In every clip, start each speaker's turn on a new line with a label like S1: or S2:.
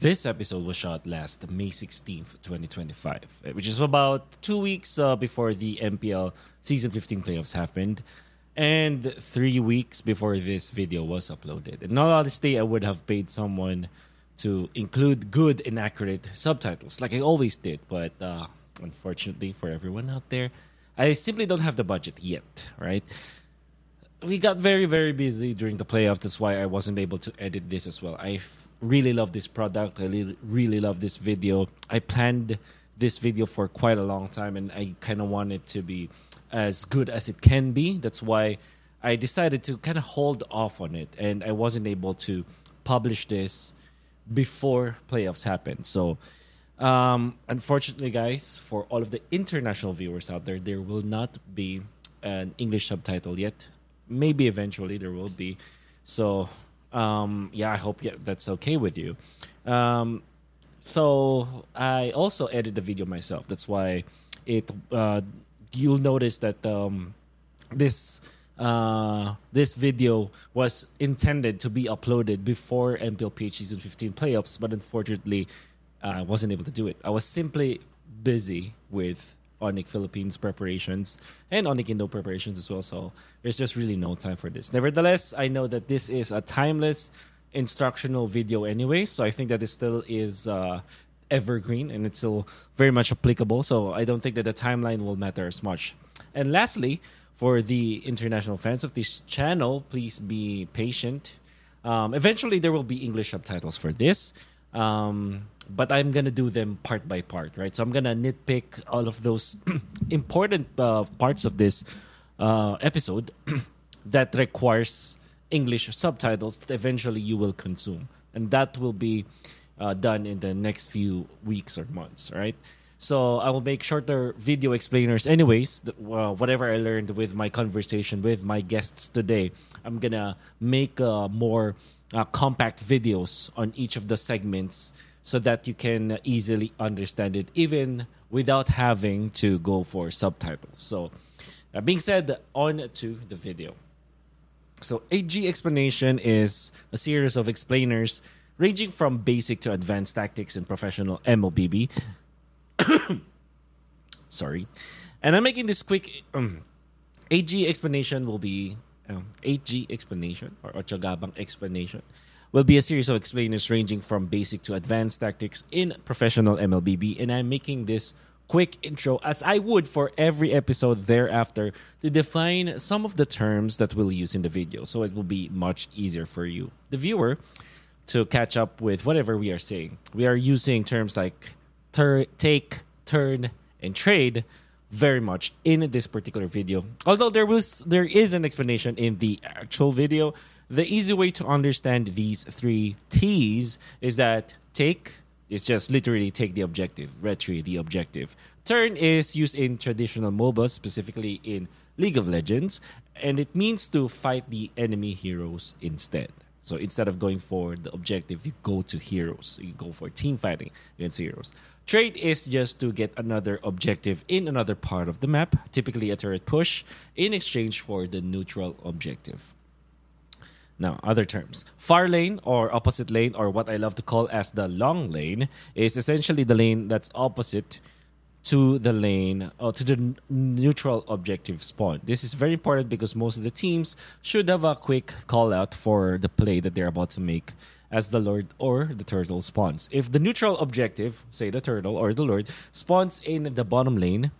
S1: This episode was shot last May 16th, 2025, eh, which is about two weeks uh, before the MPL Season 15 playoffs happened and three weeks before this video was uploaded. In all honesty, I would have paid someone to include good and accurate subtitles, like I always did, but uh, unfortunately for everyone out there, I simply don't have the budget yet, right? We got very, very busy during the playoffs. That's why I wasn't able to edit this as well. I really love this product. I really, really love this video. I planned this video for quite a long time and I kind of want it to be as good as it can be. That's why I decided to kind of hold off on it and I wasn't able to publish this before playoffs happened. So, um, unfortunately, guys, for all of the international viewers out there, there will not be an English subtitle yet. Maybe eventually there will be. So, um, yeah, I hope that's okay with you. Um, so I also edit the video myself. That's why it. Uh, you'll notice that um, this uh, this video was intended to be uploaded before MPLPH Season 15 playoffs, but unfortunately, I wasn't able to do it. I was simply busy with Onic Philippines preparations and Onic Indo preparations as well, so there's just really no time for this. Nevertheless, I know that this is a timeless instructional video anyway, so I think that it still is uh, evergreen and it's still very much applicable, so I don't think that the timeline will matter as much. And lastly, for the international fans of this channel, please be patient. Um, eventually, there will be English subtitles for this, um, but I'm gonna do them part by part, right? So I'm gonna nitpick all of those important uh, parts of this uh, episode that requires English subtitles that eventually you will consume, and that will be uh, done in the next few weeks or months, right? So I will make shorter video explainers, anyways. Uh, whatever I learned with my conversation with my guests today, I'm gonna make uh, more uh, compact videos on each of the segments so that you can easily understand it, even without having to go for subtitles. So, that being said, on to the video. So, AG explanation is a series of explainers ranging from basic to advanced tactics in professional MLBB Sorry. And I'm making this quick um, 8G explanation will be um, 8G explanation or Ochagabang explanation will be a series of explainers ranging from basic to advanced tactics in professional MLBB. And I'm making this quick intro as I would for every episode thereafter to define some of the terms that we'll use in the video. So it will be much easier for you, the viewer, to catch up with whatever we are saying. We are using terms like ter- take, turn, and trade very much in this particular video. Although there was there is an explanation in the actual video, the easy way to understand these three T's is that take is just literally take the objective, retreat the objective. Turn is used in traditional MOBAs, specifically in League of Legends, and it means to fight the enemy heroes instead. So instead of going for the objective, you go to heroes. You go for team fighting against heroes. Trade is just to get another objective in another part of the map, typically a turret push, in exchange for the neutral objective. Now, other terms. Far lane or opposite lane, or what I love to call as the long lane, is essentially the lane that's opposite to the lane or uh, to the neutral objective spawn. This is very important because most of the teams should have a quick call out for the play that they're about to make as the Lord or the Turtle spawns. If the neutral objective, say the Turtle or the Lord, spawns in the bottom lane,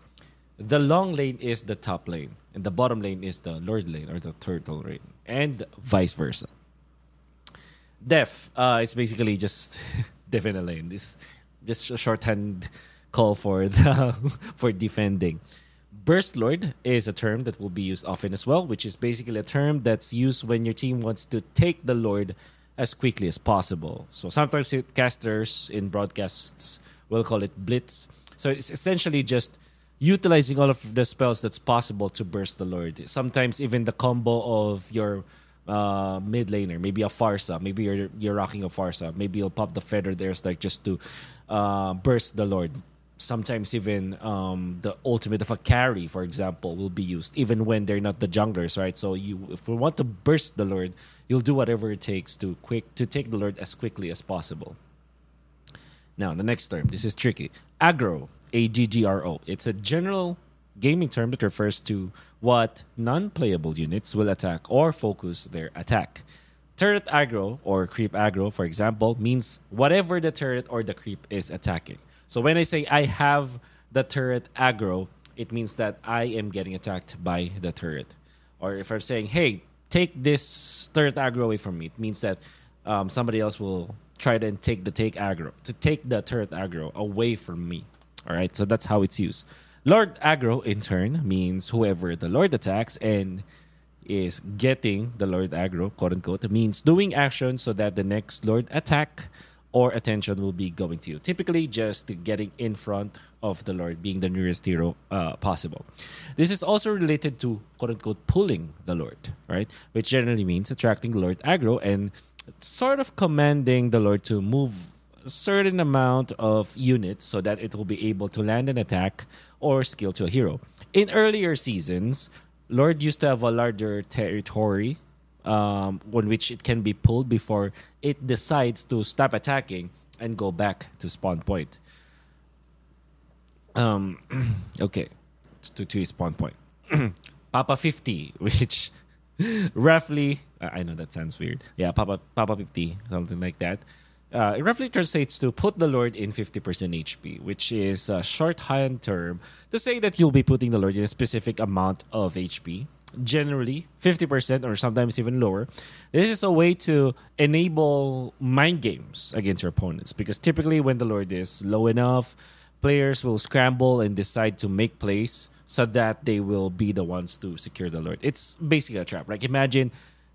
S1: the long lane is the top lane, and the bottom lane is the Lord lane or the Turtle lane, and vice versa. Def, uh, it's basically just def in a lane. This just a shorthand call for the for defending. Burst Lord is a term that will be used often as well, which is basically a term that's used when your team wants to take the Lord as quickly as possible. So sometimes it, casters in broadcasts will call it blitz. So it's essentially just utilizing all of the spells that's possible to burst the Lord. Sometimes even the combo of your uh, mid laner, maybe a Farsa, maybe you're you're rocking a Farsa, maybe you'll pop the Feather there like just to uh, burst the Lord. Sometimes even um, the ultimate of a carry, for example, will be used even when they're not the junglers, right? So you, if we want to burst the Lord, you'll do whatever it takes to quick to take the Lord as quickly as possible. Now, the next term, this is tricky. Aggro, A G G R O. It's a general gaming term that refers to what non playable units will attack or focus their attack. Turret aggro or creep aggro, for example, means whatever the turret or the creep is attacking. So when I say I have the turret aggro, it means that I am getting attacked by the turret. Or if I'm saying, hey, take this turret aggro away from me, it means that um, somebody else will try to take the take aggro to take the turret aggro away from me. All right, so that's how it's used. Lord aggro in turn means whoever the Lord attacks and is getting the Lord aggro, quote unquote, means doing action so that the next Lord attack or attention will be going to you. Typically, just getting in front of the Lord, being the nearest hero uh, possible. This is also related to quote unquote pulling the Lord, right? Which generally means attracting Lord aggro and sort of commanding the Lord to move certain amount of units so that it will be able to land an attack or skill to a hero. In earlier seasons, Lord used to have a larger territory um, on which it can be pulled before it decides to stop attacking and go back to spawn point. Um, okay, to, to spawn point. Papa 50, which roughly, I know that sounds weird. Yeah, Papa, Papa 50, something like that. Uh, it roughly translates to put the Lord in 50% HP, which is a shorthand term to say that you'll be putting the Lord in a specific amount of HP, generally 50% or sometimes even lower. This is a way to enable mind games against your opponents because typically when the Lord is low enough, players will scramble and decide to make plays so that they will be the ones to secure the Lord. It's basically a trap. Like imagine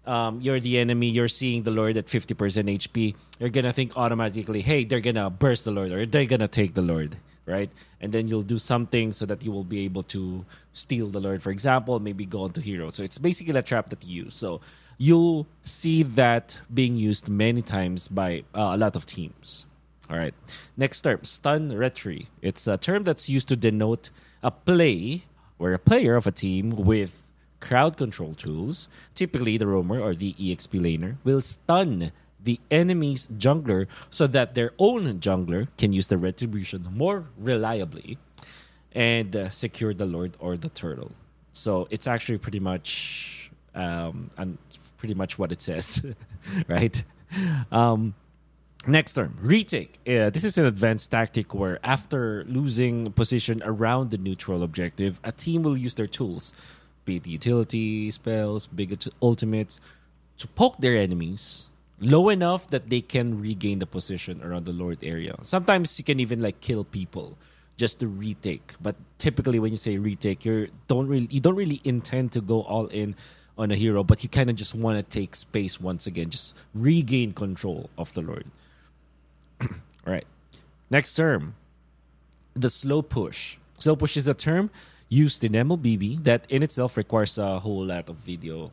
S1: um, you're the enemy, you're seeing the Lord at 50% HP, you're gonna think automatically, hey, they're gonna burst the Lord or they're gonna take the Lord, right? And then you'll do something so that you will be able to steal the Lord, for example, maybe go into hero. So it's basically a trap that you use. So you'll see that being used many times by uh, a lot of teams. All right. Next term, stun retry. It's a term that's used to denote a play where a player of a team with crowd control tools, typically the roamer or the EXP laner, will stun the enemy's jungler so that their own jungler can use the retribution more reliably and uh, secure the lord or the turtle. So it's actually pretty much um, and pretty much what it says, right? Um, next term, retake. Uh, this is an advanced tactic where after losing position around the neutral objective, a team will use their tools be it utility spells, big ultimates, to poke their enemies low enough that they can regain the position around the Lord area. Sometimes you can even like kill people just to retake. But typically when you say retake, you don't really you don't really intend to go all in on a hero, but you kind of just want to take space once again, just regain control of the Lord. all right. Next term, the slow push. Slow push is a term used in MLBB that in itself requires a whole lot of video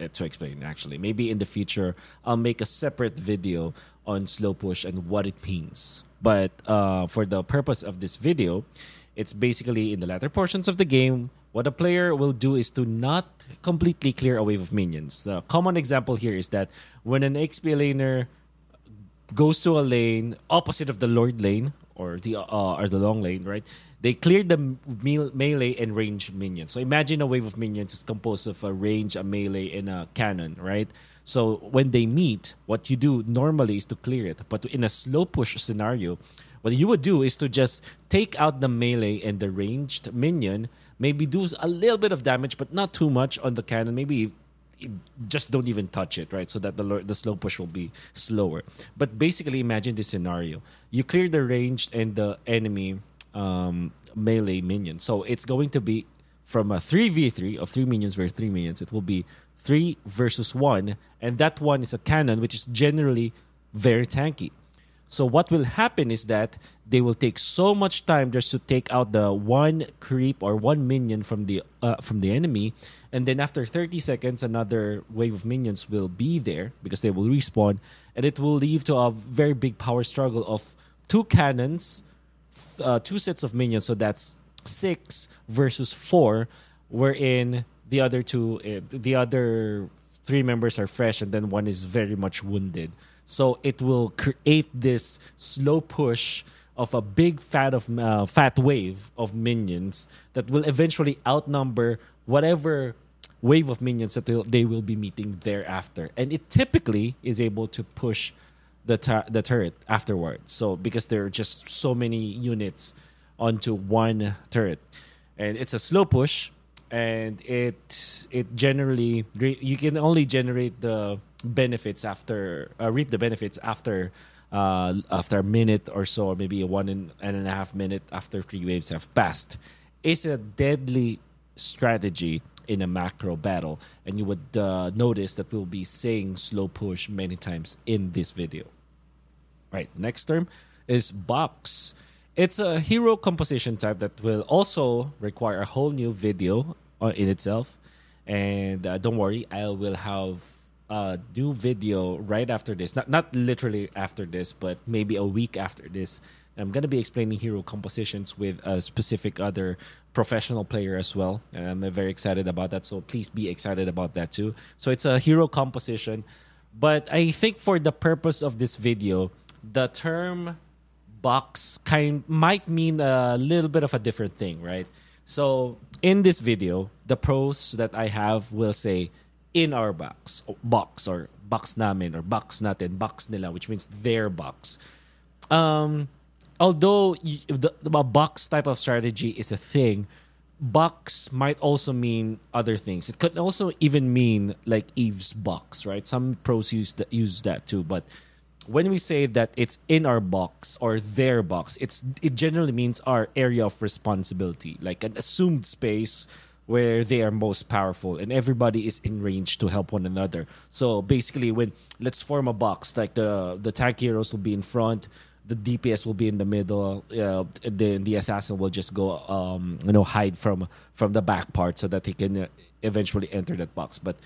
S1: uh, to explain actually. Maybe in the future i'll make a separate video on slow push and what it means. But uh, for the purpose of this video it's basically in the latter portions of the game what a player will do is to not completely clear a wave of minions. A common example here is that when an xp laner goes to a lane opposite of the lord lane or the uh, or the long lane right they cleared the me- melee and range minions. So imagine a wave of minions is composed of a range, a melee, and a cannon, right? So when they meet, what you do normally is to clear it. But in a slow push scenario, what you would do is to just take out the melee and the ranged minion, maybe do a little bit of damage, but not too much on the cannon. Maybe just don't even touch it, right? So that the the slow push will be slower. But basically, imagine this scenario: you clear the ranged and the enemy um, melee minion. So it's going to be from a 3v3 of three minions versus three minions. It will be three versus one, and that one is a cannon, which is generally very tanky. So what will happen is that they will take so much time just to take out the one creep or one minion from the uh, from the enemy, and then after 30 seconds, another wave of minions will be there because they will respawn, and it will lead to a very big power struggle of two cannons uh, two sets of minions, so that's six versus four, wherein the other two, uh, the other three members are fresh, and then one is very much wounded. So it will create this slow push of a big fat of uh, fat wave of minions that will eventually outnumber whatever wave of minions that they will be meeting thereafter. And it typically is able to push the tur- the turret afterwards. So because there are just so many units onto one turret, and it's a slow push, and it it generally you can only generate the benefits after uh, reap the benefits after uh, after a minute or so, or maybe a one and, and a half minute after three waves have passed. It's a deadly strategy in a macro battle, and you would uh, notice that we'll be saying slow push many times in this video. Right, next term is box. It's a hero composition type that will also require a whole new video uh, in itself. And uh, don't worry, I will have a new video right after this. Not not literally after this, but maybe a week after this. I'm gonna be explaining hero compositions with a specific other professional player as well, and I'm very excited about that. So please be excited about that too. So it's a hero composition, but I think for the purpose of this video, the term box kind might mean a little bit of a different thing, right? So in this video, the pros that I have will say in our box, box or box namin or box natin, box nila, which means their box. Um, although the, the box type of strategy is a thing, box might also mean other things. It could also even mean like Eve's box, right? Some pros use that use that too, but when we say that it's in our box or their box, it's it generally means our area of responsibility, like an assumed space where they are most powerful and everybody is in range to help one another. So basically when let's form a box, like the the tank heroes will be in front, the DPS will be in the middle, uh, the the assassin will just go um, you know hide from from the back part so that he can uh, eventually enter that box. But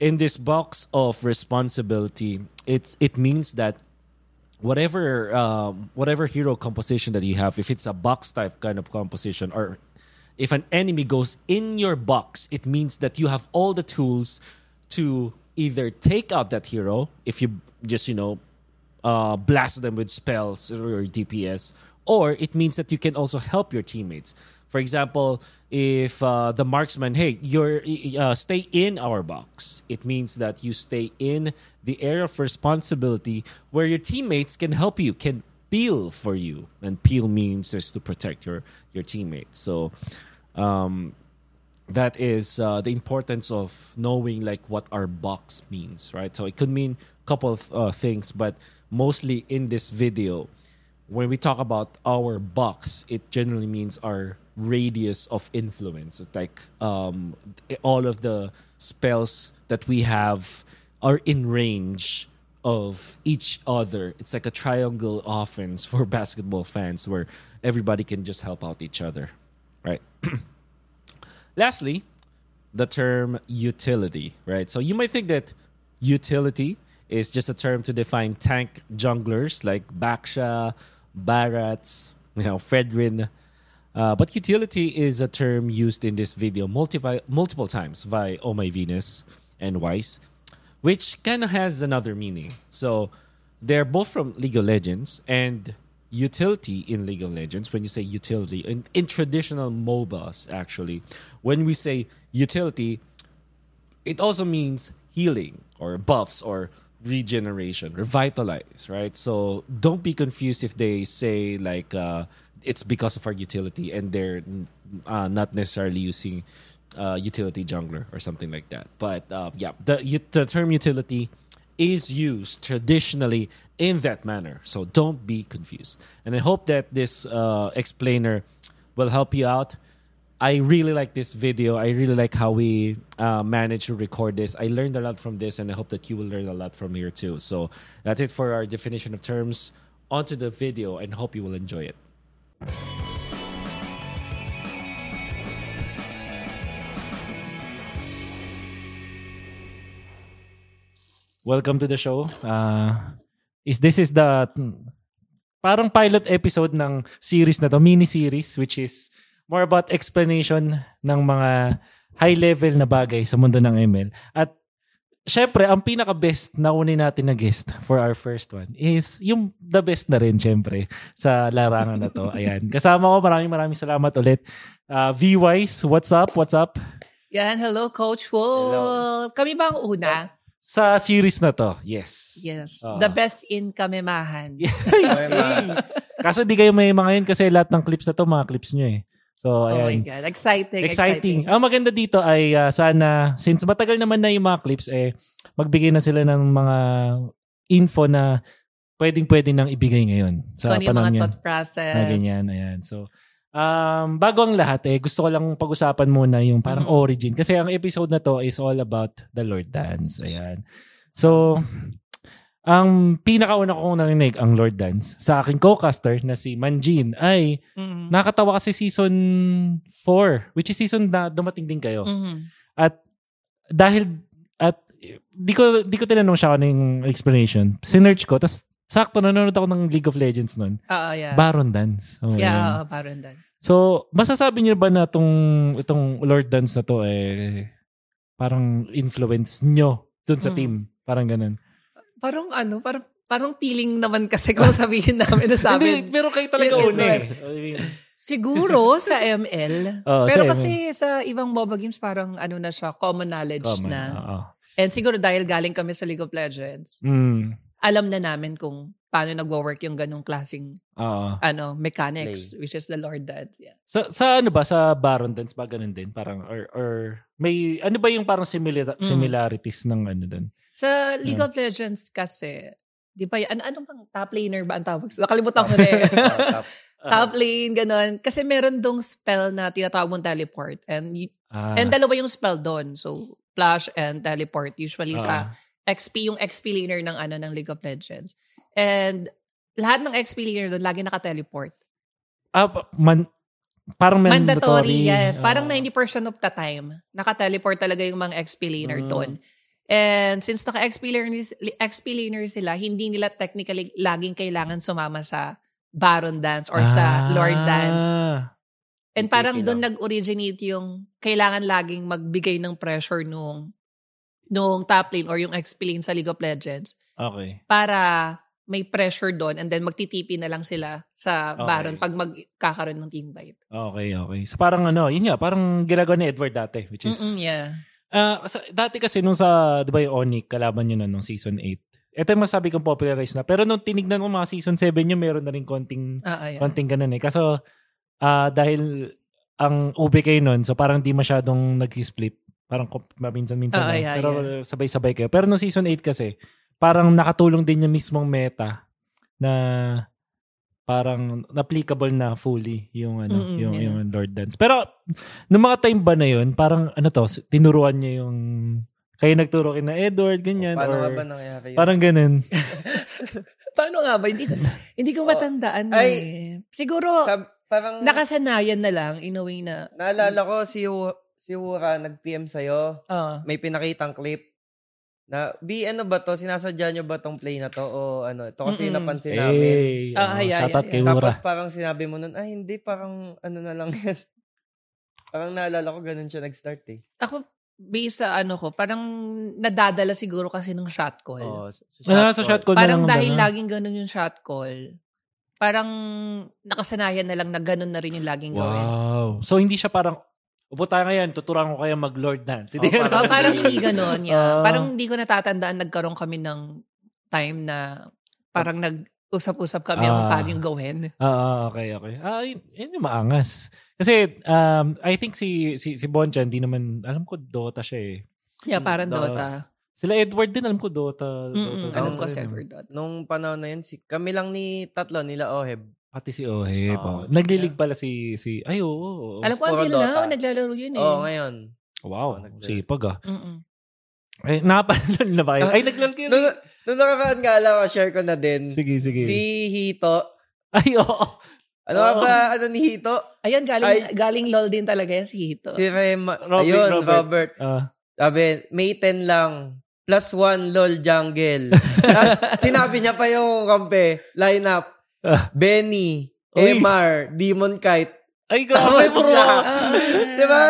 S1: in this box of responsibility, it it means that whatever um, whatever hero composition that you have, if it's a box type kind of composition, or if an enemy goes in your box, it means that you have all the tools to either take out that hero if you just you know uh, blast them with spells or DPS, or it means that you can also help your teammates. For example, if uh, the marksman, hey, you're uh, stay in our box, it means that you stay in the area of responsibility where your teammates can help you, can peel for you, and peel means just to protect your your teammates. So. Um, that is uh, the importance of knowing like what our box means right so it could mean a couple of uh, things but mostly in this video when we talk about our box it generally means our radius of influence. It's like um, all of the spells that we have are in range of each other. It's like a triangle offense for basketball fans where everybody can just help out each other, right? Lastly, the term utility, right? So you might think that utility is just a term to define tank junglers like Baksha, Barats, you know, Fredrin, uh, but utility is a term used in this video multiple multiple times by Oh My Venus and Weiss, which kind of has another meaning. So they're both from League of Legends and utility in League of Legends. When you say utility in, in traditional MOBAs, actually, when we say utility, it also means healing or buffs or regeneration, revitalize, right? So don't be confused if they say like. Uh, it's because of our utility and they're uh, not necessarily using uh, utility jungler or something like that. But uh, yeah, the, the term utility is used traditionally in that manner. So don't be confused. And I hope that this uh, explainer will help you out. I really like this video. I really like how we uh, managed to record this. I learned a lot from this, and I hope that you will learn a lot from here too. So that's it for our definition of terms. Onto the video, and hope you will enjoy it. Welcome to the show. Uh, is this is the parang pilot episode ng series na to, mini series which is more about explanation ng mga high level na bagay sa mundo ng ML. At syempre, ang pinaka-best na kunin natin na guest for our first one is yung the best na rin, syempre, sa larangan na to. Ayan. Kasama ko, maraming maraming salamat ulit. Uh, V-Wise, what's up? What's up?
S2: Yan, hello Coach Wolf. Kami ba ang una?
S1: Sa series na to, yes.
S2: Yes.
S1: Oo.
S2: The best in Kamemahan.
S1: Kaso di kayo may mga yun kasi lahat ng clips na to, mga clips nyo eh. So,
S2: Oh my
S1: ayan.
S2: God. Exciting,
S1: exciting.
S2: exciting.
S1: Ang maganda dito ay ah, sana, since matagal naman na yung mga clips, eh, magbigay na sila ng mga info na pwedeng-pwede nang ibigay ngayon. Sa
S2: Kung ano yung mga
S1: yan.
S2: thought process.
S1: Na ganyan, ayan. So, um, bago ang lahat, eh, gusto ko lang pag-usapan muna yung parang
S2: Mhm.
S1: origin. Kasi ang episode na to is all about the Lord Dance. Ayan. So, ang pinakauna kong narinig, ang Lord Dance, sa aking co-caster na si Manjin, ay
S2: Mhm.
S1: nakakatawa kasi season 4, which is season na dumating din kayo.
S2: Mhm.
S1: At dahil, at di ko, di ko tinanong siya ng explanation. Sinerch ko, tas sakto nanonood ako ng League of Legends nun.
S2: Oo, yeah.
S1: Baron Dance. Oh,
S2: yeah, oo, Baron Dance.
S1: So, masasabi niyo ba na itong, itong Lord Dance na to eh, parang influence nyo dun sa
S2: Mm.
S1: team? Parang ganun.
S2: Parang ano, parang, parang feeling naman kasi kung sabihin namin na sa
S1: Hindi,
S2: amin.
S1: pero kayo talaga una eh.
S2: Siguro sa ML.
S1: Oo,
S2: pero
S1: sa
S2: kasi sa ibang MOBA games parang ano na siya, common knowledge
S1: common,
S2: na.
S1: oo.
S2: And siguro dahil galing kami sa League of Legends,
S1: Mm,
S2: alam na namin kung paano nagwo-work yung ganong klaseng
S1: oo.
S2: ano, mechanics, which is the Lord Dad. Yeah.
S1: Sa, sa ano ba, sa Baron Dance ba ganun din? Parang, or, or may, ano ba yung parang similar,
S2: Mm.
S1: similarities ng ano dun?
S2: Sa League
S1: Yeah.
S2: of Legends kasi, di ba, y- ano, bang top laner ba ang tawag? Nakalimutan ko na eh. top lane, ganun. Kasi meron dong spell na tinatawag mong teleport. And,
S1: Ah,
S2: and dalawa yung spell doon. So, flash and teleport. Usually sa
S1: ah.
S2: XP, yung XP laner ng ano ng League of Legends. And lahat ng XP laner doon, lagi naka-teleport.
S1: Ah, man, parang mandatory.
S2: Mandatory, yes. Parang
S1: Ah.
S2: 90% of the time, naka-teleport talaga yung mga XP laner
S1: Mm.
S2: doon. And since XP laner sila, hindi nila technically laging kailangan sumama sa Baron Dance or sa Lord Dance.
S1: Ah.
S2: And parang doon nag-originate yung kailangan laging magbigay ng pressure nung nung top lane or yung XP lane sa League of Legends
S1: Okay.
S2: para may pressure doon and then magtitipi na lang sila sa
S1: Okay.
S2: Baron pag magkakaroon ng team fight.
S1: Okay, okay. So parang ano, yun nga, parang ginagawa ni Edward dati, which is...
S2: Mm-mm, yeah.
S1: Ah, sa- dati kasi nung sa, di ba yung Onyx, kalaban nyo na nung season 8. Ito yung masabi kong popularize na. Pero nung tinignan ko mga season 7 nyo, meron na rin konting,
S2: Ah,
S1: konting ganun eh. Kaso, ah dahil ang UB kayo nun, so parang di masyadong nag-split. Parang minsan-minsan
S2: Ah,
S1: Pero sabay-sabay kayo. Pero nung season 8 kasi, parang nakatulong din yung mismong meta na parang applicable na fully yung ano
S2: Mm-mm,
S1: yung
S2: yeah.
S1: yung Lord Dance. Pero nung mga time ba na yun, parang ano to, tinuruan niya yung kayo nagturo kina Edward ganyan
S3: Paano
S1: or
S3: nga ba nangyari yun?
S1: parang ganun.
S2: Paano nga ba? Hindi ko, hindi ko
S3: Oh,
S2: matandaan
S3: ay,
S2: eh. Siguro,
S3: Sab- parang
S2: nakasanayan na lang in a way na,
S3: naalala ko si Wu- si Wura nag-PM sa'yo.
S2: ah,
S3: May pinakitang clip na, B, ano ba to? Sinasadya nyo ba tong play na to? O ano? Ito kasi
S2: Mm-mm.
S3: napansin namin.
S1: Eh,
S2: Ah,
S1: oh, kay
S2: yeah.
S1: Wura.
S3: Tapos parang sinabi mo nun, ay hindi, parang ano na lang yan. parang naalala ko, ganun siya nag-start eh.
S2: ako, based sa ano ko, parang nadadala siguro kasi ng shot call.
S3: Oo, sa,
S1: Ah, sa shot call na
S2: parang
S1: lang
S2: dahil
S1: ba na?
S2: laging ganun yung shot call, parang nakasanayan na lang na ganun na rin yung laging gawin.
S1: Wow. So hindi siya parang Upo tayo ngayon, tuturuan ko kayo mag-Lord Dance. Hindi
S3: Oh.
S2: Oh, parang hindi ganun. Yeah.
S1: Ah.
S2: parang hindi ko natatandaan nagkaroon kami ng time na parang nag-usap-usap kami
S1: Ah.
S2: kung paano yung gawin.
S1: Ah, okay, okay. Ah, yun, yun yung maangas. Kasi, um, I think si, si, si Boncha, hindi naman, alam ko, Dota siya eh.
S2: Yeah, parang
S1: Dos.
S2: Dota.
S1: Sila Edward din, alam ko, Dota.
S2: Mm-mm,
S1: Dota
S2: alam ko si. Edward Dota.
S3: Nung panahon na yun, si, kami lang ni tatlo, nila Oheb.
S1: Pati si Oheb. oh.
S3: Oo.
S1: Naglilig pala si, si, ay, oo. oo.
S2: Alam ko,
S3: Puro
S2: until
S3: Dota.
S2: now, naglalaro yun eh.
S3: Oo, ngayon.
S1: Wow,
S3: Oh, naglalaro.
S1: sipag ah.
S2: Mm-mm.
S1: Ay, nakapanood na ba kayo? Ay, naglalaro kayo.
S3: Nung, nung nakaraan nga alam, share ko na din.
S1: Sige, sige.
S3: Si Hito.
S1: Ay, oo.
S3: Ano nga
S1: Oo.
S3: ba? Ano ni Hito?
S2: Ayun, galing,
S3: Ay.
S2: galing LOL din talaga yan si Hito.
S3: Si Rema.
S1: Robert,
S3: Ayun,
S1: Robert.
S3: Robert.
S1: Ah,
S3: Sabi, May 10 lang. Plus 1 LOL jungle. Tapos, sinabi niya pa yung kampe, lineup. Benny,
S1: Uy.
S3: Emar, Demon Kite.
S1: ay, grabe
S3: siya.
S2: Ah.
S3: Di ba?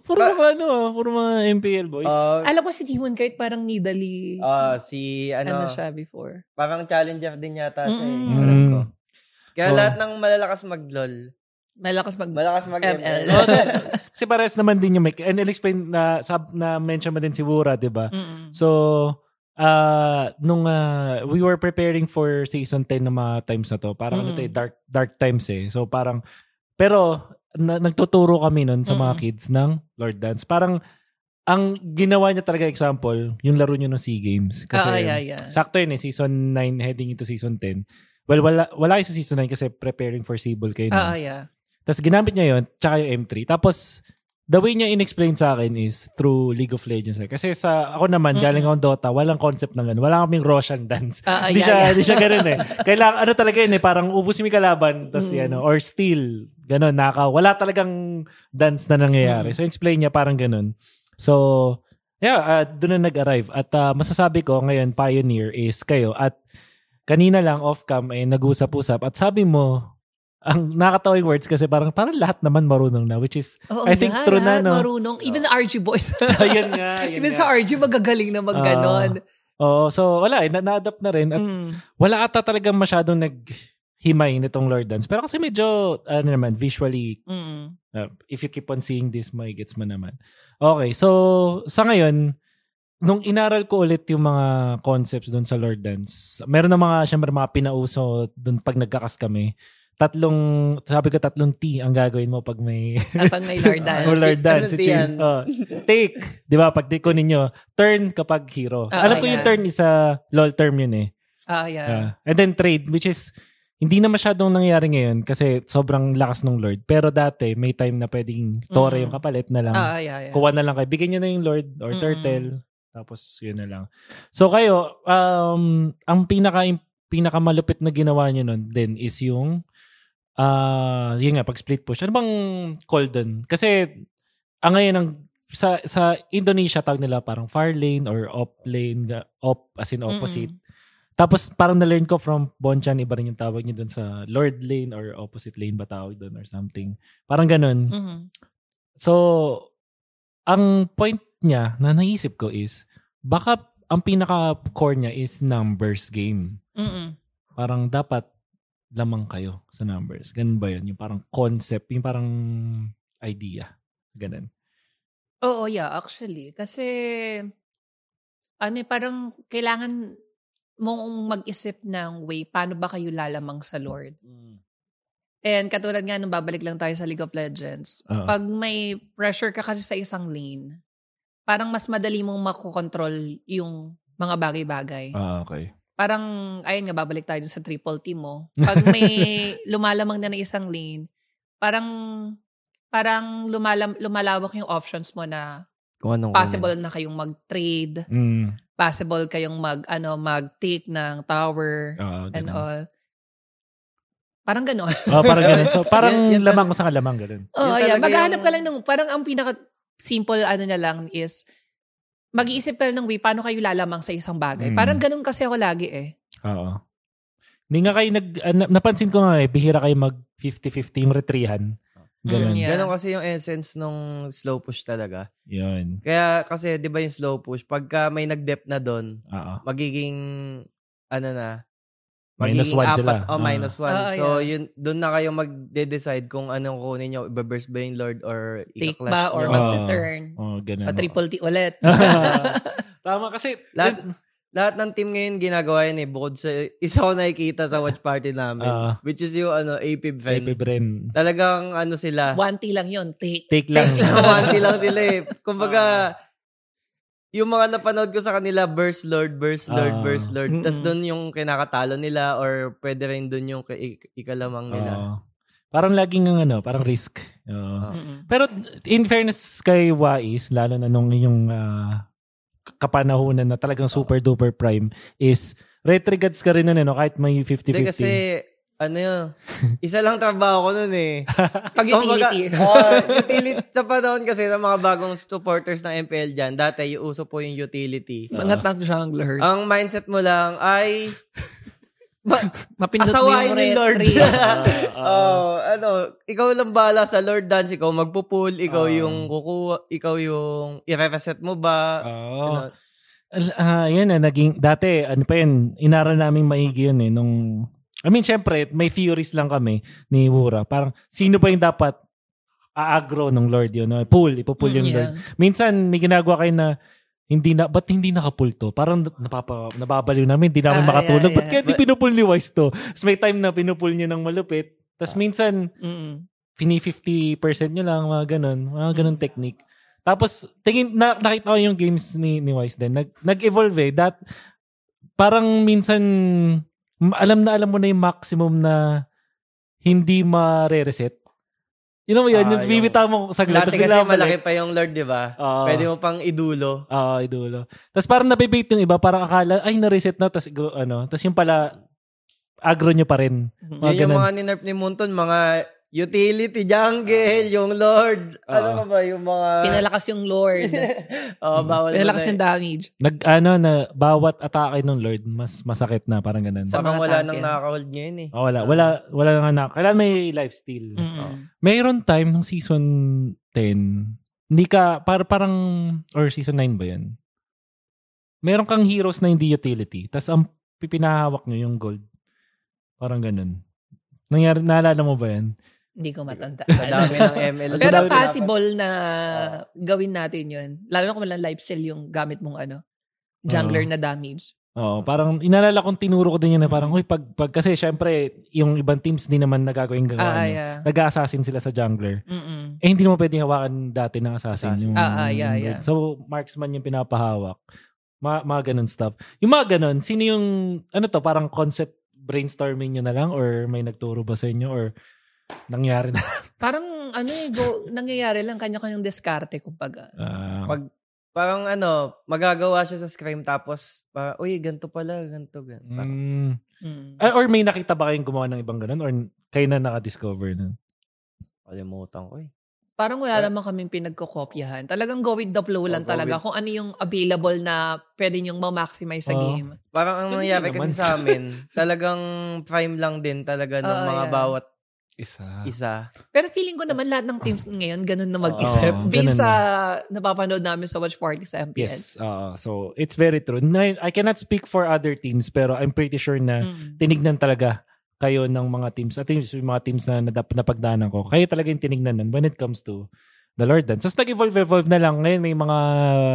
S1: puro mga ano, puro mga MPL boys.
S3: Uh,
S2: Alam ko si Demon Kite parang Nidalee.
S3: uh, si
S2: ano,
S3: ano,
S2: siya before.
S3: parang challenger din yata siya eh.
S2: Mm.
S3: Alam ko. Kaya
S1: Oh.
S3: lahat ng malalakas mag-LOL,
S2: Malakas mag
S3: malakas mag-ML.
S2: ML.
S1: Oh, Kasi pares naman din yung make and I'll explain na sab na mention mo din si Wura, 'di ba? So, uh, nung uh, we were preparing for season 10 ng mga times na to, parang ano
S2: Mm.
S1: to eh, dark dark times eh. So parang pero na, nagtuturo kami nun sa mga
S2: Mm.
S1: kids ng Lord Dance. Parang ang ginawa niya talaga example, yung laro niyo ng SEA Games. Kasi
S2: Ah, yeah, yeah.
S1: sakto yun eh, season 9 heading into season 10. Well, wala, wala kayo sa season 9 kasi preparing for Sable kayo.
S2: Ah,
S1: no?
S2: yeah.
S1: Tapos ginamit niya yon tsaka yung M3. Tapos, the way niya in-explain sa akin is through League of Legends. eh. Kasi sa ako naman,
S2: Mm-mm.
S1: galing akong Dota, walang concept ng ganun. Wala kaming Roshan dance.
S2: Ah, ah,
S1: Hindi
S2: yeah,
S1: siya,
S2: yeah.
S1: hindi siya ganun eh. Kailangan, ano talaga yun eh, parang ubusin mo yung kalaban, tapos
S2: Mm.
S1: ano, or steal, ganun, naka, wala talagang dance na nangyayari.
S2: Mm.
S1: So, explain niya parang ganun. So, yeah, uh, doon na nag-arrive. At uh, masasabi ko ngayon, pioneer is kayo. At kanina lang off-cam ay nag-usap-usap at sabi mo, ang nakakatawing words kasi parang parang lahat naman marunong na which is
S2: Oo,
S1: I think
S2: yeah,
S1: true na no.
S2: Marunong. Even sa RG boys.
S1: Ayun nga, ayun
S2: Even
S1: nga.
S2: sa RG, magagaling na magganon.
S1: Oo, so wala eh, na- na-adapt na rin at
S2: Mm.
S1: wala ata talagang masyadong naghimay nitong Lord Dance. Pero kasi medyo ano naman visually
S2: Mm.
S1: Uh, if you keep on seeing this, may gets mo naman. Okay, so sa ngayon, nung inaral ko ulit yung mga concepts doon sa Lord Dance, meron na mga, syempre mga pinauso doon pag nagkakas kami. Tatlong, sabi ko tatlong T ang gagawin mo pag may
S2: Kapag may Lord.
S1: Oh.
S3: Anong
S1: which is,
S3: T yan?
S1: oh, take. Di ba? Pag take ko ninyo, turn kapag hero.
S2: Ah,
S1: Alam ko yung
S2: yeah.
S1: turn is a LOL term yun eh.
S2: Ah, yeah.
S1: Yeah. And then trade, which is, hindi na masyadong nangyayari ngayon kasi sobrang lakas ng Lord. Pero dati, may time na pwedeng Tore
S2: Mm.
S1: yung kapalit na lang.
S2: Ah, yeah, yeah.
S1: Kuha na lang kayo. Bigyan nyo na yung Lord or. Turtle. Tapos, yun na lang. So, kayo, um, ang pinaka, pinakamalupit na ginawa nyo nun din is yung, ah yun nga, pag split push. Ano bang call dun? Kasi, ang ngayon, ang, sa, sa Indonesia, tawag nila parang far lane or op lane, op as in opposite.
S2: Mm-mm.
S1: Tapos parang na-learn ko from Bonchan, iba rin yung tawag niya dun sa Lord Lane or opposite lane ba tawag dun or something. Parang ganun.
S2: Mhm.
S1: So, ang point niya na naisip ko is, baka ang pinaka-core niya is numbers game.
S2: Mm-mm.
S1: Parang dapat lamang kayo sa numbers. Ganun ba yun? Yung parang concept, yung parang idea. Ganun.
S2: Oo, yeah, actually. Kasi, ano eh, parang kailangan mong mag-isip ng way, paano ba kayo lalamang sa Lord? And katulad nga nung babalik lang tayo sa League of Legends,
S1: Oo.
S2: pag may pressure ka kasi sa isang lane, parang mas madali mong makokontrol yung mga bagay-bagay.
S1: Ah, okay.
S2: Parang, ayun nga, babalik tayo sa triple team mo. Pag may lumalamang na na isang lane, parang, parang lumalam, lumalawak yung options mo na
S3: Kung anong
S2: possible na kayong mag-trade,
S1: Mm.
S2: possible kayong mag, ano, mag-take ng tower,
S1: Ah,
S2: and all. Parang gano'n.
S1: Oh, parang ganun. So, parang
S3: Yan- yan
S1: lamang ko sa kalamang ganun.
S2: Oo,
S3: Yun
S2: yeah. Maghanap
S3: yung-
S2: ka lang ng, parang ang pinaka simple ano na lang is, mag-iisip ka ng way, paano kayo lalamang sa isang bagay.
S1: Mm.
S2: Parang ganun kasi ako lagi eh.
S1: Oo. Hindi nga kayo nag... na- napansin ko nga eh, bihira kayo mag 50-50 yung retrihan. Ganun.
S2: Mm, yeah.
S3: Ganon kasi yung essence nung slow push talaga.
S1: Yun.
S3: Kaya kasi 'di ba yung slow push, pagka may nag-dep na doon,
S1: Oo.
S3: magiging ano na,
S1: Minus one
S3: apat,
S1: sila.
S3: Oh,
S1: Ah.
S3: minus one.
S2: Ah,
S3: so,
S2: yeah.
S3: yun, doon na kayo magde-decide kung anong kunin nyo. Iba-burst ba yung Lord or
S2: Take
S3: ika-clash
S2: ba or
S3: nyo.
S1: mag-
S2: mag-turn.
S1: Oh, ganun.
S2: O triple T ulit.
S1: Tama kasi...
S3: Lahat- Lahat ng team ngayon ginagawa yun eh. Bukod sa, isa ko nakikita sa watch party namin.
S1: Ah.
S3: which is yung ano, AP Ven.
S1: Baby Bren.
S3: Talagang ano sila.
S2: One T lang yun. Take.
S1: Take lang.
S3: Kawanti lang sila eh. Kumbaga, yung mga napanood ko sa kanila, burst lord, burst lord,
S1: Ah.
S3: burst lord. Tapos
S2: Mm-mm.
S3: doon yung kinakatalo nila or pwede rin doon yung ik- ikalamang nila.
S1: Oo. parang laging ang ano, parang risk. Oo.
S2: Mm-mm.
S1: Pero in fairness kay Wais, lalo na nung yung ah, kapanahunan na talagang super duper prime is retrigads ka rin nun eh, no? kahit may 50-50.
S3: Hindi kasi, ano yun, isa lang trabaho ko nun eh.
S2: Pag utility.
S3: Kumbaga, oh, utility sa panahon kasi ng mga bagong supporters ng MPL dyan, dati yung uso po yung utility.
S2: Mga tank junglers.
S3: Ang mindset mo lang ay Ma-
S2: Mapindot
S3: asawain ni Lord.
S2: retry.
S3: oh, ano, ikaw lang bala sa Lord dance, ikaw magpo-pull, ikaw
S1: Ah.
S3: yung kukuha, ikaw yung i-reset mo ba?
S1: Oo.
S3: Ano,
S1: Ah, yun na, naging, dati, ano pa yun, inaral namin maigi yun eh, nung, I mean, syempre, may theories lang kami ni Wura. Parang, sino pa yung dapat aagro ng Lord yun? No? Pull, ipupull yung
S2: Mm,
S1: Lord.
S2: yeah.
S1: Minsan, may ginagawa kayo na, hindi na, ba't hindi nakapull to? Parang napapa, nababaliw namin, hindi namin
S2: Ah,
S1: makatulog.
S2: yeah,
S1: Ba't kaya di pinupull ni Wise to? Tapos may time na pinupull niya ng malupit. Tapos minsan,
S2: Mm-mm.
S1: fini 50% nyo lang, mga ganun. Mga ganun technique. Tapos, tingin, na, nakita ko yung games ni, ni Wise din. Nag, nag-evolve eh. That, parang minsan, alam na alam mo na yung maximum na hindi ma-reset. You know mo yun?
S3: Ah,
S1: yung bibitaw mo saglit.
S3: Dati kasi malaki pa yung Lord, di ba?
S1: Oo.
S3: Pwede mo pang idulo.
S1: Oo, idulo. Tapos parang nabibait yung iba. Parang akala, ay, na-reset na. Tapos, ano, tapos yung pala, agro nyo pa rin. Mga
S3: Yun yung mga ninerf ni Munton, mga utility jungle, yung Lord. Ano
S1: Oo.
S3: pa ba yung mga...
S2: Pinalakas yung Lord.
S3: oh, bawal
S2: Pinalakas
S3: na-
S2: yung damage.
S1: Nag, ano, na, bawat atake ng Lord, mas masakit na. Parang ganun.
S2: Sa
S3: Parang wala nang nakaka-hold ngayon eh.
S1: Oh, wala, wala, wala na nga na. Kailangan may lifesteal.
S2: Mm-mm.
S1: Mayroon time nung season 10, hindi ka, par, parang, or season 9 ba yan? Meron kang heroes na hindi utility. Tapos ang pipinahawak nyo yung gold. Parang ganun. Nangyari, naalala mo ba yan?
S2: Hindi ko matanda.
S3: Sa dami ng ML.
S2: Pero possible na gawin natin yun. Lalo na kung walang life cell yung gamit mong ano, jungler na damage.
S1: Oo, parang inalala kong tinuro ko din yun na parang, uy, pag, pag kasi syempre, yung ibang teams di naman nagagawin gawin.
S2: Ah, yeah.
S1: Nag-assassin sila sa jungler.
S2: Mm-mm.
S1: Eh, hindi naman pwedeng hawakan dati ng assassin.
S3: Assassin.
S1: Yung,
S2: Ah, ah, yeah, yeah.
S1: So, marksman yung pinapahawak. Ma mga ganun stuff. Yung mga ganun, sino yung, ano to, parang concept brainstorming nyo na lang or may nagturo ba sa inyo or nangyari na?
S2: Parang ano eh, go, nangyayari lang kanya-kanyang diskarte kumbaga.
S1: Ah,
S3: Pag, parang ano, magagawa siya sa scrim tapos, pa, uy, ganito pala, ganito, ganito. Parang,
S1: mm,
S2: Mm.
S1: Ah, or may nakita ba kayong gumawa ng ibang ganun or kayo na nakadiscover nun?
S3: kalimutan ko eh.
S2: Parang wala
S3: Eh.
S2: naman kaming pinagkokopyahan. Talagang go with the flow lang
S3: Oh,
S2: talaga.
S3: with-
S2: Kung ano yung available na pwede nyong ma-maximize sa
S1: Oh.
S2: game.
S3: Parang ang
S1: din
S3: kasi
S1: naman.
S3: sa amin, talagang prime lang din talaga ng
S2: Oo,
S3: mga
S2: yeah.
S3: bawat
S1: Isa.
S3: isa.
S2: Pero feeling ko naman lahat ng teams ngayon ganun na mag-isip. Based
S1: ganun
S2: sa napapanood namin sa watch party sa MPL.
S1: Yes. oo. so, it's very true. Na- I cannot speak for other teams pero I'm pretty sure na
S2: Mm.
S1: tinignan talaga kayo ng mga teams. At least yung mga teams na nadap- napagdaanan ko. Kayo talaga yung tinignan nun when it comes to the Lord Dance. Tapos nag-evolve-evolve na lang. Ngayon may mga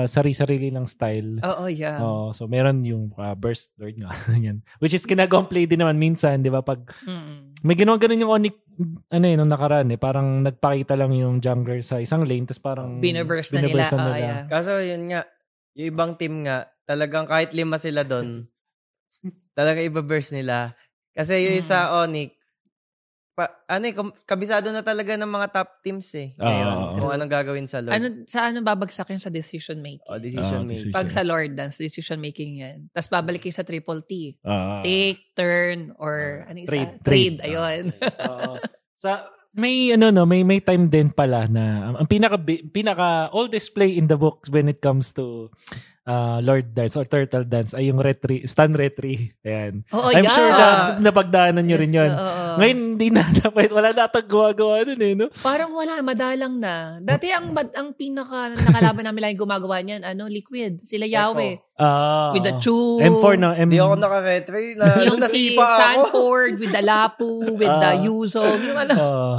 S1: sari-sarili ng style.
S2: Oo, yeah.
S1: Oh, so meron yung uh, burst Lord nga. Which is kinagawang play din naman minsan, di ba? Pag
S2: Mm.
S1: May ginawa ganun yung Onyx, ano eh, nung nakaraan eh. Parang nagpakita lang yung jungler sa isang lane, tapos parang
S2: Binaburst na nila.
S1: binaburst
S2: Oo, yeah.
S3: Kaso yun nga, yung ibang team nga, talagang kahit lima sila doon, talagang iba-burst nila. Kasi yung isa Onyx, pa, ano eh, kabisado na talaga ng mga top teams eh.
S1: Oo,
S3: Ngayon,
S1: oo.
S3: kung anong gagawin sa Lord.
S2: Ano, sa ano babagsak yun sa decision making?
S3: O, decision
S1: Ah,
S3: making.
S1: decision.
S2: Pag sa Lord Dance, decision making yan. Tapos babalik kayo sa triple T.
S1: Ah.
S2: Take, turn, or ano isa?
S1: Trade,
S2: Trade.
S1: trade.
S2: Ayun.
S1: Oo. sa may ano no, may may time din pala na ang pinaka pinaka oldest play in the books when it comes to uh, Lord Dance or Turtle Dance ay yung retry, Stan retry. Ayan.
S2: Oo,
S1: I'm
S2: yeah.
S1: sure na napagdaanan nyo rin
S2: Yes,
S1: yun.
S2: oo, oo.
S1: Ngayon, hindi na dapat, wala na atang gawa-gawa nun eh, no?
S2: Parang wala, madalang na. Dati ang mad- ang pinaka nakalaban namin lang gumagawa niyan, ano, liquid. Sila Yahweh.
S1: Ah,
S2: With the chew.
S1: M4 no? M-
S3: Hindi ako naka-retry. Na,
S2: yung si
S3: ako.
S2: Sanford with the Lapu, with the
S1: Ah.
S2: Yuzog. Yung ano,
S1: Oo.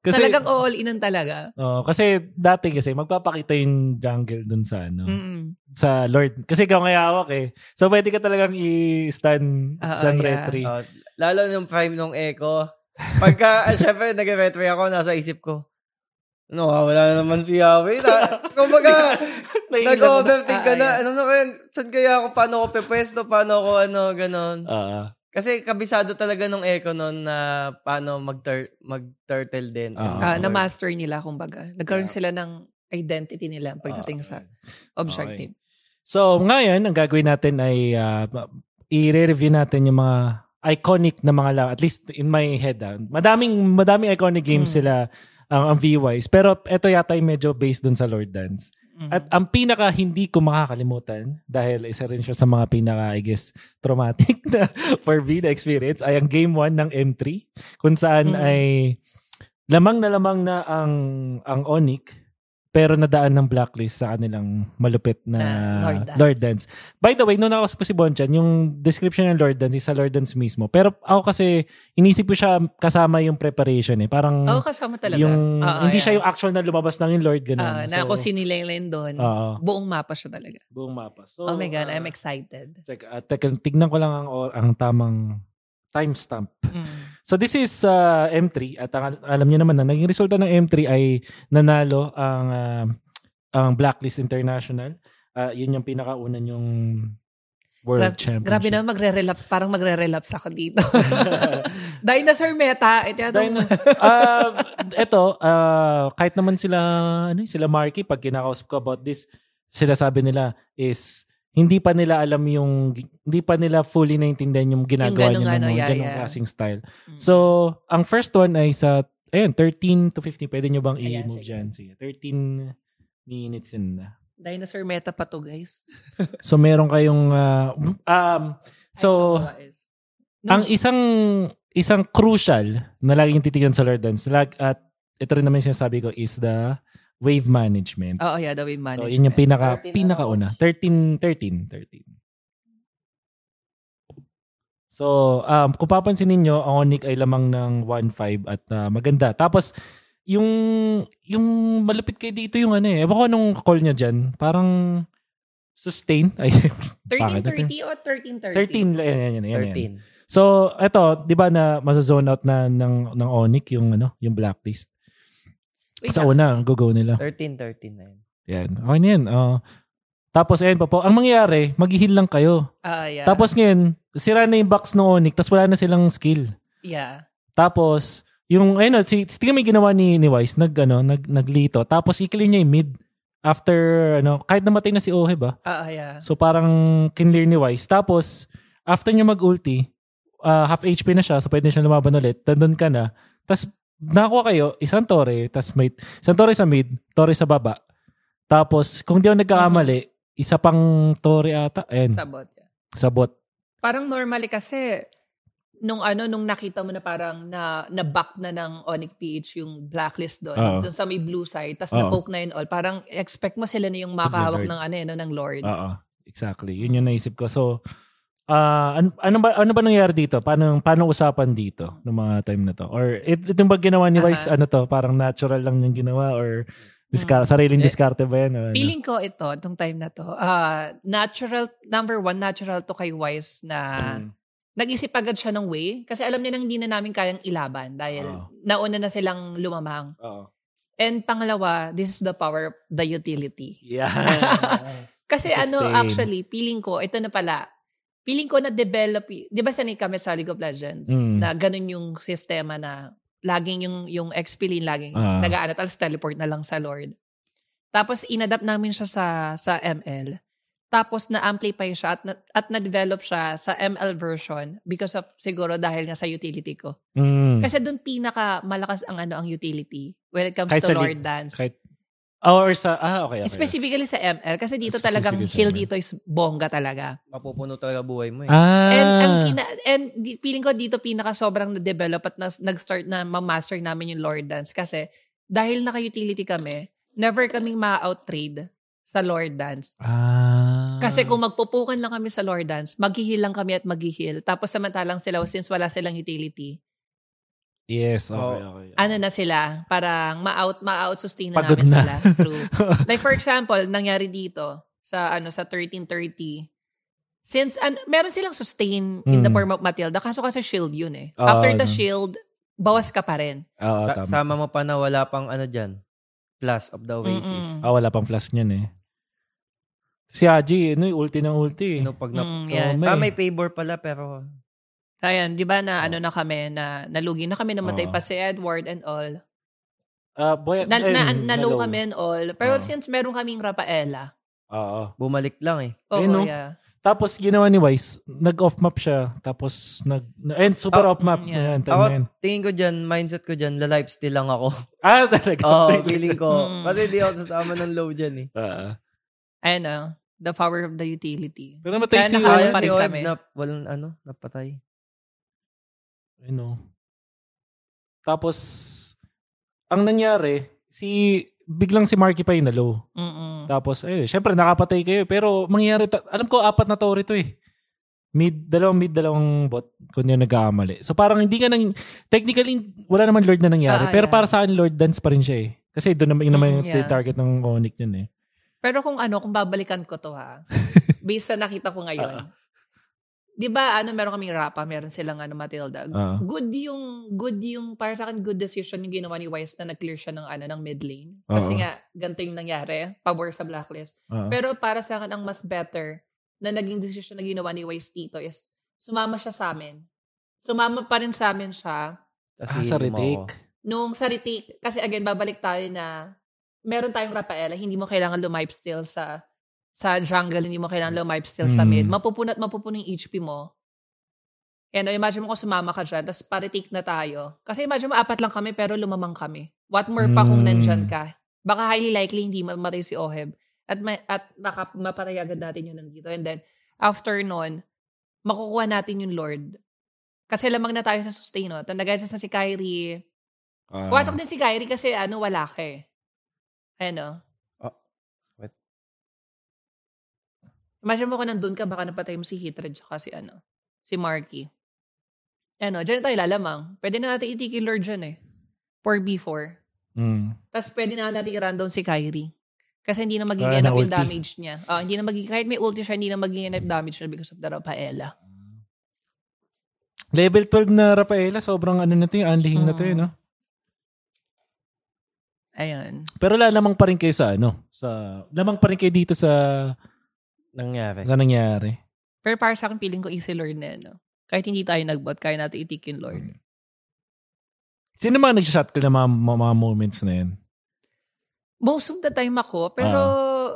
S1: Kasi,
S2: talagang all inan talaga.
S1: oo, kasi dati kasi magpapakita yung jungle dun sa ano,
S2: Mm-mm.
S1: sa Lord. Kasi ikaw ngay hawak eh. So pwede ka talagang i-stand
S2: Oo,
S1: sa
S2: yeah.
S1: retry.
S3: ah, lalo nung prime nung Echo. Pagka, ah, syempre, nag-retry ako, nasa isip ko, ano, ah, wala na naman si Yahweh. Na, kumbaga, nag-overthink ka
S2: Ah,
S3: na.
S2: yeah.
S3: Ano na kaya, saan kaya ako, paano ako pepwesto, paano ako, ano, ganon.
S1: Oo.
S3: Kasi kabisado talaga nung Echo noon na paano mag-tur- mag-turtle din.
S1: Ah,
S2: Ah,
S3: Or-
S2: na-master nila, kumbaga. Nagkaroon
S3: Yeah.
S2: sila ng identity nila pagdating sa objective.
S1: So, ngayon, ang gagawin natin ay uh, i-review natin yung mga iconic na mga laro. At least in my head. Ah. Madaming, madaming iconic games
S2: Hmm.
S1: sila ang, ang V-Wise. Pero ito yata yung medyo based dun sa Lord Dance. At ang pinaka hindi ko makakalimutan dahil isa rin siya sa mga pinaka I guess traumatic na for me na experience ay ang game 1 ng M3 kung saan
S2: Mhm.
S1: ay lamang na lamang na ang ang Onic pero nadaan ng blacklist sa kanilang malupit na,
S2: Na Lord Dance.
S1: Lord Dance. By the way, nung nakausap ko si Bonchan, yung description ng Lord Dance is sa Lord Dance mismo. Pero ako kasi, inisip ko siya kasama yung preparation eh. Parang
S2: Oo, kasama talaga.
S1: yung,
S2: Oo,
S1: hindi
S2: yeah.
S1: siya yung actual na lumabas ng yung Lord, ganun.
S2: Ah, na kung sinilay doon.
S1: Oo.
S2: buong mapa siya talaga.
S1: buong mapa. So,
S2: oh my God,
S1: ah,
S2: I'm excited.
S1: Teka, ah, teka, tignan ko lang ang, or- ang tamang timestamp.
S2: Mm.
S1: So this is uh, M3 at ang, alam niyo naman na naging resulta ng M3 ay nanalo ang ah, ang Blacklist International. Ah, yun yung pinakaunan yung World
S2: Gra-
S1: Championship.
S2: Grabe na magre-relapse. Parang magre-relapse ako dito. Dinosaur meta. Ito yata.
S1: Dahil, uh, eto, ah, kahit naman sila, ano, sila Marky, pag kinakausap ko about this, sila sabi nila is, hindi pa nila alam yung, hindi pa nila fully naintindihan yung ginagawa
S2: Yung
S1: niya ng
S2: ano, yeah,
S1: ganung
S2: yeah.
S1: klaseng style.
S2: Mm.
S1: So, ang first one ay sa, ayun, 13 to 15. Pwede nyo bang i-move
S2: sige.
S1: dyan? Sige, 13 minutes in na.
S2: Dinosaur meta pa to, guys.
S1: So, meron kayong, ah, um, so,
S2: No.
S1: ang isang isang crucial na laging titignan sa Lord Dance, lag, at ito rin naman yung sinasabi ko is the wave management.
S2: Oo, yeah, the
S1: so,
S2: management.
S1: yun yung pinaka,
S3: 13
S1: pinakauna. 13, 13, 13. So, um, kung papansin ninyo, ang Onic ay lamang ng 1.5 at ah, maganda. Tapos, yung yung malapit kay dito yung ano eh. Ewan ko anong call niya dyan. Parang sustain. Ay, bakit?
S2: 1330 o 1330?
S1: 13. Yan, yan, yan, yan, yan.
S3: 13.
S1: So, eto, 'di ba na masa-zone out na ng ng Onic yung ano, yung blacklist.
S2: Wait
S1: Sa una, ang go nila.
S3: 13, 13 na yun.
S1: Yan. Okay na yan. Oh. tapos, ayun pa po. Ang mangyayari, mag-heal lang kayo.
S2: Ah, yeah.
S1: Tapos ngayon, sira na yung box ng Onic, tapos wala na silang skill.
S2: yeah.
S1: Tapos, yung, ayun, si, tingnan mo yung ginawa ni, ni Wise, nag, ano, nag, naglito. Tapos, i-clear niya yung mid. After, ano, kahit namatay na si Oheb, ah.
S2: Ah, yeah.
S1: So parang kinlear ni Wise. Tapos, after niya mag-ulti, ah, half HP na siya, so pwede siya lumaban ulit. Tandun ka na. Tapos, nakakuha kayo, isang tore, tapos may, isang tore sa mid, tore sa baba. Tapos, kung di ako nagkakamali, isa pang tore ata, ayan,
S2: Sabot. Yeah.
S1: sa bot.
S2: Parang normally kasi, nung ano, nung nakita mo na parang na, na-back na ng Onic PH yung blacklist doon,
S1: Oo.
S2: doon sa may blue side, tapos
S1: Oo.
S2: na-poke na yun all, parang expect mo sila na yung makahawak ng ano, eh, no, ng Lord.
S1: Oo, exactly. Yun yung naisip ko. So, ah an- ano ba ano ba nangyari dito? Paano paano usapan dito ng mga time na to? Or it, itong ba ginawa ni Wise
S2: Aha.
S1: ano to? Parang natural lang yung ginawa or diska, sariling
S3: Eh,
S1: diskarte ba yan? Ano?
S2: Feeling ko ito, itong time na to, ah natural, number one, natural to kay Wise na
S1: Mm.
S2: nag-isip agad siya ng way kasi alam niya nang hindi na namin kayang ilaban dahil
S1: Oo.
S2: nauna na silang lumamang.
S1: Oo.
S2: And pangalawa, this is the power of the utility.
S1: Yeah.
S2: Kasi ano,
S1: Sustain.
S2: actually, feeling ko, ito na pala, feeling ko na-develop, y- di ba sanay kami sa League of Legends,
S1: Mm.
S2: na ganun yung sistema na laging yung, yung XP lane, laging
S1: Ah.
S2: nag-aano, tapos teleport na lang sa Lord. Tapos inadapt namin siya sa sa ML. Tapos na-amplify siya at, na, at na-develop siya sa ML version because of siguro dahil nga sa utility ko.
S1: Mm.
S2: Kasi doon pinaka malakas ang ano ang utility when it comes
S1: Kahit
S2: to Lord
S1: league,
S2: Dance.
S1: Kahit, or sa, ah, okay, okay.
S2: Specifically sa ML kasi dito talagang
S1: ML.
S2: dito is bongga talaga.
S3: Mapupuno talaga buhay mo eh.
S1: Ah.
S2: And ang kina, and di, feeling ko dito pinaka sobrang na-develop at nas, nag-start na ma-master namin yung Lord Dance kasi dahil naka-utility kami, never kaming ma-outtrade sa Lord Dance.
S1: ah.
S2: Kasi kung magpupukan lang kami sa Lord Dance, maghihil lang kami at maghihil. Tapos samantalang sila, since wala silang utility,
S1: Yes, okay,
S3: Oh.
S1: okay.
S2: ano na sila, parang ma-out, ma-out sustain na
S1: Pagod
S2: namin
S1: na.
S2: sila. True. like for example, nangyari dito sa ano sa 1330. Since an, meron silang sustain in the
S1: Mm.
S2: form of Matilda, kaso kasi shield yun eh.
S1: Ah,
S2: After the shield, bawas ka pa rin.
S1: Oo,
S3: Ka-
S1: tama.
S3: Sama mo pa na wala pang ano dyan. Plus of the Oasis.
S2: Mm-mm.
S1: Ah, wala pang flask niyan eh. Si Haji, ano, ulti ng ulti.
S3: Sino pag na...
S2: Mm,
S1: may-
S3: Ah, may favor pala pero
S2: Ayan, di ba na
S1: Oh.
S2: ano na kami, na nalugi na kami, namatay
S1: Oo.
S2: pa si Edward and all.
S1: Ah, boy,
S2: Na,
S1: eh,
S2: na, nalo
S1: nalo.
S2: kami and all. Pero
S1: Oo.
S2: since meron kaming Rafaela,
S1: Oo.
S3: bumalik lang eh.
S2: oo,
S1: no?
S2: yeah.
S1: Tapos ginawa ni Wise, nag-off map siya. Tapos nag and super
S3: Ah,
S1: off map.
S2: yeah.
S1: Ayan,
S3: Ako,
S1: na yan.
S3: tingin ko dyan, mindset ko dyan, la-lifesteal lang ako.
S1: Ah, talaga.
S3: Oo, feeling ko.
S2: Mm.
S3: Kasi di ako sasama ng low dyan eh.
S1: Ah.
S2: Ayun oh, the power of the utility.
S1: pero namatay
S2: Kaya
S1: si
S3: Sayang
S2: pa
S3: si
S2: kami?
S3: na walang ano, napatay.
S1: Ano. Tapos, ang nangyari, si biglang si Marky pa yung nalo.
S2: Mm-mm.
S1: Tapos, eh, syempre, nakapatay kayo. Pero, mangyayari, ta- alam ko, apat na tore to eh. Mid, dalawang mid, dalawang bot, kung yun nagkakamali. So, parang hindi ka nang, technically, wala naman Lord na nangyari.
S2: Ah,
S1: pero
S2: yeah.
S1: para sa akin, Lord dance pa rin siya eh. Kasi doon naman, yun naman
S2: Mm,
S1: yung
S2: yeah.
S1: target ng Onyx yun eh.
S2: Pero kung ano, kung babalikan ko to ha, based sa nakita ko ngayon,
S1: Ah.
S2: Di ba ano, meron kaming rapa, meron silang ano, Matilda.
S1: Ah.
S2: Good yung, good yung, para sa akin, good decision yung ginawa ni Wise na nag-clear siya ng ano, ng mid lane. Kasi
S1: Oo.
S2: nga, ganito yung nangyari, pabor sa blacklist.
S1: Ah.
S2: Pero para sa akin, ang mas better na naging decision na ginawa ni Wise Tito is, sumama siya sa amin. Sumama pa rin sa amin siya
S3: Tapos
S1: ah, sa retake.
S2: nung sa retake, kasi again, babalik tayo na meron tayong Rafaela, hindi mo kailangan lumipe still sa sa jungle, hindi mo kailangan lumipe still sa
S1: Mm.
S2: mid. Mapupuno at mapupuno yung HP mo. And uh, imagine mo kung sumama ka dyan, tapos pa-retake na tayo. Kasi imagine mo, apat lang kami, pero lumamang kami. What more pa kung
S1: Mm.
S2: nandyan ka? Baka highly likely hindi mamatay si Oheb. At, may, at naka, mapatay agad natin yun nandito. And then, after nun, makukuha natin yung Lord. Kasi lamang na tayo sa sustain, no? Nag-adjust na si Kyrie,
S1: Ah.
S2: Watak din si Kyrie kasi ano, wala ka eh. Ano?
S3: Ah, wait.
S2: Imagine mo kung nandun ka, baka napatay mo si Hitred tsaka si ano, si Marky. Ano, dyan tayo lalamang. Pwede na natin itiki Lord dyan eh. 4B4.
S1: Mm.
S2: Tapos pwede na natin i-run si Kyrie. Kasi hindi na magiging enough yung damage niya. Oh, hindi na magiging, kahit may ulti siya, hindi na magiging enough damage niya because of the Rafaela.
S1: Level 12 na Rafaela, sobrang ano na to yung unlihing na to
S2: Mm.
S1: eh, no?
S2: Ayun.
S1: Pero lalamang pa rin kayo sa ano, sa lamang pa rin kayo dito sa
S3: Nangyari.
S1: sa nangyari.
S2: Pero para sa akin, feeling ko easy Lord na yun. No? Kahit hindi tayo nagbot, kaya natin itiki yung Lord.
S1: Sino mga nag-shot ka na mga, mga, mga moments na yan?
S2: most of the time ako, pero
S1: Ah.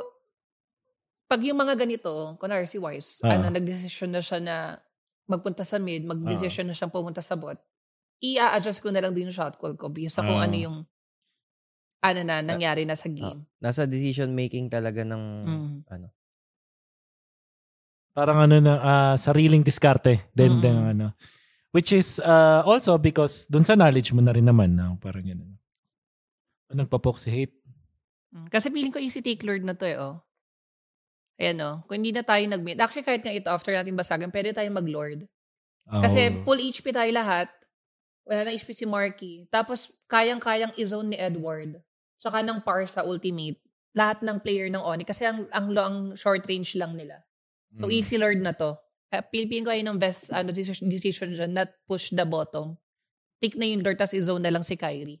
S2: pag yung mga ganito, kunwari si Wise,
S1: Ah.
S2: ano, nag-decision na siya na magpunta sa mid, mag-decision na siyang pumunta sa bot, i-adjust ko na lang din yung shot call ko based sa kung
S1: Ah.
S2: ano yung ano na, nangyari na sa game.
S3: Nasa decision making talaga ng
S2: Mm.
S3: ano.
S1: Parang ano na, ah, sariling diskarte. Then,
S2: Mm.
S1: then ano. Which is uh, also because dun sa knowledge mo na rin naman na parang yun. Nagpapok si hate.
S2: Mm. Kasi feeling ko easy take Lord na to eh, oh. Ayan, oh. Kung hindi na tayo nag-mid, actually kahit nga ito, after natin basagan, pwede tayo mag-Lord. Kasi
S1: Oh.
S2: full HP tayo lahat. Wala na HP si Marky. Tapos, kayang-kayang i-zone ni Edward. Tsaka ng par sa ultimate. Lahat ng player ng Oni. Kasi ang, ang, ang short range lang nila. So,
S1: Mm.
S2: easy lord na to. Uh, Pilipin ko ay ng best ano, decision, decision dyan, not push the bottom. Tick na yung lord, tapos i-zone na lang si Kyrie.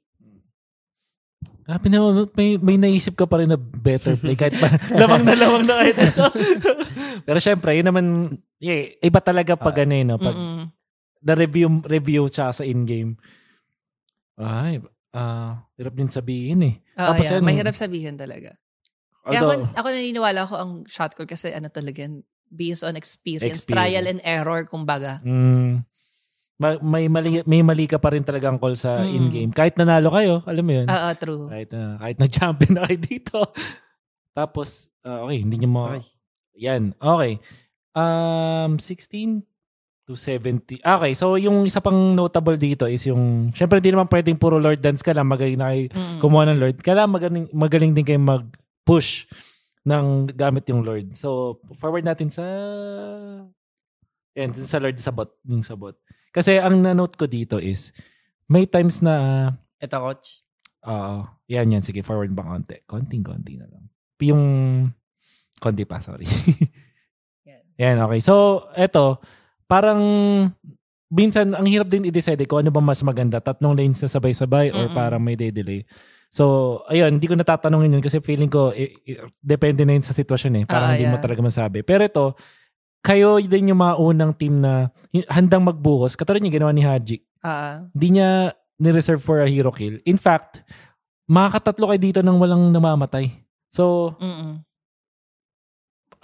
S1: Grabe na, may, may naisip ka pa rin na better play kahit pa lamang na lamang na kahit ito. Pero syempre, yun naman, yeah, iba talaga pag ano eh, no? Pag
S2: Mm-mm.
S1: the review, review tsaka sa in-game. Ay, ah, hirap din sabihin eh.
S2: Ah,
S1: Tapos
S2: yeah,
S1: yan,
S2: mahirap sabihin talaga. Kaya
S1: Although,
S2: ako, ako naniniwala ko ang shot call kasi ano talaga, yan, based on experience,
S1: Experience.
S2: trial and error, kumbaga.
S1: mm, ma- may mali may mali ka pa rin talagang call sa
S2: Mm.
S1: in-game. Kahit nanalo kayo, alam mo yun.
S2: Oo, true.
S1: kahit na kahit nag-champion na kayo dito. Tapos ah, okay, hindi niyo mo
S3: Okay.
S1: Yan. Okay. Um 16 to 70. Okay, so yung isa pang notable dito is yung syempre hindi naman pwedeng puro Lord dance ka lang magaling na kayo
S2: Mm.
S1: kumuha ng Lord. Kailangan magaling, magaling din kayo mag-push ng gamit yung Lord. So, forward natin sa yan, dun sa Lord sa bot, yung sa bot. Kasi ang na-note ko dito is may times na
S3: Ito, coach.
S1: Oo. yan, yan. Sige, forward ba konti? Konting-konti na lang. Yung konti pa, sorry.
S2: Yan.
S1: yan, okay. So, eto, parang minsan, ang hirap din i-decide kung ano ba mas maganda. Tatlong lanes na sabay-sabay or
S2: Mm-mm.
S1: parang may delay. So, ayun, hindi ko natatanungin yun kasi feeling ko, eh, eh, depende na yun sa sitwasyon eh. Parang
S2: Ah,
S1: hindi mo
S2: yeah.
S1: talaga masabi. Pero ito, kayo din yung mga unang team na handang magbuhos. Katulad yung ginawa ni Haji
S2: Ah,
S1: hindi niya ni-reserve for a hero kill. In fact, makakatatlo kayo dito nang walang namamatay. So,
S2: mm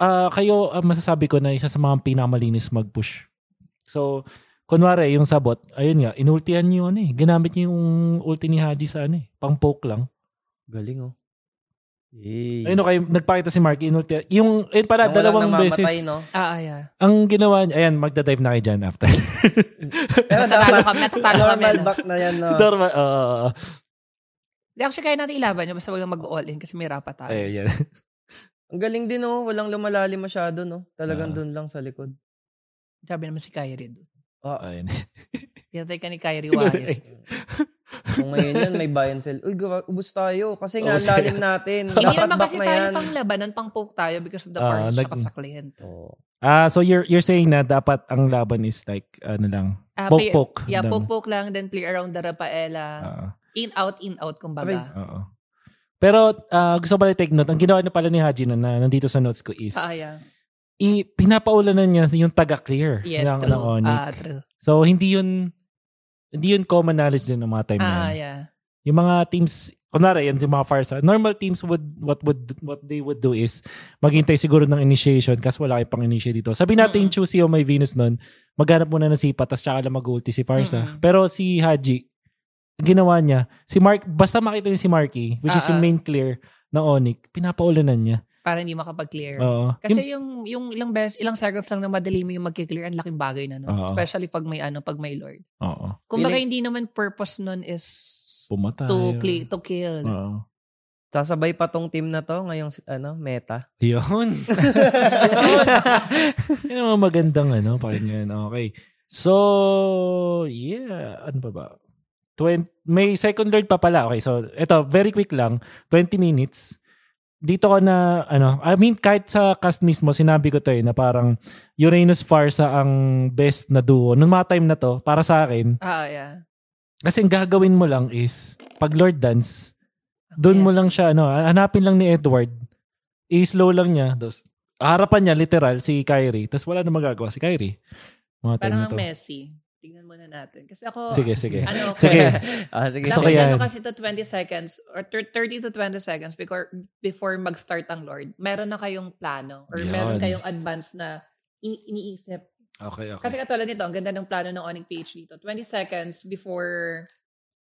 S1: ah, kayo, ah, masasabi ko na isa sa mga pinakamalinis mag-push. So, kunwari, yung sabot, ayun nga, inultihan niyo ano eh. Ginamit niyo yung ulti ni Haji sa ano eh. Pang poke lang.
S3: Galing oh. Yay.
S1: Ayun o kayo, nagpakita si Marky, inultihan. Yung, ayun pala,
S3: Nang
S1: dalawang beses.
S3: no?
S2: Ah, ah, yeah.
S1: Ang ginawa niya, ayan, magdadive na kayo dyan after.
S3: Pero
S2: Natatalo kami, natatalo kami.
S3: normal
S2: no?
S3: back na yan, no?
S1: Normal, oo.
S2: Di, Actually, kaya natin ilaban yun. Basta wag lang mag-all in kasi may rapat tayo.
S1: Ayun, yan.
S3: Ang galing din, no? Walang lumalalim masyado, no? Talagang
S1: Ah.
S3: dun lang sa likod.
S2: Sabi naman si Kyrie doon.
S1: Ayun.
S2: Pinatay ka ni Kyrie Wise.
S3: Kung ngayon yan, may buy and sell. Uy, gawa, ubus tayo. Kasi nga, ang lalim natin.
S2: Hindi
S3: Dapat
S2: naman kasi
S3: na
S2: tayo
S3: yan.
S2: pang labanan, pang poke tayo because of the
S1: Ah,
S2: parts tsaka sa client.
S3: Oo.
S1: Ah, so you're you're saying na dapat ang laban is like ano lang,
S2: Ah,
S1: poke
S2: play-
S1: poke.
S2: Yeah,
S1: lang.
S2: poke-poke lang, then play around the Rafaela.
S1: Ah,
S2: in, out, in, out, kumbaga.
S1: oo. Pero ah, gusto pala take note, ang ginawa na pala ni Haji na, na nandito sa notes ko is
S2: Ah, yeah.
S1: I, pinapaulanan niya yung taga-clear
S2: Yes,
S1: ng,
S2: true.
S1: ng Onyx.
S2: Ah, true.
S1: so hindi yun hindi yun common knowledge din ng mga time na
S2: Ah,
S1: yun.
S2: yeah.
S1: Yung mga teams, kunwari yan, yung mga Farsa, normal teams would, what would, what they would do is, maghintay siguro ng initiation kasi wala kayo pang initiate dito. Sabi natin,
S2: Mm-mm.
S1: choose yung may Venus nun, maghanap muna ng sipa, tapos tsaka lang mag-ulti si Farsa.
S2: Mm-mm.
S1: Pero si Haji, ginawa niya, si Mark, basta makita niya si Marky, which is
S2: Ah,
S1: yung
S2: ah.
S1: main clear ng Onyx, pinapaulanan niya.
S2: Para hindi makapag-clear.
S1: Oo.
S2: Kasi yung, yung ilang best, ilang circles lang na madali mo yung mag-clear, ang laking bagay na, no?
S1: Oo.
S2: Especially pag may ano, pag may Lord.
S1: Oo.
S2: Kumbaga,
S3: Feeling-
S2: hindi naman purpose nun is
S1: Pumatay.
S2: to, cli- to kill.
S1: Oo.
S3: Sasabay pa tong team na to ngayong ano, meta.
S1: Yun. Yan ang mga magandang ano, pakinggan. Okay. So, yeah. Ano pa ba? 20, may second lord pa pala. Okay, so ito, very quick lang. 20 minutes. Dito ko na, ano, I mean, kahit sa cast mismo, sinabi ko to eh, na parang Uranus Farsa ang best na duo. Nung mga time na to, para sa akin,
S2: Ah, yeah.
S1: kasi ang gagawin mo lang is, pag Lord Dance, doon mo
S2: Yes.
S1: lang siya, ano, hanapin lang ni Edward. I-slow lang niya. Dos, harapan niya, literal, si Kyrie. Tapos wala na magagawa si Kyrie. Mga
S2: Parang
S1: na to.
S2: Messi. Tingnan muna natin. Kasi ako,
S1: Sige, sige.
S2: ano,
S1: Sige.
S3: ah, sige.
S1: Gusto ko
S2: Dapat
S1: yan.
S2: ano kasi to 20 seconds or thir- 30 to 20 seconds before before mag-start ang Lord. Meron na kayong plano or
S1: Yan.
S2: meron kayong advance na ini- iniisip.
S1: Okay, okay.
S2: Kasi katulad nito, ang ganda ng plano ng Onyx page dito. 20 seconds before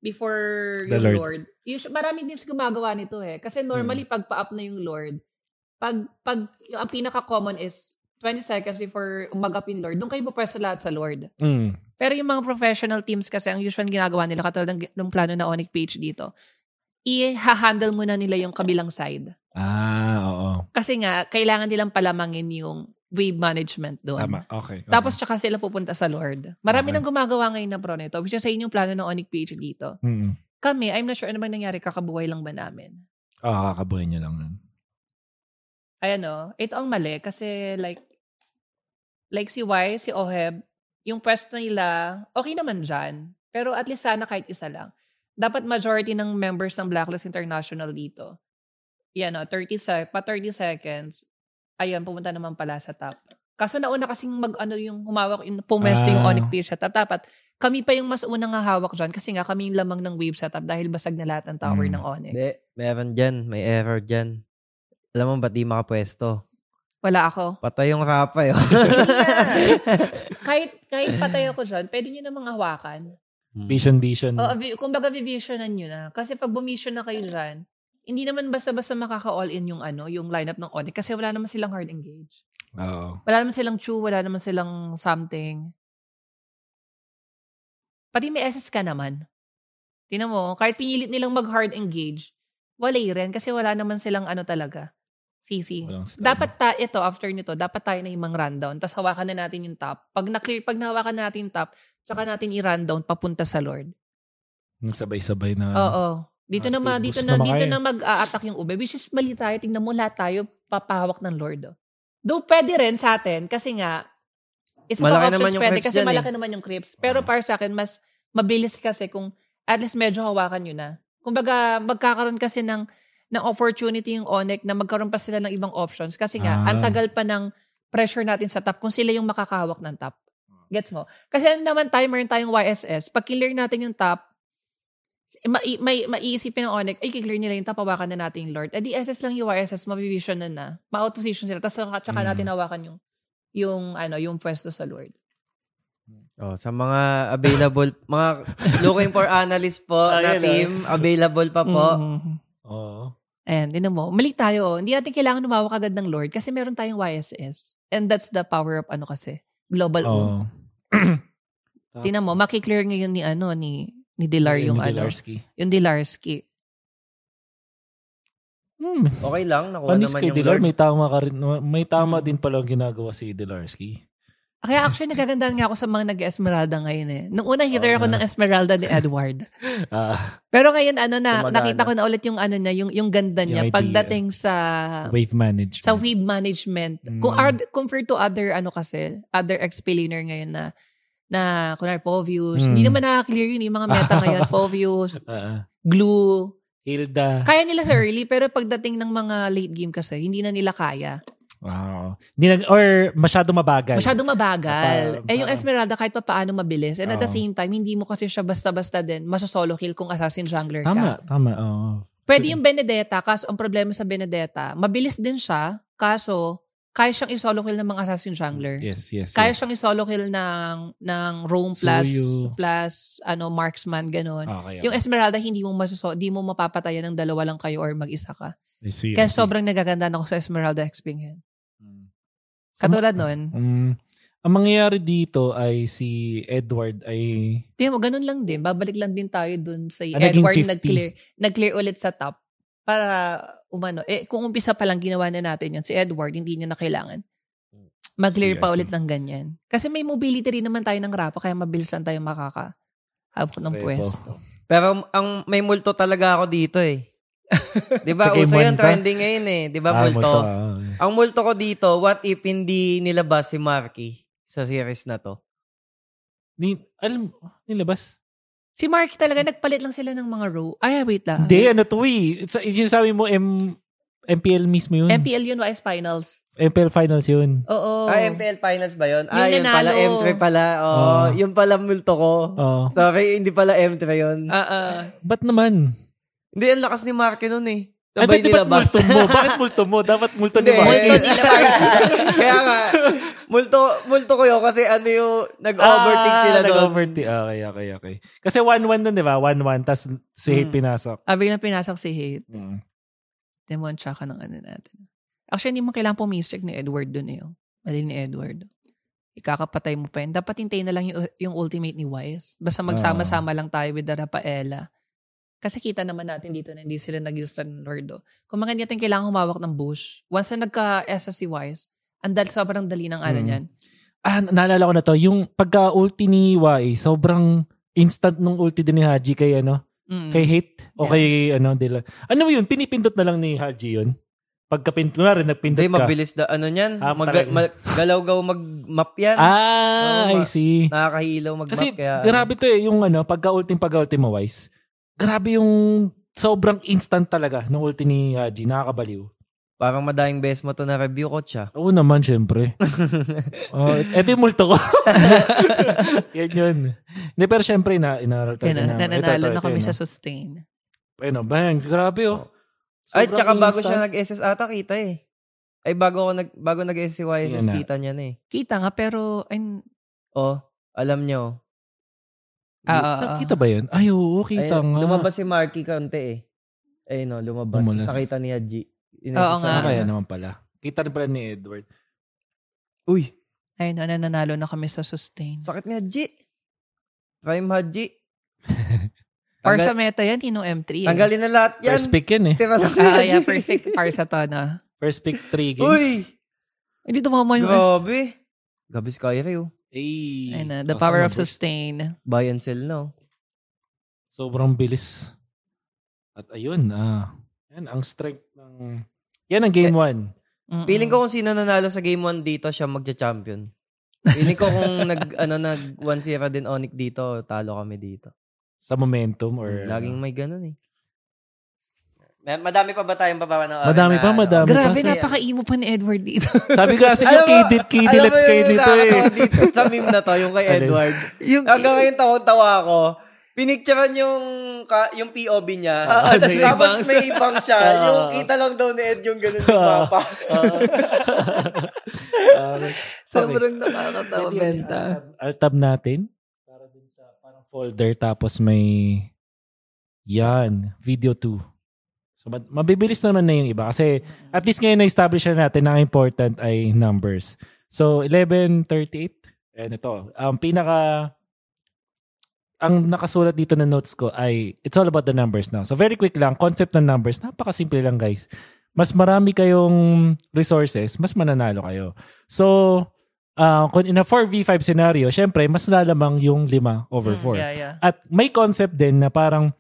S2: before
S1: The
S2: yung
S1: Lord.
S2: Lord. Usually, maraming teams gumagawa nito eh. Kasi normally, pag pa-up na yung Lord, pag, pag yung, ang pinaka-common is 20 seconds before mag-up yung Lord, doon kayo pupwesto lahat sa Lord.
S1: Mm.
S2: Pero yung mga professional teams kasi, ang usual ginagawa nila, katulad ng, ng plano na Onyx page dito, i-handle muna nila yung kabilang side.
S1: Ah, oo.
S2: Kasi nga, kailangan nilang palamangin yung wave management doon.
S1: Tama. Okay. okay.
S2: Tapos tsaka sila pupunta sa Lord. Marami
S1: Okay.
S2: nang gumagawa ngayon na pro nito. Which is sa inyong plano ng Onyx page dito.
S1: Mm.
S2: Kami, I'm not sure ano bang nangyari, kakabuhay lang ba namin?
S1: Ah, kakabuhay niya lang.
S2: Ayan o, ito ang mali kasi like, like si Y, si Oheb, yung pwesto nila, okay naman dyan. Pero at least sana kahit isa lang. Dapat majority ng members ng Blacklist International dito. Yan o, 30 sec, pa 30 seconds. Ayun, pumunta naman pala sa top. Kaso nauna kasing mag, ano yung humawak, yung pumesto yung
S1: Ah.
S2: Onyx page sa top. Dapat kami pa yung mas unang hahawak dyan kasi nga kami yung lamang ng wave setup dahil basag na lahat ng tower
S1: Mm.
S2: ng Onyx.
S3: Hindi, meron dyan. May error dyan. Alam mo, ba't di makapwesto?
S2: Wala ako.
S3: Patay yung rapa yun.
S2: kahit kahit patay ako dyan, pwede nyo namang hawakan.
S1: Vision, vision.
S2: O, vi- kumbaga, visionan nyo na. Kasi pag bumission na kayo dyan, hindi naman basta-basta makaka-all-in yung ano, yung lineup ng Onyx kasi wala naman silang hard engage.
S1: Oo.
S2: Wala naman silang chew, wala naman silang something. Pati may SS ka naman. Tingnan mo, kahit pinilit nilang mag-hard engage, wala rin kasi wala naman silang ano talaga. CC. Dapat ta, ito, after nito, dapat tayo na yung mga rundown. Tapos hawakan na natin yung top. Pag na-clear, pag nahawakan natin yung top, tsaka natin i-rundown papunta sa Lord.
S1: Yung sabay-sabay na.
S2: Oo. Dito na, ma, dito na,
S1: naman
S2: dito na mag-a-attack yung ube. Which is mali tayo. Tingnan mo lahat tayo papahawak ng Lord. Oh. Though pwede rin sa atin kasi nga, isa
S3: Malaki
S2: pa
S3: naman
S2: options
S3: yung
S2: pwede kasi
S3: dyan
S2: malaki
S3: eh.
S2: naman yung creeps. Pero
S1: Ah.
S2: para sa akin, mas mabilis kasi kung at least medyo hawakan nyo na. Kumbaga, magkakaroon kasi ng, ng opportunity yung Onyx na magkaroon pa sila ng ibang options kasi nga,
S1: Ah.
S2: ang tagal pa ng pressure natin sa top kung sila yung makakahawak ng top. Gets mo? Kasi naman tayo, meron tayong YSS. Pag clear natin yung top, ma- may, maiisipin ng Onyx, ay, kiklear nila yung tapawakan na natin yung Lord. Eh, di SS lang yung YSS, mabivision na na. Ma-out position sila. Tapos tsaka
S1: Mm.
S2: natin hawakan yung, yung, ano, yung pwesto sa Lord.
S3: Oh, sa mga available, mga looking for analyst po na
S1: Ayun, ah.
S3: team, available pa po.
S2: Mhm.
S1: Oo.
S2: Ayan, din mo. Mali tayo. oh. Hindi natin kailangan lumawak agad ng Lord kasi meron tayong YSS. And that's the power of ano kasi, global
S1: Oo.
S2: owned. Tingnan mo, makiklear ngayon ni ano, ni, ni Dilar yung
S1: Yung
S2: ano,
S1: Dilarsky.
S2: yung Dilarski.
S1: Hmm.
S3: Okay lang, nakuha
S1: Panis
S3: naman
S1: kay
S3: yung
S1: Dilar,
S3: Lord.
S1: may tama ka rin. May tama din pala ang ginagawa si Dilarsky.
S2: Kaya actually, nagagandahan nga ako sa mga nag-Esmeralda ngayon eh. Nung una, hitter
S1: Oo
S2: ako ng Esmeralda ni Edward.
S1: Ah,
S2: Pero ngayon, ano na,
S3: Gumagana.
S2: nakita ko na ulit yung ano niya, yung, yung ganda niya
S1: Yung
S2: pagdating sa
S1: wave management.
S2: sa wave management. Kung
S1: Mm.
S2: ar- compared to other ano kasi, other explainer ngayon na na kunwari Povius,
S1: Mm.
S2: hindi naman nakaka-clear yun yung mga meta ngayon, Povius,
S1: Ah,
S2: Glue.
S1: Hilda.
S2: Kaya nila sa early, pero pagdating ng mga late game kasi, hindi na nila kaya.
S1: Wow. Na, or masyado mabagal.
S2: Masyadong mabagal.
S1: Pa-
S2: eh yung Esmeralda kahit pa paano mabilis. And at the same time, hindi mo kasi siya basta-basta din masosolo kill kung assassin jungler ka.
S1: Tama, tama. oo.
S2: Pwede
S1: So,
S2: yung Benedetta, kaso ang problema sa Benedetta, mabilis din siya, kaso kaya siyang isolo kill ng mga assassin jungler.
S1: Yes, yes.
S2: Kaya
S1: yes.
S2: siyang isolo kill ng, ng roam plus,
S1: Suyu.
S2: plus ano, marksman, ganun.
S1: Okay,
S2: Yung
S1: okay.
S2: Esmeralda, hindi mo masaso, hindi mo mapapatayan ng dalawa lang kayo or mag-isa ka.
S1: I see,
S2: Kaya
S1: I see.
S2: sobrang nagaganda ako sa Esmeralda XP ngayon. Katulad nun,
S1: Mm, ang mangyayari dito ay si Edward ay
S2: tingnan mo, ganun lang din. Babalik lang din tayo dun sa
S1: Ah,
S2: Edward
S1: 50.
S2: nag-clear, nag-clear ulit sa top para umano. Eh, kung umpisa pa lang ginawa na natin yun, si Edward, hindi niya na kailangan. Mag-clear pa ulit ng ganyan. Kasi may mobility rin naman tayo ng rapa, kaya mabilis lang tayo makakahabok ng
S1: Repo.
S2: pwesto.
S3: Pero ang may multo talaga ako dito eh. 'Di ba? Uso yun, trending ngayon eh. 'Di ba,
S1: Ah,
S3: multo?
S1: multo, ah.
S3: Ang multo ko dito, what if hindi nilabas si Marky sa series na to?
S1: Ni, alam, nilabas?
S2: Si Marky talaga, nagpalit lang sila ng mga row. Ay, wait lang.
S1: Hindi, ano to eh. Yung sabi mo, M, MPL mismo yun.
S2: MPL yun, YS Finals.
S1: MPL finals yun.
S2: Oo.
S3: Ah, MPL Finals ba yun? ah,
S2: Yung
S3: yun pala,
S2: nanalo.
S3: M3 pala. Oo,
S1: Oh.
S3: yun pala multo ko.
S1: Oh.
S3: Sorry, hindi pala M3 yun.
S2: Ah, ah.
S1: Ba't naman?
S3: Hindi, ang lakas ni Marky nun eh.
S1: Ay,
S3: Sabay
S1: ba't ba't
S3: nilabas.
S1: multo mo? Bakit multo mo? Dapat multo ni. Marky.
S2: Multo nila, Marky.
S3: Kaya nga, multo, multo ko yun kasi ano yung nag-overtake sila doon.
S1: Ah, Nag-overtake. Okay, okay, okay. Kasi 1-1 dun, di ba? 1-1, tas si Hate
S3: Mm.
S1: pinasok.
S2: Ah, biglang pinasok si Hate.
S1: Mm.
S2: Demon tsaka ng ano natin. Actually, hindi mo kailangan pumischeck ni Edward dun eh. oh. Mali ni Edward. Ikakapatay mo pa yun. Dapat hintayin na lang yung, yung ultimate ni Wise. Basta magsama-sama lang tayo with the Rafaela. Kasi kita naman natin dito na hindi sila nag-use ng Lord. Oh. Kung mga natin kailangan humawak ng bush, once na nagka-esa si Wise, ang dal sobrang dali ng ano
S1: Mm.
S2: niyan.
S1: Ah, naalala ko na to. Yung pagka-ulti ni YA, sobrang instant nung ulti din ni Haji kay ano,
S2: Mm.
S1: kay Hate o
S2: Yeah.
S1: kay ano nila. Ano yun? Pinipindot na lang ni Haji yun? Pagka-pindot, kunwari nagpindot
S3: Hindi,
S1: ka.
S3: mabilis da, ano yan,
S1: Ah,
S3: mag, mag- galaw-gaw mag-map yan.
S1: Ah, I
S3: ma-
S1: see.
S3: Nakakahilaw mag-map.
S1: Kasi
S3: kaya, ano.
S1: grabe to eh, yung ano, pagka-ultim, pagka-ultim mo wise. Grabe yung sobrang instant talaga ng ulti ni Haji. Nakakabaliw.
S3: Parang madaing best mo to na review ko siya.
S1: Oo naman, syempre. oh, eto yung multo ko. yan yun. Hindi, pero syempre, na, inaral talaga
S2: na, nananalo na kami sa
S1: oh.
S2: sustain.
S1: Ayun, oh, bang. Grabe, oh.
S3: Ay,
S1: Sobrang
S3: tsaka bago siya nag-SS ata, kita eh. Ay, bago ako nag, bago nag-SS si YSS,
S1: Yan na.
S3: kita niya na eh.
S2: Kita nga, pero, ay,
S3: Oh, alam niyo.
S2: Ah, ah, ah.
S1: Kita ba yun? Ay, oo, kita
S3: Ayun,
S1: nga.
S3: Lumabas si Marky kaunti eh. Ayun no, lumabas.
S1: Lumulas.
S3: Nakita ni Haji.
S2: Oo nga.
S1: Ah, kaya naman pala. Kita rin pala ni Edward.
S3: Uy,
S2: Ayun, na, nananalo na kami sa sustain.
S3: sakit ni Haji. Prime Haji.
S2: Or
S3: Tanggal-
S2: sa meta yan, Tino M3. Eh.
S3: Tanggalin na lahat yan.
S1: First pick yan eh.
S3: Tira lang si
S2: Ah,
S3: Haji.
S2: yeah, first pick par sa to, no?
S1: First pick 3 games.
S3: Uy,
S2: Hindi tumama yung
S3: grabe. Gabi si Kyrie oh.
S1: Ay,
S2: Ayun na, the power of sustain.
S3: Buy and sell no.
S1: Sobrang bilis. At ayun, ah. Yan, ang strength ng... Yan ang game 1.
S2: Mm-mm.
S3: Feeling ko kung sino nanalo sa game 1 dito, siya magja-champion. Feeling ko kung nag, ano, nag 1-0 din Onyx dito, talo kami dito.
S1: Sa momentum or...
S3: Laging may ganun eh. May- Madami pa ba tayong baba ng
S1: Madami pa, madami pa.
S2: Grabe,
S3: Kasi-
S2: napaka-emo pa ni Edward dito.
S1: Sabi ko kasi yung
S3: alam mo
S1: let's
S3: yung
S1: KD to eh.
S3: dito, sa meme na to, yung kay? Edward.
S2: yung,
S3: Hanggang ngayon tawang-tawa ako. pinicturean yung ka, yung POV niya.
S2: May
S3: tapos
S2: ibang-
S3: may ibang siya.
S1: Oo.
S3: yung kita lang daw ni Ed yung ganun yung mapa.
S1: Ah,
S2: Sobrang nakakatawa, benta.
S1: Alt- Alt tab natin. Para dun sa parang folder tapos may yan, video 2. So ma- mabibilis naman na yung iba kasi at least ngayon na-establish na natin na important ay numbers. So 1138 and ito, ang pinaka ang nakasulat dito na notes ko ay it's all about the numbers now. So very quick lang, concept ng numbers, napakasimple lang guys. Mas marami kayong resources, mas mananalo kayo. So, uh, kung in a 4v5 scenario, syempre, mas lalamang yung 5 over 4.
S2: Mm, yeah, yeah.
S1: At may concept din na parang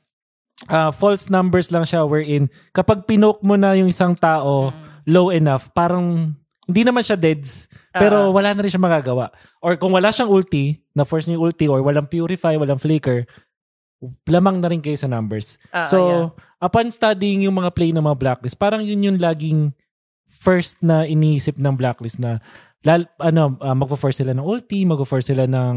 S1: uh, false numbers lang siya wherein kapag pinoke mo na yung isang tao
S2: Mm.
S1: low enough, parang hindi naman siya deads, pero
S2: Ah.
S1: wala na rin siya magagawa. Or kung wala siyang ulti, na force niya yung ulti, or walang purify, walang flicker, lamang na rin kayo sa numbers.
S2: Ah,
S1: so,
S2: yeah.
S1: upon studying yung mga play ng mga blacklist, parang yun yung laging first na iniisip ng blacklist na lal, ano, uh, magpo-force sila ng ulti, magpo-force sila ng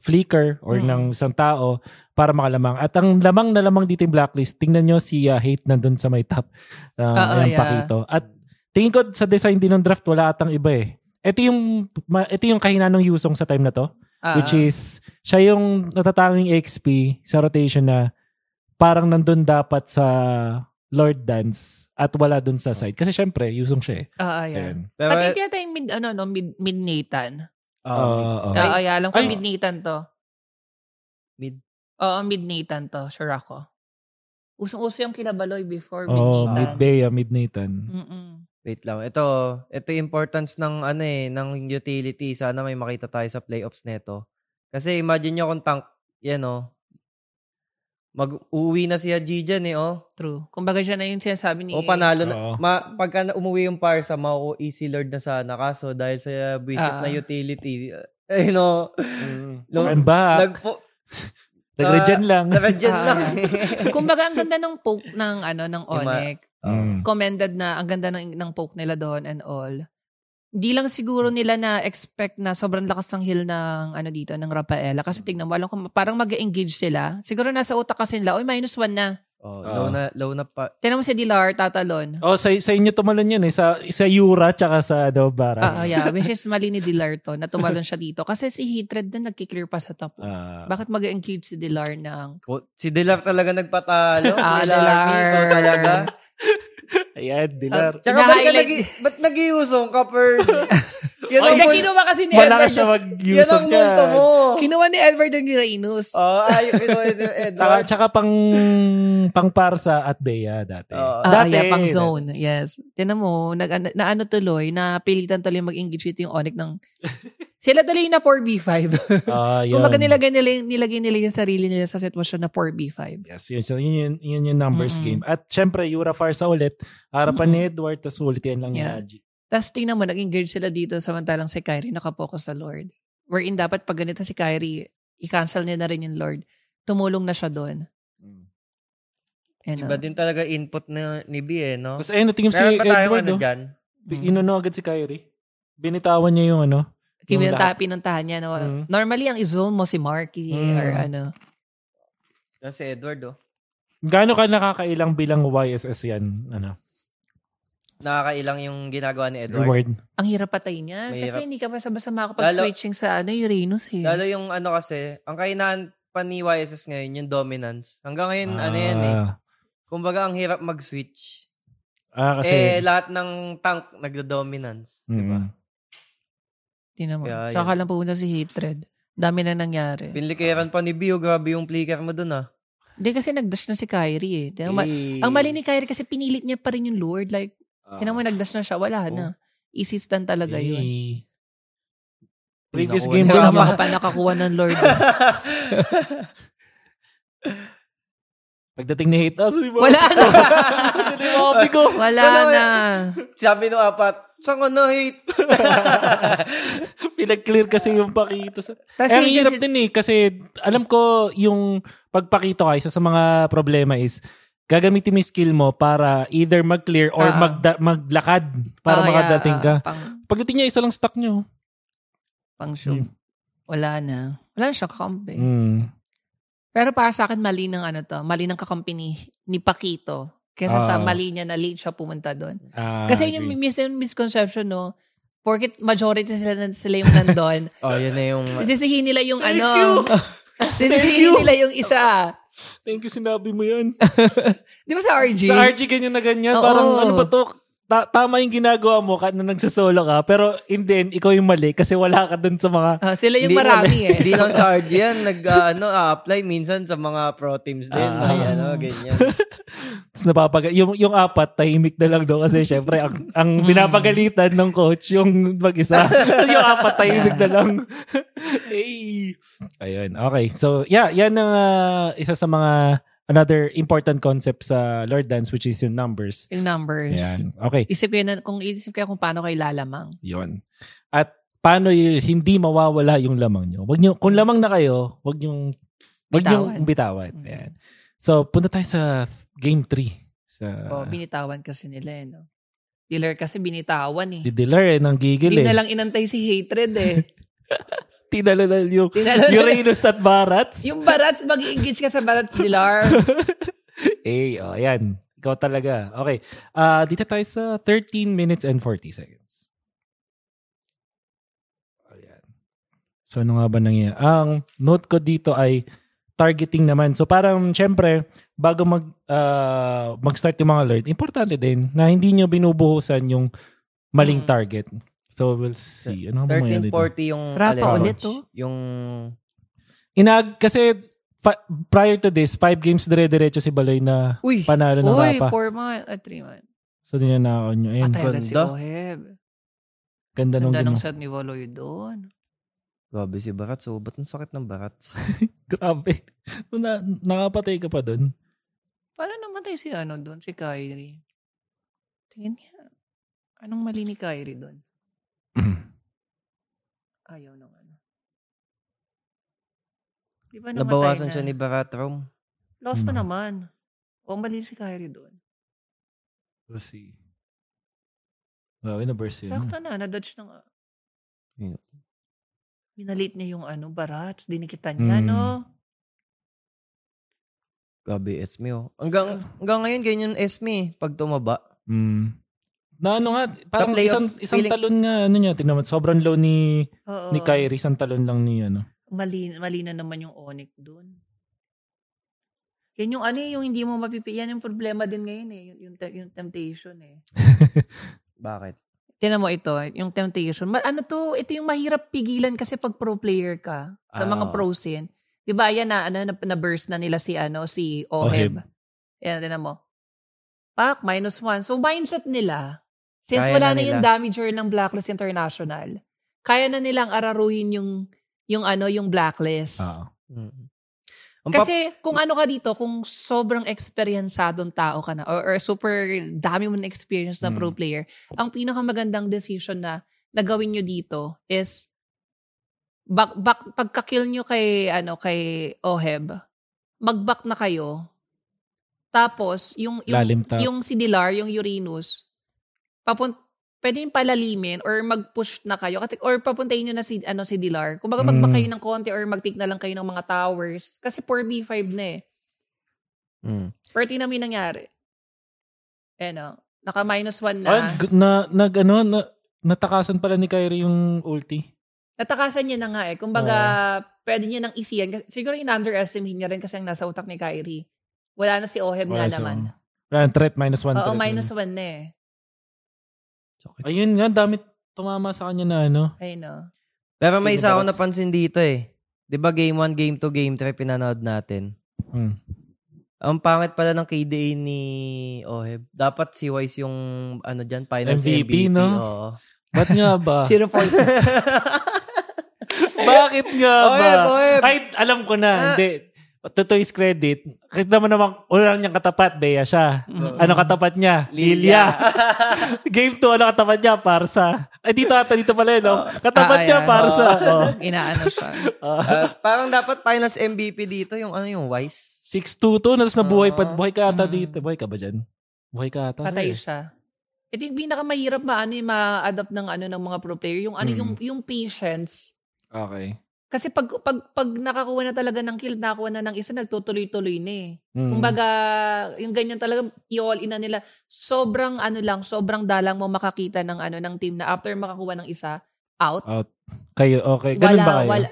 S1: flicker or
S2: Mm.
S1: ng isang tao para makalamang. At ang lamang na lamang dito yung blacklist, tingnan nyo si uh, Hate nandun sa may top. Uh,
S2: Oo,
S1: ayan,
S2: yeah.
S1: pakito. At tingin ko sa design din ng draft, wala atang iba eh. Ito yung, ma- ito yung kahinaan ng Yusong sa time na to
S2: Ah,
S1: which is siya yung natatanging XP sa rotation na parang nandun dapat sa Lord Dance at wala dun sa side. Kasi syempre, usong siya eh.
S2: ah, ah,
S1: So,
S2: yeah.
S1: yun.
S3: Pero,
S2: Pati yata yung mid, ano, no, mid, mid Nathan.
S3: Ah,
S1: Oo.
S2: Oo, yeah, alam ko
S1: Ay.
S2: mid Nathan to.
S3: Mid.
S2: Oo, mid Nathan to. Sure ako. Usong-uso yung kilabaloy before mid
S1: Oh,
S2: Nathan.
S1: mid Bea, mid Nathan.
S2: Mm-mm.
S3: Wait lang. Ito, ito yung importance ng ano eh, ng utility. Sana may makita tayo sa playoffs neto. Kasi imagine nyo kung tank, yan oh. Mag-uwi na si Haji dyan eh, oh.
S2: True. Kumbaga siya na yung sinasabi ni...
S3: O panalo na.
S1: Oo.
S3: Ma, pagka na umuwi yung Parsa, mako easy lord na sana. Kaso dahil sa visit
S2: Ah.
S3: na utility, eh no, no
S1: I'm back.
S3: nagpo,
S1: Nag-regen lang.
S3: Naka-gen
S2: Ah,
S3: lang.
S2: Kumbaga ang ganda ng poke ng ano ng
S3: Yung ma-
S2: Onek.
S1: Mm.
S2: Commended na ang ganda ng ng poke nila doon and all. Hindi lang siguro nila na expect na sobrang lakas ng heal ng ano dito ng Rafaela kasi tingnan mo alam ko parang mag-engage sila. Siguro nasa utak kasi nila, oy minus one na.
S3: Oh,
S1: Ah.
S3: low na, low na pa.
S2: Tingnan mo si Dilar tatalon.
S1: Oh, sa, sa inyo tumalon yan eh. Sa, sa Yura tsaka sa ano,
S2: Ah,
S1: Barats.
S2: ah, yeah, which is mali ni Dilar to na tumalon siya dito kasi si Hatred din nagki-clear pa sa top.
S1: Ah.
S2: Bakit mag-engage si Dilar ng
S3: Oh, si Dilar talaga nagpatalo.
S2: Ah,
S3: Dilar,
S2: Dilar.
S3: Talaga.
S1: Ayan, Dilar.
S3: Tsaka ba't ka nag- ba't nag-iusong ka, Perd? Yan
S2: Oy,
S3: ang
S2: na
S3: mul-
S2: kinuha kasi ni
S1: Wala na
S2: Edward.
S1: siya
S3: yan
S1: mag-use
S3: ang multo mo.
S2: Kinuha ni Edward yung Uranus.
S3: Oh, ay, kinuha ni Edward.
S1: tsaka pang, pang Parsa at Bea dati.
S3: Oo.
S2: Ah,
S1: dati.
S2: yeah, pang zone. Yes. Tinan mo, nag, ano- na ano tuloy, napilitan tuloy mag-engage dito yung Onyx ng... Sila tuloy na 4B5.
S1: Ah, yun.
S2: Kumbaga nilagay nila, yung- nilagay nila yung sarili nila sa sitwasyon na 4B5.
S1: Yes, yun, so yun, yun, yun yung numbers
S2: Mm-mm.
S1: game. At syempre, Yura Farsa ulit. Harapan ni Edward, tapos ulit yan lang
S2: Yeah.
S1: ni Haji.
S2: Tapos tingnan mo, nag-engage sila dito samantalang si Kyrie nakapokus sa Lord. Wherein dapat pag ganito si Kyrie, i-cancel niya na rin yung Lord. Tumulong na siya doon. And,
S3: Iba din talaga input na, ni B eh, no?
S1: Tapos ayun, natingin si
S3: Meron pa tayong
S1: Edward.
S3: ano
S1: Oh.
S3: dyan?
S2: Mm.
S1: Inuno agad si Kyrie. Binitawan niya yung ano.
S2: Kim
S1: yung
S2: pinuntahan niya. No?
S1: Mm.
S2: Normally, ang i-zone mo si Marky
S1: Mm.
S2: or ano.
S3: Yan si Edward, oh.
S1: Gaano ka nakakailang bilang YSS yan? Ano?
S3: Nakakailang yung ginagawa ni Edward.
S1: Reward.
S2: Ang hirap patay niya. Kasi hindi ka basta-basta makakapag-switching sa ano, Uranus eh.
S3: Lalo yung ano kasi, ang kainaan pa ni YSS ngayon, yung dominance. Hanggang ngayon, ano yan eh.
S1: Ah.
S3: Kumbaga, ang hirap mag-switch.
S1: Ah, kasi...
S3: eh, lahat ng tank nagdo-dominance. Di ba?
S2: Tinan mo.
S3: Kaya
S2: Tsaka
S3: yun.
S2: lang pumunta si Hatred. Dami na nangyari.
S3: Pinlikeran pa ni Bio, grabe yung flicker mo dun ah.
S2: Hindi kasi nagdash na si Kyrie eh. Tinan
S3: Eh,
S2: Ang mali ni Kyrie kasi pinilit niya pa rin yung Lord. Like,
S1: Ah.
S2: tinan mo nagdash na siya. Wala na. Easy stand talaga yun.
S1: Eh. Previous
S3: Nakuha
S1: game
S3: Tama.
S2: ako pa nakakuha ng Lord.
S1: Pagdating ni Hate, ah, mo.
S2: Wala na.
S1: Ni Moby ko.
S2: Wala na.
S3: Sabi nung apat, saan ko na hate?
S1: Pinag-clear kasi yung pakito. Sa...
S2: Tapos
S1: eh, ang hirap
S2: kasi-
S1: din eh. Kasi alam ko yung pagpakito ka, isa sa mga problema is gagamitin mo yung skill mo para either mag-clear or
S2: Ah.
S1: magda- maglakad para
S2: Oh, yeah,
S1: makadating ka.
S2: pang,
S1: Pagdating niya, isa lang stock nyo.
S2: pang show.
S1: Hmm.
S2: Wala na. Wala na siya kampi.
S1: Mm.
S2: Pero para sa akin, mali ng ano to, mali ng kakompany ni Paquito. Kesa sa
S1: Ah.
S2: mali niya na late siya pumunta doon.
S1: Ah,
S2: Kasi yun yung mis- misconception, no? Porket majority sila, sila yung nandun.
S3: Oh, yun na yung...
S2: Sisisihin nila yung
S1: Thank
S2: ano.
S1: you!
S2: Sisisihin nila yung isa.
S1: Thank you, sinabi mo yan.
S2: Di ba sa RG?
S1: Sa RG ganyan na ganyan.
S2: Oo.
S1: Parang ano ba to? Ta- tama yung ginagawa mo kahit na nagsasolo ka. Pero in the end, ikaw yung mali kasi wala ka dun sa mga...
S2: Ah, sila yung
S3: Hindi
S2: marami eh.
S3: Hindi lang sa RG yan. Nag, ah, ano, apply minsan sa mga pro teams din.
S1: Ah.
S3: May ano, ganyan.
S1: Tapos napapag... Yung, yung apat, tahimik na lang daw kasi syempre ang, ang pinapagalitan ng coach yung mag-isa. Yung apat, tahimik na lang. hey. Ayun. Okay. So, yeah. Yan ang ah, isa sa mga another important concept sa Lord Dance which is yung numbers.
S2: Yung numbers.
S1: Yan. Okay.
S2: Isip kayo na, kung isip kayo kung paano kayo lalamang.
S1: Yon. At paano y- hindi mawawala yung lamang nyo. Wag nyo, kung lamang na kayo, wag yung wag
S2: Bitawan.
S1: yung bitawan.
S2: Mm.
S1: Ayan. So, punta tayo sa game 3. Sa
S2: Oh, binitawan kasi nila eh, no? Dealer kasi binitawan eh.
S1: si Diller eh, nang gigil
S2: Hindi
S1: eh.
S2: na lang inantay si Hatred eh.
S1: Tinalala yung
S2: Tinalala-
S1: Uranus at Barats.
S2: yung Barats, mag-engage ka sa Barats Dilar.
S1: eh, oh, ayan. Ikaw talaga. Okay. Ah, dito tayo sa 13 minutes and 40 seconds. Ayan. So, ano nga ba nangyayari? Ang note ko dito ay targeting naman. So, parang, syempre, bago mag, ah, mag-start yung mga alert, importante din na hindi nyo binubuhusan yung maling
S2: Mm.
S1: target. So, we'll see. Ano ba mangyayari dito?
S3: 1340 yung...
S2: Rapa ulit,
S3: coach?
S2: oh.
S3: Yung...
S1: Inag, kasi fa- prior to this, five games dire-diretso si Baloy na
S3: Uy!
S1: panalo ng
S2: Uy,
S1: Rapa.
S2: 4 months, at 3 months.
S1: So, din na nyo. Ayun.
S2: Patay si
S3: ganda.
S2: Oheb.
S1: Ganda nung
S2: Ganda ng
S1: ginawa.
S2: set ni Valoy doon.
S3: Grabe si Barats. Oh, ba't ang sakit ng Barats?
S1: Grabe. Na, nakapatay ka pa dun.
S2: Paano namatay si ano doon, si Kyrie? Tingin niya. Anong mali ni Kyrie doon? Ayaw nung ano. Di ba
S3: Nabawasan
S2: na?
S3: siya ni Baratrom.
S2: Lost pa
S1: Hmm.
S2: naman. O mali si Kyrie doon.
S1: We'll see. Grabe na burst yun.
S2: Sakto na, na-dodge na nga.
S3: Yun.
S2: Minalit niya yung ano, barats, dinikitan niya,
S1: Mm.
S2: no?
S3: Grabe, Esme, oh. Hanggang, hanggang ngayon, ganyan Esme, eh, pag tumaba.
S1: Mm. Na ano nga, parang
S3: playoffs,
S1: isang, isang
S3: feeling-
S1: talon nga, ano niya, tingnan mo, sobrang low ni,
S2: Oo.
S1: ni Kyrie, isang talon lang ni, ano.
S2: Mali, mali na naman yung Onyx doon. Yan yung ano eh, yung hindi mo mapipi. Yan yung problema din ngayon eh. Yung, yung, te- yung temptation eh.
S3: Bakit?
S2: Tinan mo ito, yung temptation. Ma- ano to, ito yung mahirap pigilan kasi pag pro player ka sa
S3: Ah,
S2: mga
S3: oo.
S2: pro scene. 'Di ba? Yan na ano na, na burst na nila si ano si Oheb. Yan tinan mo. Pak minus one. So mindset nila since
S3: Kaya
S2: wala
S3: na
S2: na, yung damager ng Blacklist International. Kaya na nilang araruhin yung yung ano yung blacklist.
S3: Mm. Pap-
S2: Kasi kung ano ka dito, kung sobrang experiensadong tao ka na or, or super dami mo na experience na
S1: Mm.
S2: pro player, ang pinakamagandang decision na nagawin nyo dito is back, back, pagka-kill nyo kay, ano, kay Oheb, mag-back na kayo. Tapos, yung, yung,
S1: Lalim tap.
S2: yung si Dilar, yung Uranus, papunt, pwede yung palalimin or mag-push na kayo kasi or papuntahin nyo na si ano si Dilar. Kung baga mag
S1: Mm.
S2: kayo ng konti or mag-take na lang kayo ng mga towers kasi 4B5 na eh.
S3: Mm.
S2: Pero tingnan mo yung nangyari. Eh no, naka minus 1
S1: Ah,
S2: na.
S1: g- na, nag, ano, na, natakasan pala ni Kyrie yung ulti.
S2: Natakasan niya na nga eh. Kung baga, pwede niya nang isiyan. Siguro yung underestimate niya rin kasi ang nasa utak ni Kyrie. Wala na si Oheb nga
S1: so,
S2: naman.
S1: Wala, threat, minus one
S2: Oo,
S1: threat.
S2: minus 1 na eh.
S3: Sakit.
S1: Ayun nga, dami tumama sa kanya na ano.
S2: Ay no.
S3: Pero may isa ako napansin dito eh. 'Di ba game 1, game 2, game 3 pinanood natin?
S1: Hmm.
S3: Ang pangit pala ng KDA ni Oheb. Dapat si Wise yung ano diyan, finals
S1: MVP,
S3: MVP,
S1: no?
S3: Oo.
S1: Ba't nga ba?
S2: Zero point.
S1: Bakit nga ba?
S3: Oheb, Oheb.
S1: Ay, alam ko na.
S3: Ah.
S1: Hindi. To, to his credit, kita mo naman, una lang niyang katapat, Bea siya. Ano katapat niya? Lilia. Game 2, ano katapat niya? Parsa. Ay, dito ata, dito pala, eh, no? Katapat
S2: Ah,
S1: niya,
S2: ayan.
S1: Parsa. Oh.
S2: Inaano siya.
S1: Ah.
S3: Ah, parang dapat finals MVP dito yung ano yung Wise.
S1: 6-2 to, tapos nabuhay pa.
S3: Ah.
S1: Buhay ka ata
S2: Mm.
S1: dito. Buhay ka ba dyan? Buhay ka ata.
S2: Patay
S1: sir.
S2: siya. Ito yung pinakamahirap maano yung ma-adapt ng ano ng mga pro player. Yung ano
S1: Mm.
S2: yung yung patience.
S1: Okay.
S2: Kasi pag, pag, pag nakakuha na talaga ng kill, nakakuha na ng isa, nagtutuloy-tuloy na eh.
S4: Mm.
S2: Kumbaga, yung ganyan talaga, i-all in na nila. Sobrang ano lang, sobrang dalang mo makakita ng ano ng team na after makakuha ng isa, out.
S4: Kayo, okay. Ganun
S2: wala,
S4: ba kayo?
S2: wala.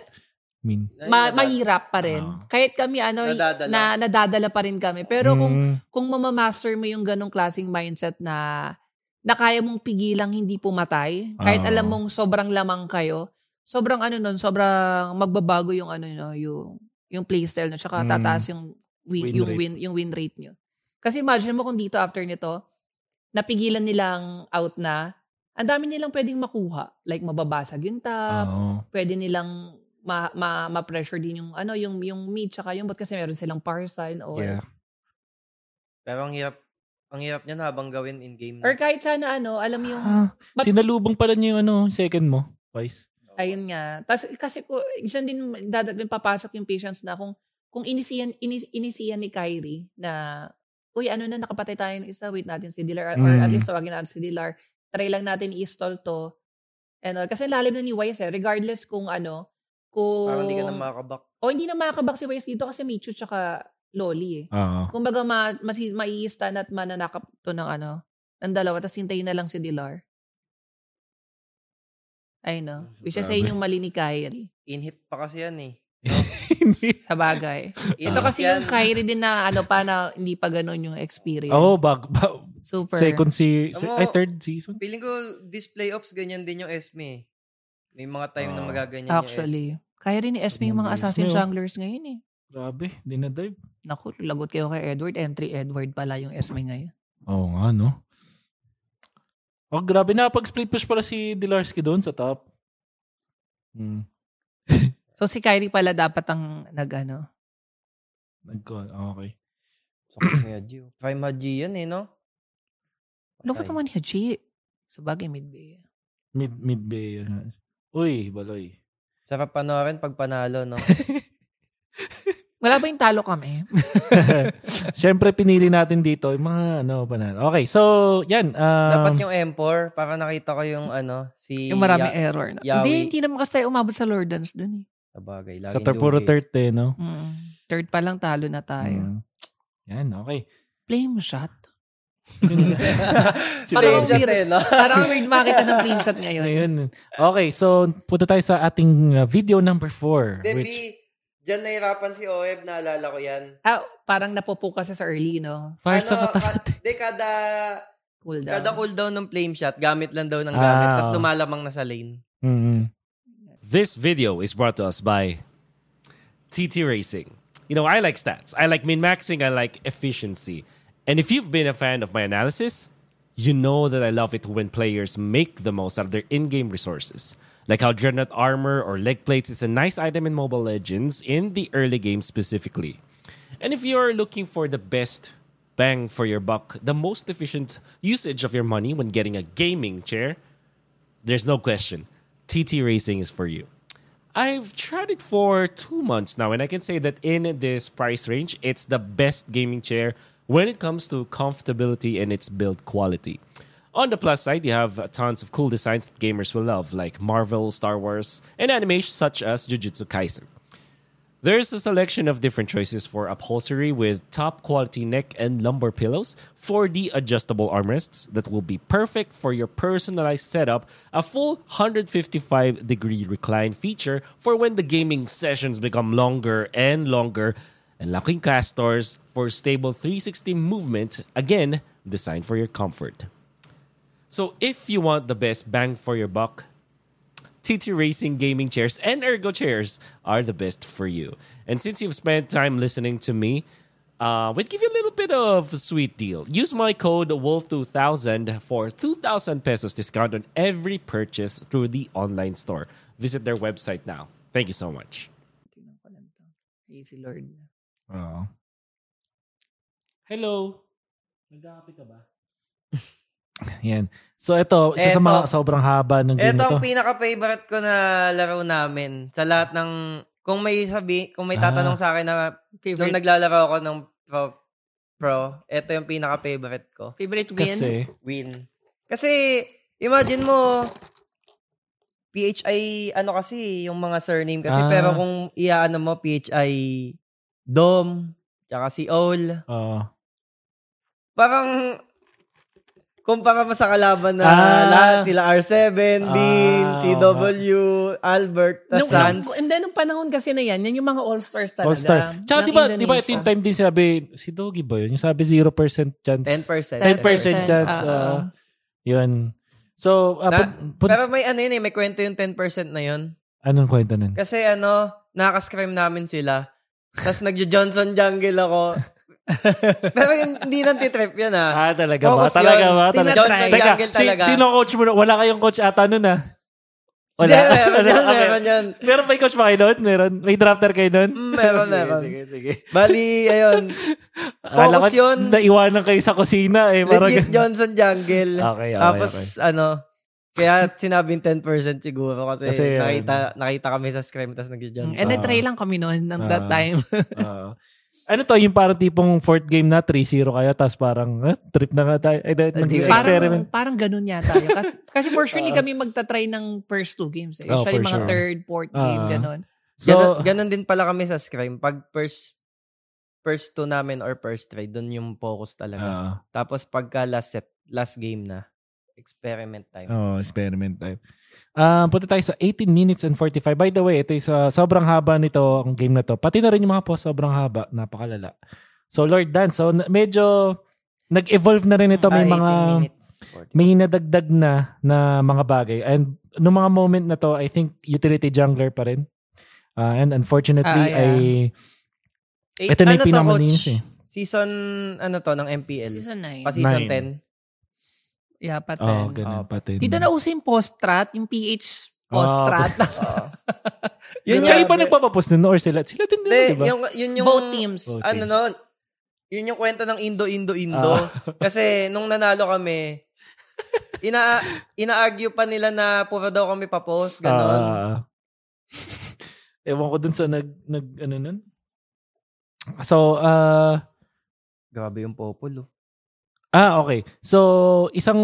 S3: Ay,
S2: Ma-
S3: nadad-
S2: mahirap pa rin.
S4: Ah.
S2: Kahit kami, ano,
S3: Nadadala.
S2: na nadadala pa rin kami. Pero kung
S4: Mm.
S2: kung mamamaster mo yung ganong klaseng mindset na na kaya mong pigilang hindi pumatay, kahit
S4: Oo.
S2: alam mong sobrang lamang kayo, sobrang ano nun, sobrang magbabago yung ano no, yung yung playstyle no, tsaka
S4: Mm.
S2: tataas yung win,
S4: Win
S2: yung
S4: rate.
S2: win yung win rate nyo. Kasi imagine mo kung dito after nito, napigilan nilang out na, ang dami nilang pwedeng makuha. Like mababasag yung top,
S4: Oo.
S2: pwede nilang ma, ma, ma-pressure din yung ano yung yung mid tsaka yung bot kasi meron silang parcel or
S4: Yeah.
S3: Pero ang hirap, ang hirap niyan habang gawin in-game.
S2: Or kahit sana ano, alam mo yung,
S4: Ah,
S2: But-
S4: sinalubong pala niyo yung ano, second mo, Vice.
S2: Ayun nga. Tas, kasi ko, dyan din dadat din papasok yung patients na kung kung inisiyan, inis, inisiyan ni Kyrie na, uy, ano na, nakapatay tayo ng isa, wait natin si Dilar, or at
S4: Mm.
S2: least tawagin natin si Dilar, try lang natin i-stall to. And, all. kasi lalim na ni Wise eh, regardless kung ano, kung...
S3: Parang hindi ka na makakabak.
S2: O hindi na makakabak si Wise dito kasi Michu tsaka Loli eh.
S4: Oo.
S2: Kumbaga, ma, mas, mai-stand at mananakap to ng ano, ng dalawa, tapos hintayin na lang si Dilar. I know. Which is ayun yung mali ni Kyrie.
S3: In-hit pa kasi yan eh.
S2: Sa bagay. Ito kasi
S3: yan.
S2: yung Kyrie din na ano pa na hindi pa ganun yung experience.
S4: Oo, bag, ba,
S2: Super.
S4: second si, se-
S3: Alam mo,
S4: ay, third season.
S3: Feeling ko, this playoffs, ganyan din yung Esme eh. May mga time na
S4: Ah.
S3: magaganyan yung Esme.
S2: Actually. Kyrie ni Esme yung mga assassin
S4: Esme, oh.
S2: junglers ngayon eh.
S4: Grabe, di na dive.
S2: Naku, lagot kayo kay Edward. Entry Edward pala yung Esme ngayon.
S4: Oo nga, no? Oh, grabe. Napag-split push pala si Dilarski doon sa top. Hmm.
S2: So si Kyrie pala dapat ang nag-ano.
S4: Nag- okay.
S3: Sakit ni Haji. oh. Prime Haji yan eh, no?
S2: Lungkot
S3: Patay.
S2: naman Haji. Sa bagay, mid-bay.
S4: Mid, mid bay. uh, Uy, baloy.
S3: Sarap panoorin pag panalo, no?
S2: Wala ba yung talo kami?
S4: Siyempre, pinili natin dito yung mga ano pa na. Okay, so, yan. Um,
S3: Dapat yung M4, para nakita ko yung ano, si...
S2: Yung maraming
S3: Ya-
S2: error. Na.
S3: Yawi.
S2: Hindi, hindi naman kasi tayo umabot sa Lord Dance dun eh.
S3: Sa bagay,
S4: sa
S3: laging
S4: ter- puro third eh, no?
S2: Mm. Third pa lang talo na tayo.
S4: Mm. Yan, okay.
S2: Play mo shot. Parang
S3: Dave
S2: weird.
S3: Eh, no?
S2: Parang weird makita ng flame shot ngayon.
S4: Ngayon. Okay, so, punta tayo sa ating uh, video number four.
S3: Debbie,
S4: which,
S3: dyan nahirapan si Oeb, naalala ko yan.
S2: Ah, parang napupo kasi sa early, no?
S4: para sa
S3: Ano,
S4: katapat.
S3: ka- Di, kada,
S2: Cool down.
S3: kada cooldown ng flame shot, gamit lang daw ng gamit,
S4: Ah,
S3: tapos lumalamang na sa lane.
S4: Mm-hmm.
S1: This video is brought to us by TT Racing. You know, I like stats. I like min maxing. I like efficiency. And if you've been a fan of my analysis, you know that I love it when players make the most out of their in game resources. Like how Dreadnought Armor or Leg Plates is a nice item in Mobile Legends in the early game specifically. And if you're looking for the best bang for your buck, the most efficient usage of your money when getting a gaming chair, there's no question. TT Racing is for you. I've tried it for two months now, and I can say that in this price range, it's the best gaming chair when it comes to comfortability and its build quality. On the plus side, you have tons of cool designs that gamers will love, like Marvel, Star Wars, and animation such as Jujutsu Kaisen. There's a selection of different choices for upholstery with top quality neck and lumbar pillows, 4D adjustable armrests that will be perfect for your personalized setup, a full 155 degree recline feature for when the gaming sessions become longer and longer, and locking castors for stable 360 movement, again, designed for your comfort. So if you want the best bang for your buck, TT Racing gaming chairs and ergo chairs are the best for you. And since you've spent time listening to me, uh, we'd give you a little bit of a sweet deal. Use my code WOLF2000 for 2,000 pesos discount on every purchase through the online store. Visit their website now. Thank you so much.
S2: Tingnan ko lang to. Easy Lord.
S4: Oo. Hello. Nag-aapi ka ba? Yan. So ito, isa sa
S3: Eto.
S4: mga sobrang haba ng game
S3: Ito
S4: nito.
S3: ang pinaka-favorite ko na laro namin. Sa lahat ng, kung may sabi, kung may tatanong
S4: Ah.
S3: sa akin na,
S2: Favorite,
S3: nung naglalaro ako ng pro, pro, ito yung pinaka-favorite ko.
S2: favorite win?
S4: Kasi,
S3: Win. Kasi, imagine mo, PHI, ano kasi, yung mga surname kasi.
S1: Ah.
S3: Pero kung iaano mo, PHI Dom, tsaka si Ol.
S1: Oo.
S3: Parang, kumpara mo sa kalaban na
S1: Ah.
S3: lahat, sila R7, Bean,
S1: Ah,
S3: CW, Albert, tas
S2: Nung,
S3: Sans.
S2: nung, and then, nung panahon kasi na yan, yan yung mga all-stars talaga.
S1: All-star. Tsaka di ba, di ba ito yung time din sinabi, si Doggy ba yun? Yung sabi 0% chance.
S3: 10%.
S1: 10% chance.
S2: Oo.
S1: ah, yun. So, ah,
S3: Na-
S1: put- put-
S3: Pero may ano yun eh, may kwento yung 10% na yun.
S1: anong kwento nun?
S3: Kasi ano, nakascrime namin sila. Tapos nagjo-Johnson Jungle ako. Pero yun, hindi nang titrip yun ah.
S1: Ah, talaga ba?
S3: Focus
S1: Talaga
S3: yun.
S1: ba? Talaga.
S3: Johnson
S1: Teka,
S3: Jungle
S1: si,
S3: talaga.
S1: sino coach mo? na- Wala kayong coach ata nun ah. Wala.
S3: Hindi, meron yan,
S1: Okay.
S3: meron yan.
S1: Meron ba yung coach pa kayo nun? Meron? May drafter kayo nun?
S3: Mm, meron,
S1: sige,
S3: meron.
S1: Sige, sige.
S3: Bali, ayun. Focus
S1: ko
S3: yun.
S1: Naiwanan kayo sa kusina eh. Parang
S3: Legit. Johnson Jungle.
S1: Okay, okay,
S3: Tapos,
S1: okay.
S3: ano, kaya sinabing 10% siguro kasi,
S1: Kasi,
S3: nakita, nakita kami sa scrim tapos nagjo-Johnson.
S2: And then, try lang kami noon ng that
S1: Ah.
S2: time.
S1: Oo. Ano to, yung parang tipong fourth game na, 3-0 kayo, tapos parang, eh, trip na nga tayo. Eh,
S3: Hindi,
S1: experiment.
S2: parang, parang ganun yata yun. Kasi, kasi for sure, hindi kami magta-try ng first two games. Eh.
S1: Oh,
S2: Usually,
S1: for
S2: mga
S1: sure.
S2: third, fourth game,
S1: Ah.
S2: ganun.
S1: So,
S3: ganun, ganun din pala kami sa scrim. Pag first, first two namin or first try, dun yung focus talaga.
S1: ah,
S3: Tapos pagka last set, last game na, experiment time.
S1: oh, experiment time. Ah, punta tayo sa 18 minutes and 45. By the way, ito is uh, sobrang haba nito ang game na to. Pati na rin yung mga post sobrang haba, napakalala. So Lord Dan, so medyo nag-evolve na rin ito, may
S3: Ah, 18
S1: mga
S3: minutes. 40.
S1: may nadagdag na na mga bagay. And no mga moment na to, I think utility jungler pa rin. Ah, and unfortunately,
S2: Ah, yeah.
S1: ay
S3: Eh,
S1: ito na yung
S3: ano to,
S1: pinamalinis
S3: coach?
S1: eh.
S3: Season, ano to, ng MPL?
S2: Season 9.
S3: Pa season
S1: Nine.
S3: 10?
S2: yeah, pa
S1: Oh,
S2: 10.
S1: ganun
S3: Ah,
S1: pati.
S2: Dito na uso yung post-strat, yung PH post-strat.
S3: Oo.
S1: Yun
S3: yun
S1: yung iba nagpapapost nun or sila. Sila din din, di ba?
S3: yung, yun yung,
S2: Both teams.
S1: Both
S3: ano
S1: teams.
S3: no, yun yung kwento ng Indo, Indo, Indo.
S1: Ah.
S3: Kasi nung nanalo kami, ina ina-argue pa nila na puro daw kami pa-post, ganon.
S1: Ah. ewan ko dun sa nag, nag ano nun. So, uh,
S3: Grabe yung popol, oh.
S1: Ah, okay. So, isang,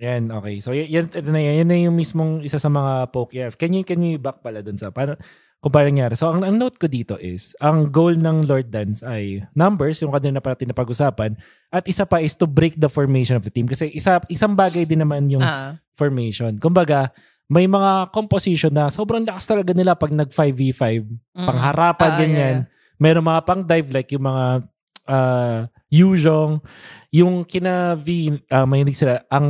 S1: yan, okay. So, yan, ito na yan. Yan na yung mismong isa sa mga poke. Yeah. Can you, can you back pala dun sa, paano, kung paano nangyari. So, ang, ang note ko dito is, ang goal ng Lord Dance ay numbers, yung kanina pa natin napag-usapan, at isa pa is to break the formation of the team. Kasi isa, isang bagay din naman yung
S2: Ah.
S1: formation. Kumbaga, may mga composition na sobrang lakas talaga nila pag nag 5v5,
S2: Mm.
S1: pangharapan,
S2: Ah,
S1: ganyan. Meron mga pang dive like yung mga uh, Yuzhong, yung kina V, uh, mahilig sila, ang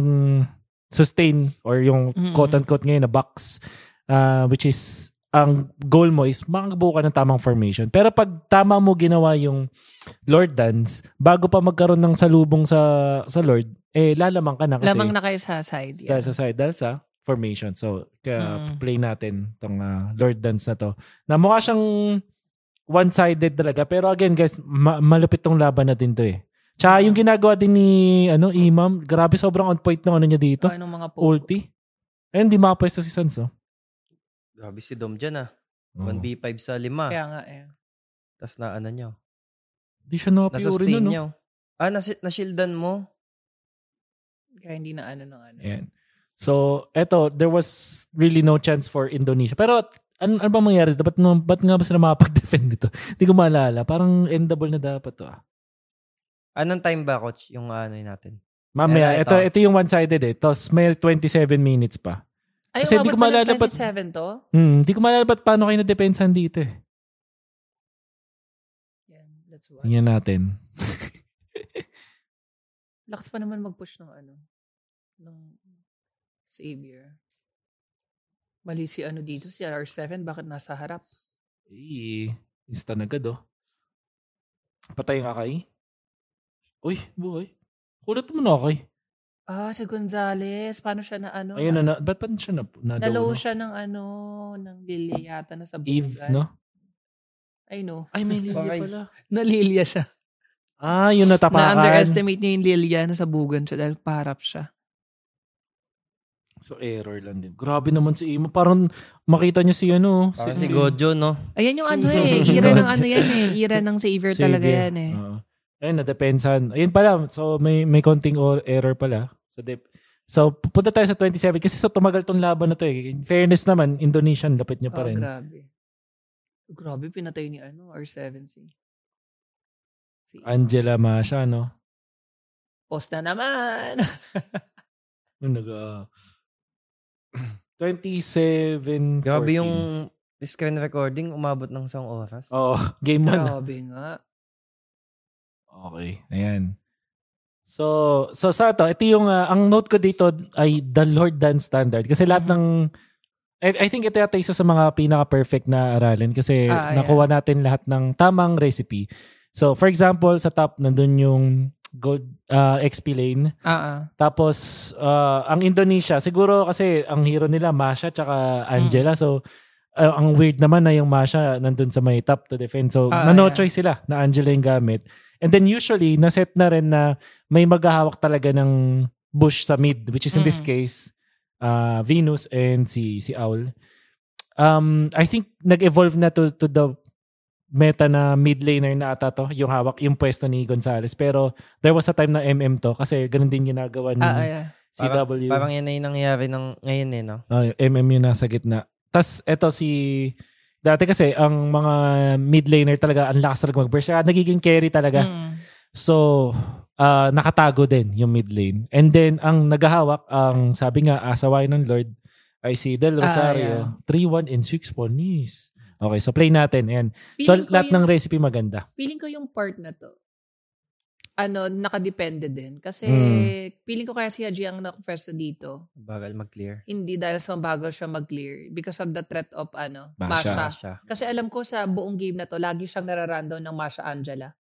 S1: sustain or yung
S2: Mm-mm.
S1: quote-unquote ngayon na box, uh, which is ang goal mo is makabuo ka ng tamang formation. Pero pag tama mo ginawa yung Lord Dance, bago pa magkaroon ng salubong sa sa Lord, eh lalamang ka na kasi
S2: Lamang na kayo sa side.
S1: dahil
S2: Yeah.
S1: sa side, dahil sa formation. So, kaya
S2: Mm.
S1: play natin tong uh, Lord Dance na to. Na mukha siyang one-sided talaga. Pero again, guys, ma- malupit tong laban na din to eh. Tsaka yung ginagawa din ni ano, Imam, grabe sobrang on point ng ano niya dito.
S2: Anong mga po?
S1: Ulti. Ayun, di makapwesto si Sans, oh.
S3: Grabe si Dom dyan, ah.
S1: Oh.
S3: 1v5 sa 5.
S2: Kaya nga eh.
S3: Tapos na ano nyo.
S1: Di siya na-pure
S3: Nasustain
S1: nun, no?
S3: nyo. Ah, nas- na-shieldan mo?
S2: Kaya hindi na ano ng ano.
S1: Ayan. So, eto, there was really no chance for Indonesia. Pero, ano, ano ba mangyari? Ba't, no, ba't nga ba sila makapag-defend dito? Hindi ko maalala. Parang endable na dapat to, ah.
S3: Anong time ba, coach, yung ano yun natin?
S1: Mamaya,
S3: Eh,
S1: ito,
S3: ito.
S1: ito yung one-sided eh. Tapos may 27 minutes pa.
S2: Ay,
S1: Kasi di ko maalala ba't-
S2: 27 to?
S1: Hmm, hindi ko maalala ba't paano kayo na-depensan dito eh.
S2: Yan, that's why.
S1: Tingnan natin.
S2: Lakas pa naman mag-push ng ano, ng Savior. Mali si ano dito, si R7, bakit nasa harap?
S1: Eh, instant agad oh. Patay ang Akai. Uy, buhay. Kulat mo na Akai.
S2: Ah, si Gonzales, paano siya na ano?
S1: Ayun na, na ba't pa siya na, na
S2: Nalow
S1: no?
S2: siya ng ano, ng Lilia yata na sa
S1: Eve,
S2: bugan.
S1: no?
S2: I know.
S1: Ay, may Lilia pala.
S2: Na Lilia siya.
S1: Ah, yun natapakan.
S2: Na-underestimate niya yung Lilia na sa bugan siya dahil parap siya.
S1: So, error lang din. Grabe naman si Imo. Parang makita niyo si ano.
S3: Parang si Gojo, no?
S2: Ayan yung ano eh. Ira ng ano yan eh. Ira ng Savior talaga
S1: Xavier.
S2: yan eh.
S1: Oo. ayun, na-depensan. Ayun pala. So, may, may konting or- error pala. So, de- So, pupunta tayo sa 27 kasi so tumagal tong laban na to eh. In fairness naman, Indonesian, lapit niya pa
S2: Oh,
S1: rin.
S2: grabe. Grabe, pinatay ni ano, R7 si. Si
S1: Angela Masha, no?
S2: Post na naman.
S1: Yung nag, ah, 27
S3: Grabe yung screen recording, umabot ng isang oras.
S1: Oh, game 1.
S2: grabe nga.
S1: Okay, ayan. So, so sa to, ito yung, ah, ang note ko dito ay the Lord dance standard. Kasi lahat ng, I, I think ito yata isa sa mga pinaka-perfect na aralin kasi
S2: Ah,
S1: nakuha natin lahat ng tamang recipe. So, for example, sa top, nandun yung gold ah, XP lane.
S2: Ah.
S1: Tapos, ah, ang Indonesia, siguro kasi ang hero nila, Masha tsaka Angela. So, ah, ang weird naman na yung Masha nandun sa may top to defend. So,
S2: Ah,
S1: na no
S2: yeah.
S1: choice sila na Angela yung gamit. And then usually, naset na rin na may maghahawak talaga ng bush sa mid, which is in this
S2: Mm.
S1: case, ah, Venus and si si Owl. Um, I think nag-evolve na to, to the meta na mid laner na ata to, yung hawak, yung pwesto ni Gonzales. Pero there was a time na MM to kasi ganun din ginagawa ni
S2: Ah, ah, yeah.
S1: CW.
S3: Parang yan na yung nangyayari ng ngayon eh, no?
S1: Oh, MM yung nasa gitna. Tapos eto si dati kasi ang mga mid laner talaga ang lakas talaga mag-burst. Kaya nagiging carry talaga.
S2: Mm.
S1: So ah, nakatago din yung mid lane. And then ang naghahawak ang sabi nga asaway ng Lord ay si Del
S2: Ah,
S1: Rosario. 3-1 and 6 ponies. Okay, so play natin. Ayan. So lahat
S2: yung-
S1: ng recipe maganda.
S2: feeling ko yung part na to, ano, nakadepende din. Kasi,
S1: Mm.
S2: feeling ko kaya si Haji ang nakapwesto dito.
S3: Bagal mag-clear.
S2: Hindi dahil sa bagal siya mag-clear. Because of the threat of, ano,
S1: Masha.
S2: Masha. Kasi alam ko sa buong game na to, lagi siyang nararundown ng Masha Angela.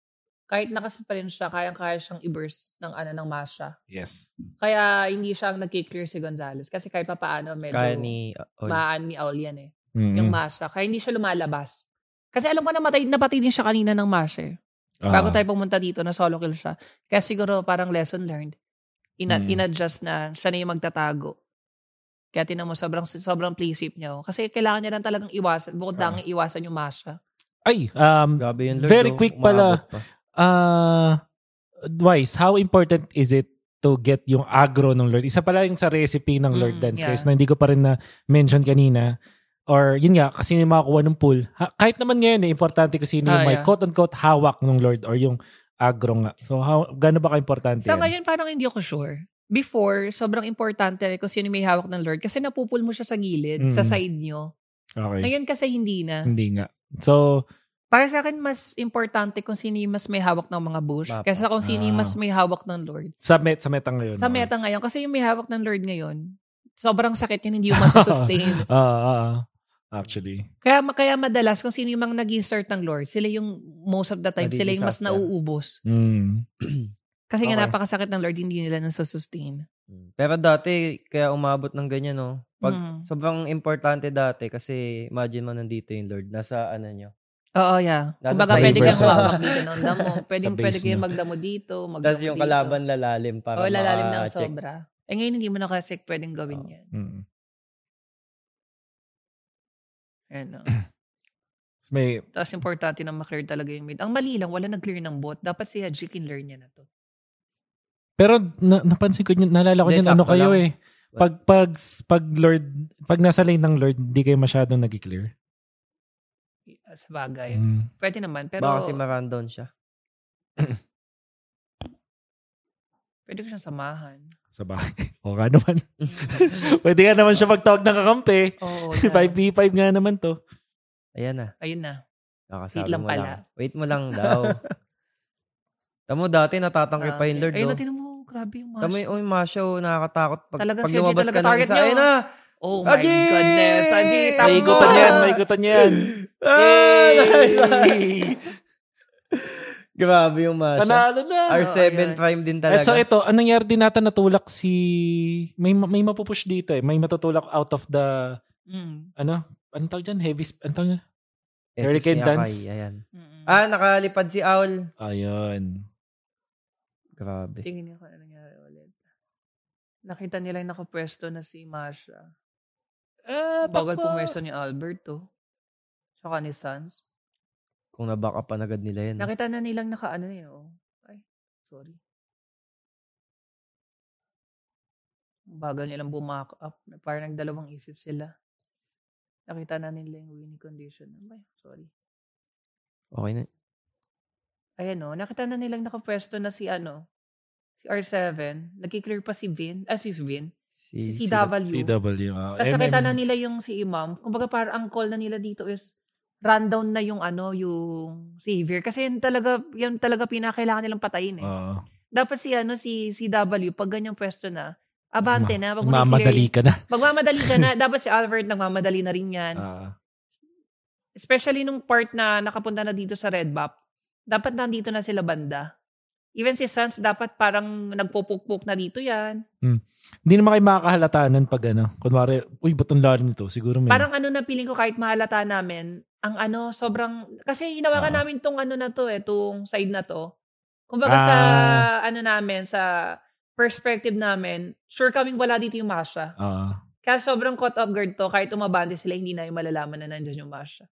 S2: Kahit nakasa pa rin siya, kayang-kaya siyang i-burst ng ano ng Masha.
S1: Yes.
S2: Kaya hindi siya ang nag-clear si Gonzales. Kasi kahit pa paano, medyo
S3: Kaya ni uh,
S2: maan ni Aul yan eh.
S1: Mm-mm.
S2: Yung Masha. Kaya hindi siya lumalabas. Kasi alam ko na matay, napatay din siya kanina ng Masha eh.
S1: Ah.
S2: Bago tayo pumunta dito na solo kill siya. Kaya siguro parang lesson learned. Ina-
S1: Mm.
S2: In-adjust na siya na yung magtatago. Kaya tinan mo, sobrang, sobrang play safe niya. oh. Kasi kailangan niya lang talagang iwasan. Bukod
S1: Ah.
S2: lang iwasan yung Masha.
S1: Ay, um,
S3: Grabe yung Lord.
S1: Very quick pala.
S3: Pa.
S1: Uh, Wise, how important is it to get yung agro ng Lord? Isa pala yung sa recipe ng Lord
S2: Mm,
S1: Dance
S2: yeah.
S1: guys na hindi ko pa rin na mention kanina. Or yun nga, kasi yung makakuha ng pool. Ha, kahit naman ngayon, eh, importante ko sino yung
S2: Ah,
S1: may
S2: yeah.
S1: quote-unquote hawak ng Lord or yung agro nga. So, how, gaano ba ka-importante
S2: Sa
S1: yan?
S2: ngayon, parang hindi ako sure. Before, sobrang importante kung sino may hawak ng Lord kasi napupul mo siya sa gilid, sa
S1: Mm.
S2: side nyo.
S1: Okay.
S2: Ngayon kasi hindi na.
S1: Hindi nga. So,
S2: Para sa akin, mas importante kung sino yung mas may hawak ng mga bush
S3: Mapa.
S2: kaysa kung sino yung
S1: Ah.
S2: mas may hawak ng Lord.
S1: sa, met, sa meta ngayon.
S2: Sa meta ngayon, kasi yung may hawak ng Lord ngayon, sobrang sakit yun, hindi yung masusustain.
S1: Ah, ah, ah. Actually.
S2: kaya, kaya madalas, kung sino yung mga nag start ng Lord, sila yung most of the time, sila yung mas nauubos.
S1: Mm.
S2: Kasi nga
S3: Okay.
S2: napakasakit ng Lord, hindi nila nasusustain.
S3: Pero dati, kaya umabot ng ganyan, no? Pag,
S2: Mm.
S3: Sobrang importante dati kasi imagine mo nandito yung Lord. Nasa ano nyo.
S2: Oo, yeah.
S3: Nasa
S2: Kumbaga, pwede kang
S3: sa-
S2: humawak dito ng damo. Pwede, pwede
S1: nyo.
S2: magdamo dito, magdamo
S3: Tapos yung
S2: dito.
S3: kalaban lalalim para
S2: Oo, lalalim na sobra. Eh ngayon, hindi mo na kasi pwedeng gawin yan.
S1: Mm.
S2: Ano.
S1: May,
S2: Tapos importante na maklear talaga yung mid. Ang mali lang, wala nag-clear ng bot. Dapat si Haji kinlear niya na to.
S1: Pero na, napansin ko, yun- naalala ko din ano kayo
S3: lang.
S1: eh. Pag, pag, pag Lord, pag nasa lane ng Lord, hindi kayo masyadong nag-clear.
S2: Sa bagay.
S1: Mm.
S2: Pwede naman. Pero
S3: Baka kasi ma-rundown siya.
S2: pwede ko siyang samahan.
S1: Sa bagay. O nga naman. Pwede nga naman siya magtawag ng kakampi.
S2: Oo.
S1: 5v5 nga naman to.
S3: Ayan na.
S2: Ayun na.
S3: Kakasabi
S2: Wait lang
S3: mo
S2: pala.
S3: lang. Wait mo lang daw. Tamo dati natatangkir pa yung Lord.
S2: Ayun
S3: oh.
S2: na, tinan mo. Grabe yung
S3: Tamo
S2: Masha.
S3: yung, oh, yung Masha, oh, nakakatakot. Pag,
S2: Talagang
S3: pag lumabas
S2: talaga
S3: ka ng
S2: target
S3: isa,
S2: niyo.
S3: ayun na!
S2: Oh my
S3: Haji!
S2: goodness. Haji,
S1: May
S2: tama.
S1: igutan yan, may igutan yan.
S3: Ah, nice! Grabe yung Masha.
S1: Panalo na.
S3: R7
S2: ayun.
S3: Prime din
S1: At
S3: talaga.
S1: so ito, anong nangyari din natin natulak si... May, may mapupush dito eh. May matutulak out of the...
S2: Mm.
S1: Ano? Anong tawag dyan? Heavy... Anong tawag dyan?
S3: Jesus
S1: Hurricane
S3: Akai,
S1: dance.
S3: Ayan.
S2: Mm-mm.
S3: Ah, nakalipad si Owl.
S1: Ayun.
S3: Grabe.
S2: Tingin niyo kung ano nangyari ulit. Nakita nila yung nakapwesto na si Masha.
S1: Eh,
S2: Bagal pumesto ni Alberto. Tsaka ni Sans.
S3: Kung na-back agad nila yan.
S2: Nakita na nilang naka ano eh. Oh. Ay, sorry. bagal nilang bumak up. Parang nagdalawang isip sila. Nakita na nila yung winning condition. Ay, sorry.
S3: Okay na.
S2: Ayan o, nakita na nilang nakapwesto na si ano, si R7. Nagki-clear pa si Vin, ah si Vin, si,
S3: Si,
S2: CW.
S1: CW. ah.
S2: Tapos nakita na nila yung si Imam. Kumbaga parang ang call na nila dito is rundown na yung ano, yung Xavier. Kasi yan talaga, yan talaga pinakailangan nilang patayin eh.
S1: Oo.
S2: Dapat si ano, si CW, pag ganyang pwesto na, abante na. Pag
S1: Mamadali ka na.
S2: Magmamadali ka na. Dapat si Albert nagmamadali na rin yan.
S1: Ah.
S2: Especially nung part na nakapunta na dito sa Red Map. Dapat nandito na sila banda. Even si Sans, dapat parang nagpupukpuk na dito yan.
S1: Hindi naman kayo makakahalata nun pag ano. Kunwari, uy, ba't ang lalim nito? Siguro may...
S2: Parang ano na feeling ko kahit mahalata namin, ang ano, sobrang, kasi hinawakan
S1: Ah.
S2: namin tong ano na to eh, tong side na to. Kumbaga sa,
S1: Ah.
S2: ano namin, sa perspective namin, sure kaming wala dito yung Masha.
S1: Ah.
S2: Kaya sobrang caught off guard to, kahit umabante sila, hindi na yung malalaman na nandyan yung Masha.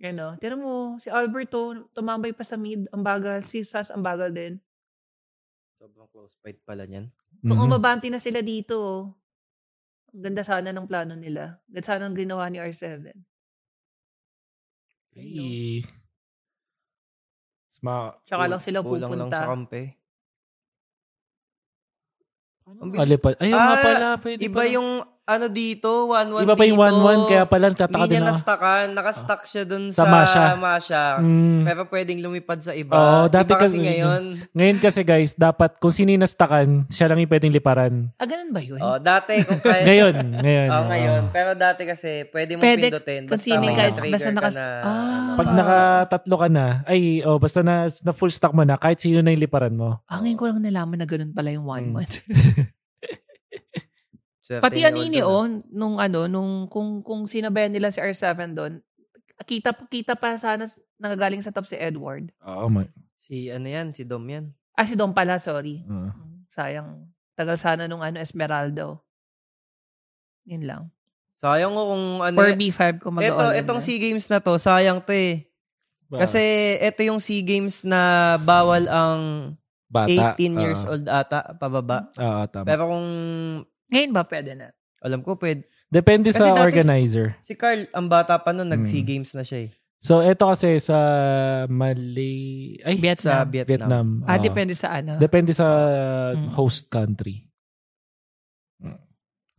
S2: Yan o. Tira mo, si Alberto, tumambay pa sa mid, ang bagal. Si Sas, ang bagal din.
S3: Sobrang close fight pala niyan.
S2: Kung
S1: Mhm.
S2: umabante na sila dito, oh, ang ganda sana ng plano nila. Ganda sana ang ginawa ni R7.
S1: Eh. Ma,
S2: Tsaka lang sila
S3: Kulang lang
S2: pupunta.
S3: sa kampe. Ang bilis.
S1: Alipad. Ayun nga
S3: Ah,
S1: pala. Pwede
S3: Iba
S1: pala.
S3: yung ano dito, 1-1
S1: Iba pa yung
S3: dito.
S1: 1-1 kaya pala tataka
S3: Hindi
S1: din
S3: niya
S1: ako.
S3: nastakan. Nakastack siya dun
S1: Sa
S3: sa,
S1: Masha.
S3: Masha.
S1: Mm.
S3: Pero pwedeng lumipad sa iba.
S1: Oo, dati
S3: iba kasi
S1: kasi-
S3: ngayon.
S1: Ngayon kasi guys, dapat kung sino yung nastakan, siya lang yung pwedeng liparan.
S2: Ah, ganun ba yun?
S3: Oh, dati kung kaya...
S1: Ngayon, ngayon.
S3: Oh,
S1: oo.
S3: ngayon. Pero dati kasi, pwede mo
S2: Pwede,
S3: pindutin.
S2: kung
S3: Basta
S2: sino
S3: may
S1: kahit-
S3: na-trigger
S2: basta
S3: ka
S2: nakas-
S3: na,
S2: Ah.
S3: ano,
S1: Pag nakatatlo ka na, ay, oh, basta na, na full stack mo na, kahit sino na yung liparan mo.
S2: Ah, ngayon ko lang nalaman na ganun pala yung one
S1: Mm.
S2: month.
S3: Swerte
S2: Pati
S3: ni
S2: yun
S3: Aldo na.
S2: oh, nung ano, nung, kung, kung sinabayan nila si R7 doon, kita, kita pa sana nagagaling sa top si Edward.
S1: Oo, may.
S3: Si ano yan, si Dom yan.
S2: Ah, si Dom pala, sorry.
S1: oo.
S2: Sayang. Tagal sana nung ano, Esmeraldo. Yun lang.
S3: Sayang ko kung ano
S2: For
S3: yan.
S2: B5 ko mag
S3: Ito, itong SEA Games na to, sayang to eh.
S1: Ba-
S3: Kasi ito yung SEA Games na bawal ang
S1: bata.
S3: 18 years
S1: Oo.
S3: old ata, pababa.
S1: Oo, tama.
S3: Pero kung
S2: Ngayon ba pwede na?
S3: alam ko, pwede.
S1: Depende
S3: Kasi
S1: sa
S3: dati-
S1: organizer.
S3: Si Carl, ang bata pa nun, nag-SEA
S1: Mm.
S3: Games na siya eh.
S1: So, ito kasi sa Malay... Ay,
S2: Vietnam.
S3: Sa Vietnam.
S1: Vietnam.
S2: Ah,
S1: Oo.
S2: depende sa ano.
S1: Depende sa
S2: Mm.
S1: host country. Mm.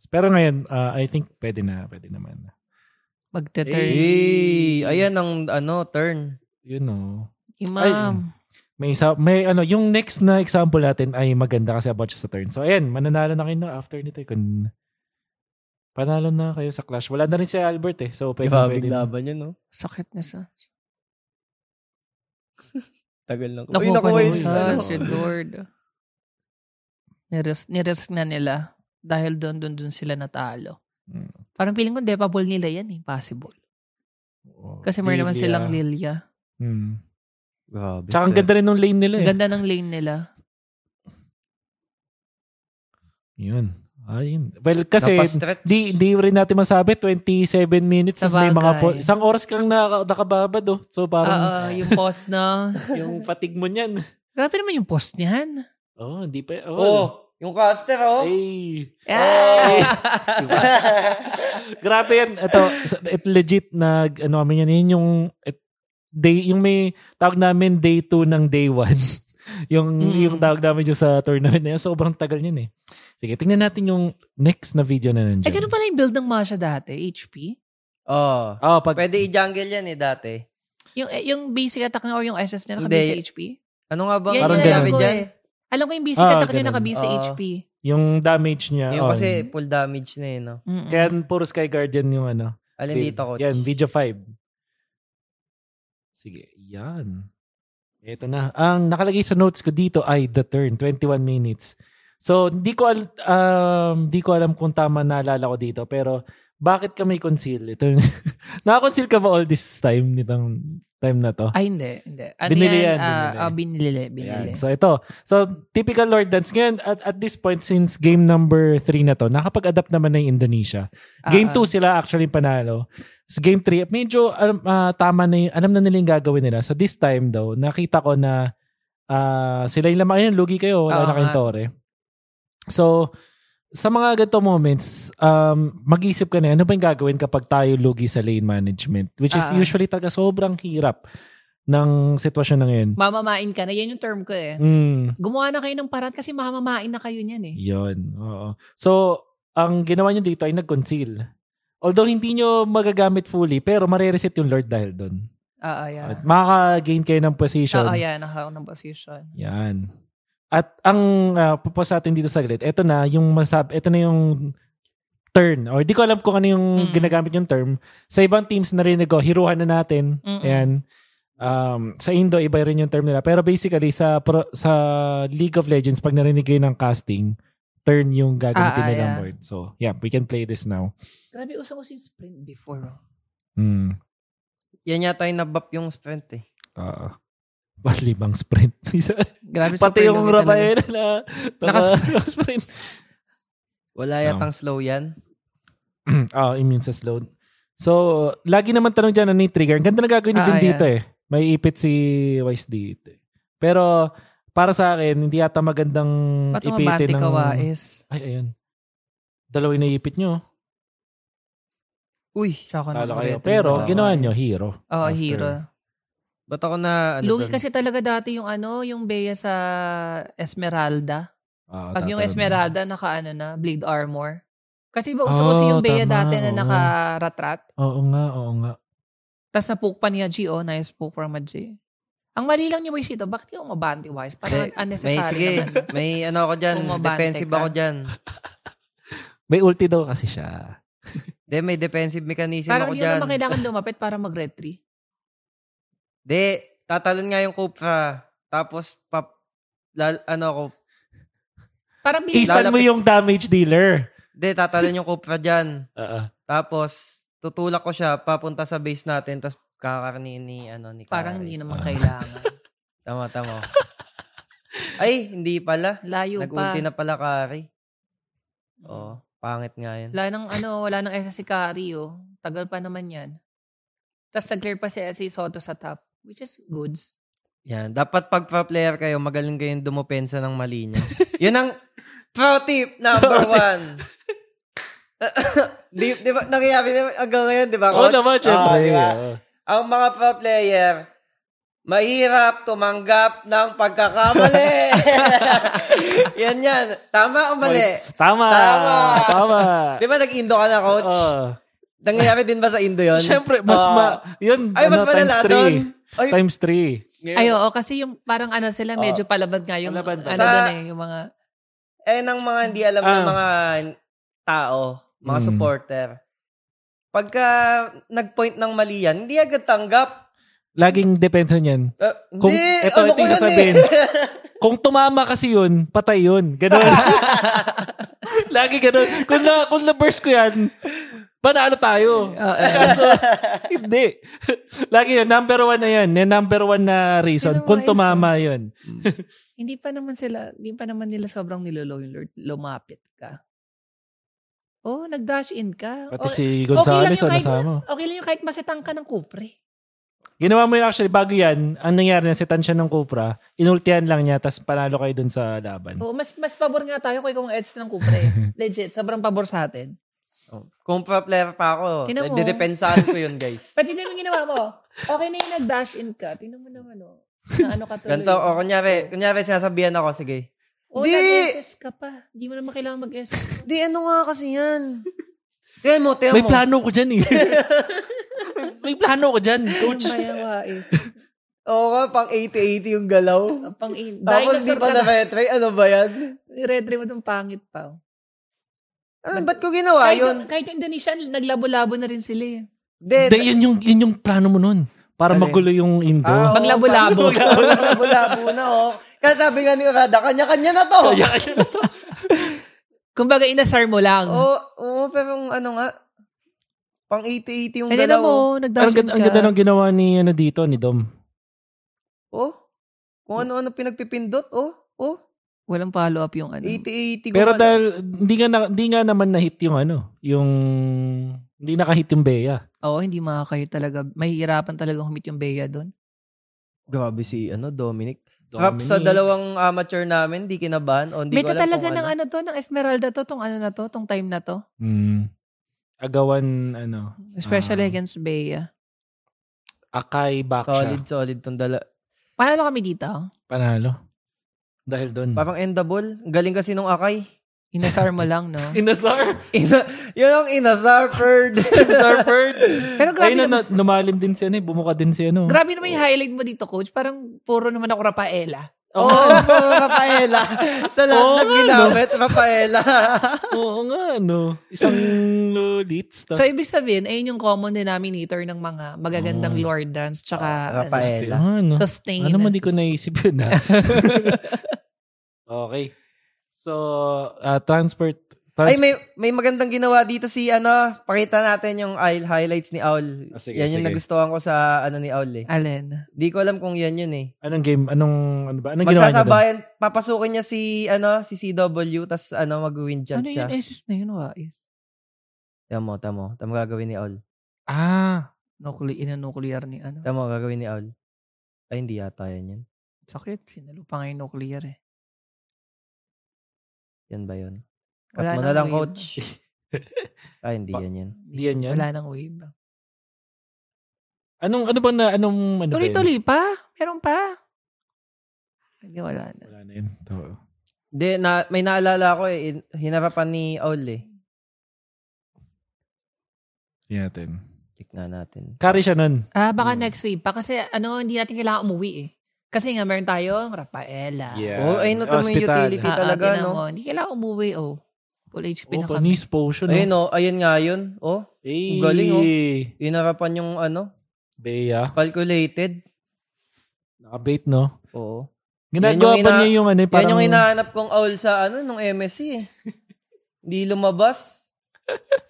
S1: Pero ngayon, ah, I think pwede na, pwede naman.
S2: Magte-turn.
S3: Hey, ayan ang ano, turn.
S1: You know.
S2: Imam.
S1: May isa, may ano, yung next na example natin ay maganda kasi about siya sa turn. So, ayan, mananalo na kayo na after nito. Kung panalo na kayo sa clash. Wala na rin si Albert eh. So, pwede,
S3: Grabing
S1: pwede na.
S3: laban yun, no?
S2: Sakit na sa.
S3: Tagal lang.
S2: Nakuha pa
S3: yun.
S2: sa
S3: Ano?
S2: si Lord. Nirisk, nirisk na nila dahil doon doon doon sila natalo.
S1: Mm.
S2: Parang feeling ko depable nila yan eh. Possible.
S1: Oo.
S2: Kasi meron naman silang Lilia.
S1: Hmm.
S3: Grabe.
S1: Tsaka ang ganda rin ng lane nila eh.
S2: ganda ng lane nila.
S1: Yun. Ayun. Well, kasi
S3: Napastretch.
S1: di, di rin natin masabi 27 minutes
S2: Sa
S1: tas may mga po, isang oras kang naka, nakababad oh. So parang
S2: Oo, yung post na.
S1: yung fatigue mo niyan.
S2: Grabe naman yung post niyan.
S1: Oh, hindi pa. Oh.
S3: Oh, yung caster, oh.
S1: Ay.
S2: Ah!
S1: Grabe yan. Ito, it legit na ano kami yan. Yun yung it, day, yung may tawag namin day 2 ng day 1. yung
S2: Mm.
S1: yung tawag namin dyan sa tournament na yan. Sobrang tagal niyan eh. Sige, tingnan natin yung next na video na nandiyan.
S2: Eh, ganun pala yung build ng Masha dati, HP.
S3: oh.
S1: Oh, pag,
S3: Pwede i-jungle yan eh, dati.
S2: Yung eh, yung basic attack niya or yung SS niya nakabase sa HP.
S3: Ano nga ba?
S2: Yan
S1: Parang
S2: yung
S1: ganun.
S2: alam ko
S3: dyan?
S2: eh. Alam ko yung basic
S1: Ah,
S2: attack niya nakabase sa
S3: Ah.
S2: HP.
S1: yung damage niya.
S3: Yung
S1: oh,
S3: kasi full damage na eh, no?
S2: Mm-mm.
S1: Kaya puro Sky Guardian yung ano.
S3: Alin dito, coach?
S1: Yan, video 5. Sige, yan. Ito na. Ang nakalagay sa notes ko dito ay the turn, 21 minutes. So, hindi ko al- um, hindi ko alam kung tama naalala ko dito, pero bakit ka may conceal? Ito, naka-conceal ka ba all this time nitong time na to?
S2: Ay, hindi. hindi. Ano
S1: Binili
S2: yan?
S1: yan,
S2: Ah,
S1: binili.
S2: ah, binili. Binili.
S1: Ayan. So ito. So typical Lord Dance. Ngayon, at, at this point, since game number 3 na to, nakapag-adapt naman na yung Indonesia. Game
S2: Ah,
S1: 2 sila actually panalo. Sa game 3, medyo ah, tama na yung, alam na nila yung gagawin nila. So this time daw, nakita ko na ah, sila yung lamang, lugi kayo, wala
S2: Oo
S1: na kayong tore. So, sa mga ganito moments, um, mag-isip ka na, ano ba yung gagawin kapag tayo lugi sa lane management? Which is
S2: Ah.
S1: usually talaga sobrang hirap ng sitwasyon na ngayon.
S2: Mamamain ka na. Yan yung term ko eh.
S1: Mm,
S2: Gumawa na kayo ng paraan kasi mamamain na kayo niyan eh.
S1: yun. Oo. So, ang ginawa nyo dito ay nag-conceal. Although hindi nyo magagamit fully, pero marereset yung Lord dahil doon.
S2: Oo, yeah.
S1: At makaka-gain kayo ng position.
S2: Oo, yeah. Nakakaroon ng position.
S1: Yan. At ang uh, pupos natin dito sa grid, ito na yung masab, ito na yung turn. Or di ko alam kung ano yung
S2: Mm.
S1: ginagamit yung term. Sa ibang teams narinig ko, hiruhan na natin.
S2: Mm-mm.
S1: Ayan. Um, sa Indo, iba rin yung term nila. Pero basically, sa pro, sa League of Legends, pag narinig kayo ng casting, turn yung gagamitin
S2: Ah, ah,
S1: nilang
S2: yeah.
S1: board. So, yeah, we can play this now.
S2: Grabe, usang uso yung sprint before.
S1: Hmm.
S3: Yan yata yung nabap yung sprint eh.
S1: Uh, limang sprint.
S2: Grabe,
S1: Pati yung. Rafael na
S2: Nakas-
S1: naka-sprint.
S3: Wala yatang slow yan.
S1: Ah, immune sa slow. So, lagi naman tanong dyan, ano yung trigger? Ang ganda na gagawin ni
S2: Ah, yeah.
S1: dito eh. May ipit si Wise dito. eh. Pero, para sa akin, hindi yata magandang
S2: Ba't
S1: ipitin ng...
S2: ka, Wais?
S1: Ay, ayun. Dalawa yung naipit nyo.
S3: Uy,
S1: Talo kayo. Pero, ginawa nyo, hero.
S2: Oo,
S1: After.
S2: hero.
S3: Ba't ako na, ano
S2: Lugi
S3: dun?
S2: kasi talaga dati yung ano, yung Bea sa Esmeralda.
S1: Ah,
S2: Pag yung. Esmeralda, naka ano na, blade armor. Kasi ba uso-uso
S1: Oh,
S2: yung Bea
S1: tama,
S2: dati na
S1: oo.
S2: nakaratrat.
S1: Oo nga, oo nga.
S2: Tapos napuk pa niya G, oh, nice poke from a G. Ang mali lang niya, Wise, ito, bakit yung umabante, Wise? Parang
S3: May,
S2: unnecessary
S3: sige,
S2: naman.
S3: may ano ako dyan,
S2: Umabante
S3: defensive
S2: ka.
S3: ako dyan.
S1: May ulti daw kasi siya.
S3: De, may defensive mechanism
S2: Parang
S3: ako
S2: hindi
S3: dyan.
S2: naman kailangan lumapit para mag-red 3.
S3: De, tatalon nga yung Cupra. Tapos, pap, lal, ano ako,
S2: Parang bilis.
S1: Isan mo yung damage dealer.
S3: de, tatalon yung Cupra dyan.
S1: Oo.
S3: Tapos, tutulak ko siya papunta sa base natin, tapos kakarnin ni, ano, ni
S2: Parang
S3: Kari.
S2: hindi naman
S1: Ah.
S2: kailangan.
S3: Tama, tama. Ay, hindi pala.
S2: Layo pa.
S3: Nag-ulti na pala Kari. Oo, pangit nga yan.
S2: Wala nang ano, wala nang SS si Kari, oh. Tagal pa naman yan. Tapos nag-clear pa si SC Soto sa top, which is goods.
S3: Yan. Dapat pag pro player kayo, magaling kayong dumopensa ng mali nyo. Yun ang pro tip number one. di, di ba, nangyayari naman hanggang ngayon, di ba,
S1: Oo
S3: coach?
S1: naman, syempre.
S3: Ah, di ba? Ang mga pro player, mahirap tumanggap ng pagkakamali. yan yan. Tama o mali?
S1: Tama.
S3: Tama.
S1: Tama.
S3: Di ba nag-indo ka na, coach?
S1: Oo.
S3: Nangyayari din ba sa Indo yun?
S1: Syempre, mas
S3: Ah.
S1: ma... Yun,
S3: Ay, mas
S1: ano,
S3: malala doon. Ay,
S1: Times three.
S3: ngayon.
S2: Ay, oo, kasi yung parang ano sila, medyo palabad nga yung
S1: Palabad ba?
S2: ano
S3: Sa-
S2: doon eh, yung mga,
S3: eh, ng mga hindi alam ng
S1: Ah.
S3: mga tao, mga
S1: Mm.
S3: supporter, pagka nag-point ng mali yan, hindi agad tanggap.
S1: Laging depende niyan.
S3: Uh,
S1: Kung,
S3: hindi,
S1: ito, ito
S3: ano ko
S1: yung
S3: yun
S1: sasabihin.
S3: eh.
S1: Kung tumama kasi yun, patay yun. Ganon. Lagi ganon. Kung na, kung na-burst ko yan, panalo tayo. Kaso, hindi. Lagi yun, number one na yan. Yung number one na reason.
S2: Yun ang
S1: Kung tumama yun.
S2: hindi pa naman sila, hindi pa naman nila sobrang nilolo yung Lord, lumapit ka. Oh, nag-dash in ka.
S1: Pati
S2: O-
S1: si
S2: okay lang
S1: Gonzales,
S2: yung
S1: ano
S2: kahit,
S1: sama.
S2: okay lang yung kahit masitang ka ng kupre.
S1: Ginawa mo yun actually, bago yan, ang nangyari na sitan siya ng Cupra, inultihan lang niya, tapos panalo kayo dun sa laban.
S2: Oo, mas mas pabor nga tayo kung ikaw ang SS ng kupre. Legit, sobrang pabor sa atin.
S3: Oh, Kung pro player pa ako,
S2: Tingnan mo.
S3: didepensahan ko yun, guys.
S2: Pati din yung ginawa mo. Okay na yung nag-dash in ka. Tingnan mo naman, oh. Na ano ka tuloy.
S3: Ganito, o kunyari, kunyari sinasabihan ako, sige.
S2: Oh,
S3: Di!
S2: nag-SS ka pa. Di mo naman kailangan mag-SS.
S3: Di, ano nga kasi yan? Tingnan mo, tingnan
S1: May
S3: mo.
S1: plano ko dyan eh. May plano ko dyan, coach.
S2: Yung bayawa eh.
S3: Oo nga, pang 80-80 yung galaw.
S2: Pang in.
S3: Tapos di pa na retry, ano ba yan?
S2: Red mo itong pangit pa. oh.
S3: Ah, ba't ko ginawa
S2: Kahit,
S3: yun?
S2: kahit yung Indonesian, naglabo-labo na rin sila eh.
S3: Hindi,
S1: yun yung, yun yung plano mo nun. Para
S3: Alin?
S1: magulo yung Indo.
S3: Ah, oo,
S2: Maglabo-labo.
S3: parang Maglabo-labo na, oh. Kaya sabi nga ni Rada, kanya-kanya na to.
S2: Kumbaga, inasar mo lang.
S3: Oo, oo, pero ano nga, pang 80-80 yung
S2: Kaya na
S3: galaw.
S2: mo,
S1: Ang ganda, ang ganda
S2: ka.
S1: ng ginawa ni, ano dito, ni Dom.
S3: Oh, kung ano-ano pinagpipindot, oh, oh,
S2: Walang follow-up yung ano.
S3: 80-80.
S1: Pero dahil, hindi nga, na, hindi nga naman na-hit yung ano, yung, hindi nakahit yung Bea.
S2: Oo, hindi makakahit talaga. Mahihirapan talaga humit yung Bea doon.
S3: Grabe si, ano, Dominic. Props sa
S1: Dominic.
S3: dalawang amateur namin, di kinabahan. O, hindi
S2: May
S3: ko alam
S2: talaga
S3: kung
S2: ng ano to, ng Esmeralda to, tong ano na to, tong time na to.
S1: Mm. Agawan, ano,
S2: Especially
S1: Ah.
S2: against Bea.
S1: Akay Baksha.
S3: Solid, solid tong dala.
S2: Panalo kami dito.
S1: Panalo. Dahil doon.
S3: Parang endable. Galing kasi nung Akay.
S2: Inasar mo lang, no?
S1: Inasar.
S3: Ina, yun ang inasar, Ferd.
S1: Inasar Bird.
S2: Pero grabe
S1: Ayun na, na, lumalim din si ano eh. Bumuka din si ano.
S2: grabe naman yung highlight mo dito, coach. Parang puro naman ako Rafaela.
S3: Oo, oh, Rafaela. Sa lahat
S1: Oo
S3: ng ginamit, Rafaela.
S1: Oo nga, no. Isang lolits.
S2: So, ibig sabihin, ayun yung common denominator ng mga magagandang
S1: Oh.
S2: Lord dance tsaka
S3: Oh, Rafaela.
S1: ano,
S2: sustain.
S1: ano mo di ko naisip yun ah. Okay. So, uh, transport.
S3: Ay,
S1: Trans-
S3: may may magandang ginawa dito si ano, pakita natin yung hi- highlights ni Aul.
S1: Ah, sige,
S3: yan yung
S1: sige.
S3: nagustuhan ko sa ano ni Aul eh.
S2: Alin?
S3: Di ko alam kung yan yun eh.
S1: anong game? Anong, ano ba? Anong ginawa niya doon?
S3: Magsasabayan, papasukin niya si ano, si CW tas ano mag-win jump
S2: Ano
S3: siya.
S2: yung SS na yun? Wais?
S3: Tamo, tamo. Tamo gagawin ni Aul.
S1: Ah,
S2: Nuclear, ina-nuclear ni ano.
S3: Tamo gagawin ni Aul. Ay, hindi yata yan yun.
S2: Sakit. Sinalo pa nga yung nuclear eh.
S3: Yan ba yun? Cut
S2: Wala
S3: mo na lang,
S2: wave.
S3: coach. Ay, hindi
S1: Pa-
S3: yan yan.
S1: Di yan yan?
S2: Wala nang wave.
S1: anong, ano ba na, anong, ano ba yun?
S2: Tuloy-tuloy pa? Meron pa? Hindi, wala na.
S1: Wala na yun. To.
S3: Hindi, na, may naalala ko eh. in- Hinarapan ni Aul eh.
S1: Tingnan natin.
S3: Check nga natin.
S1: Carry siya nun.
S2: Ah, baka
S3: Hmm.
S2: next wave pa. Kasi ano, hindi natin kailangan umuwi eh. Kasi nga, meron tayong Rafaela.
S3: Oh, ayun na to, may
S1: Hospital.
S3: utility.
S2: Ah, ah,
S3: talaga,
S2: tinan
S3: no?
S2: mo. Hindi kailangan umuwi, oh. Full HP
S1: Oh,
S2: na kami.
S1: panis potion.
S3: Ayun
S1: oh.
S3: oh, ayun nga yun. Oh,
S1: Hey.
S3: galing, oh. hinarapan yung ano,
S1: Bea.
S3: calculated.
S1: Nakabait, no?
S3: Oo.
S1: Ginagawa
S3: yung
S1: pa
S3: ina-
S1: niya yung ano, eh,
S3: Yan
S1: parang...
S3: yung hinahanap kong Aul sa ano, nung MSC eh. Hindi lumabas.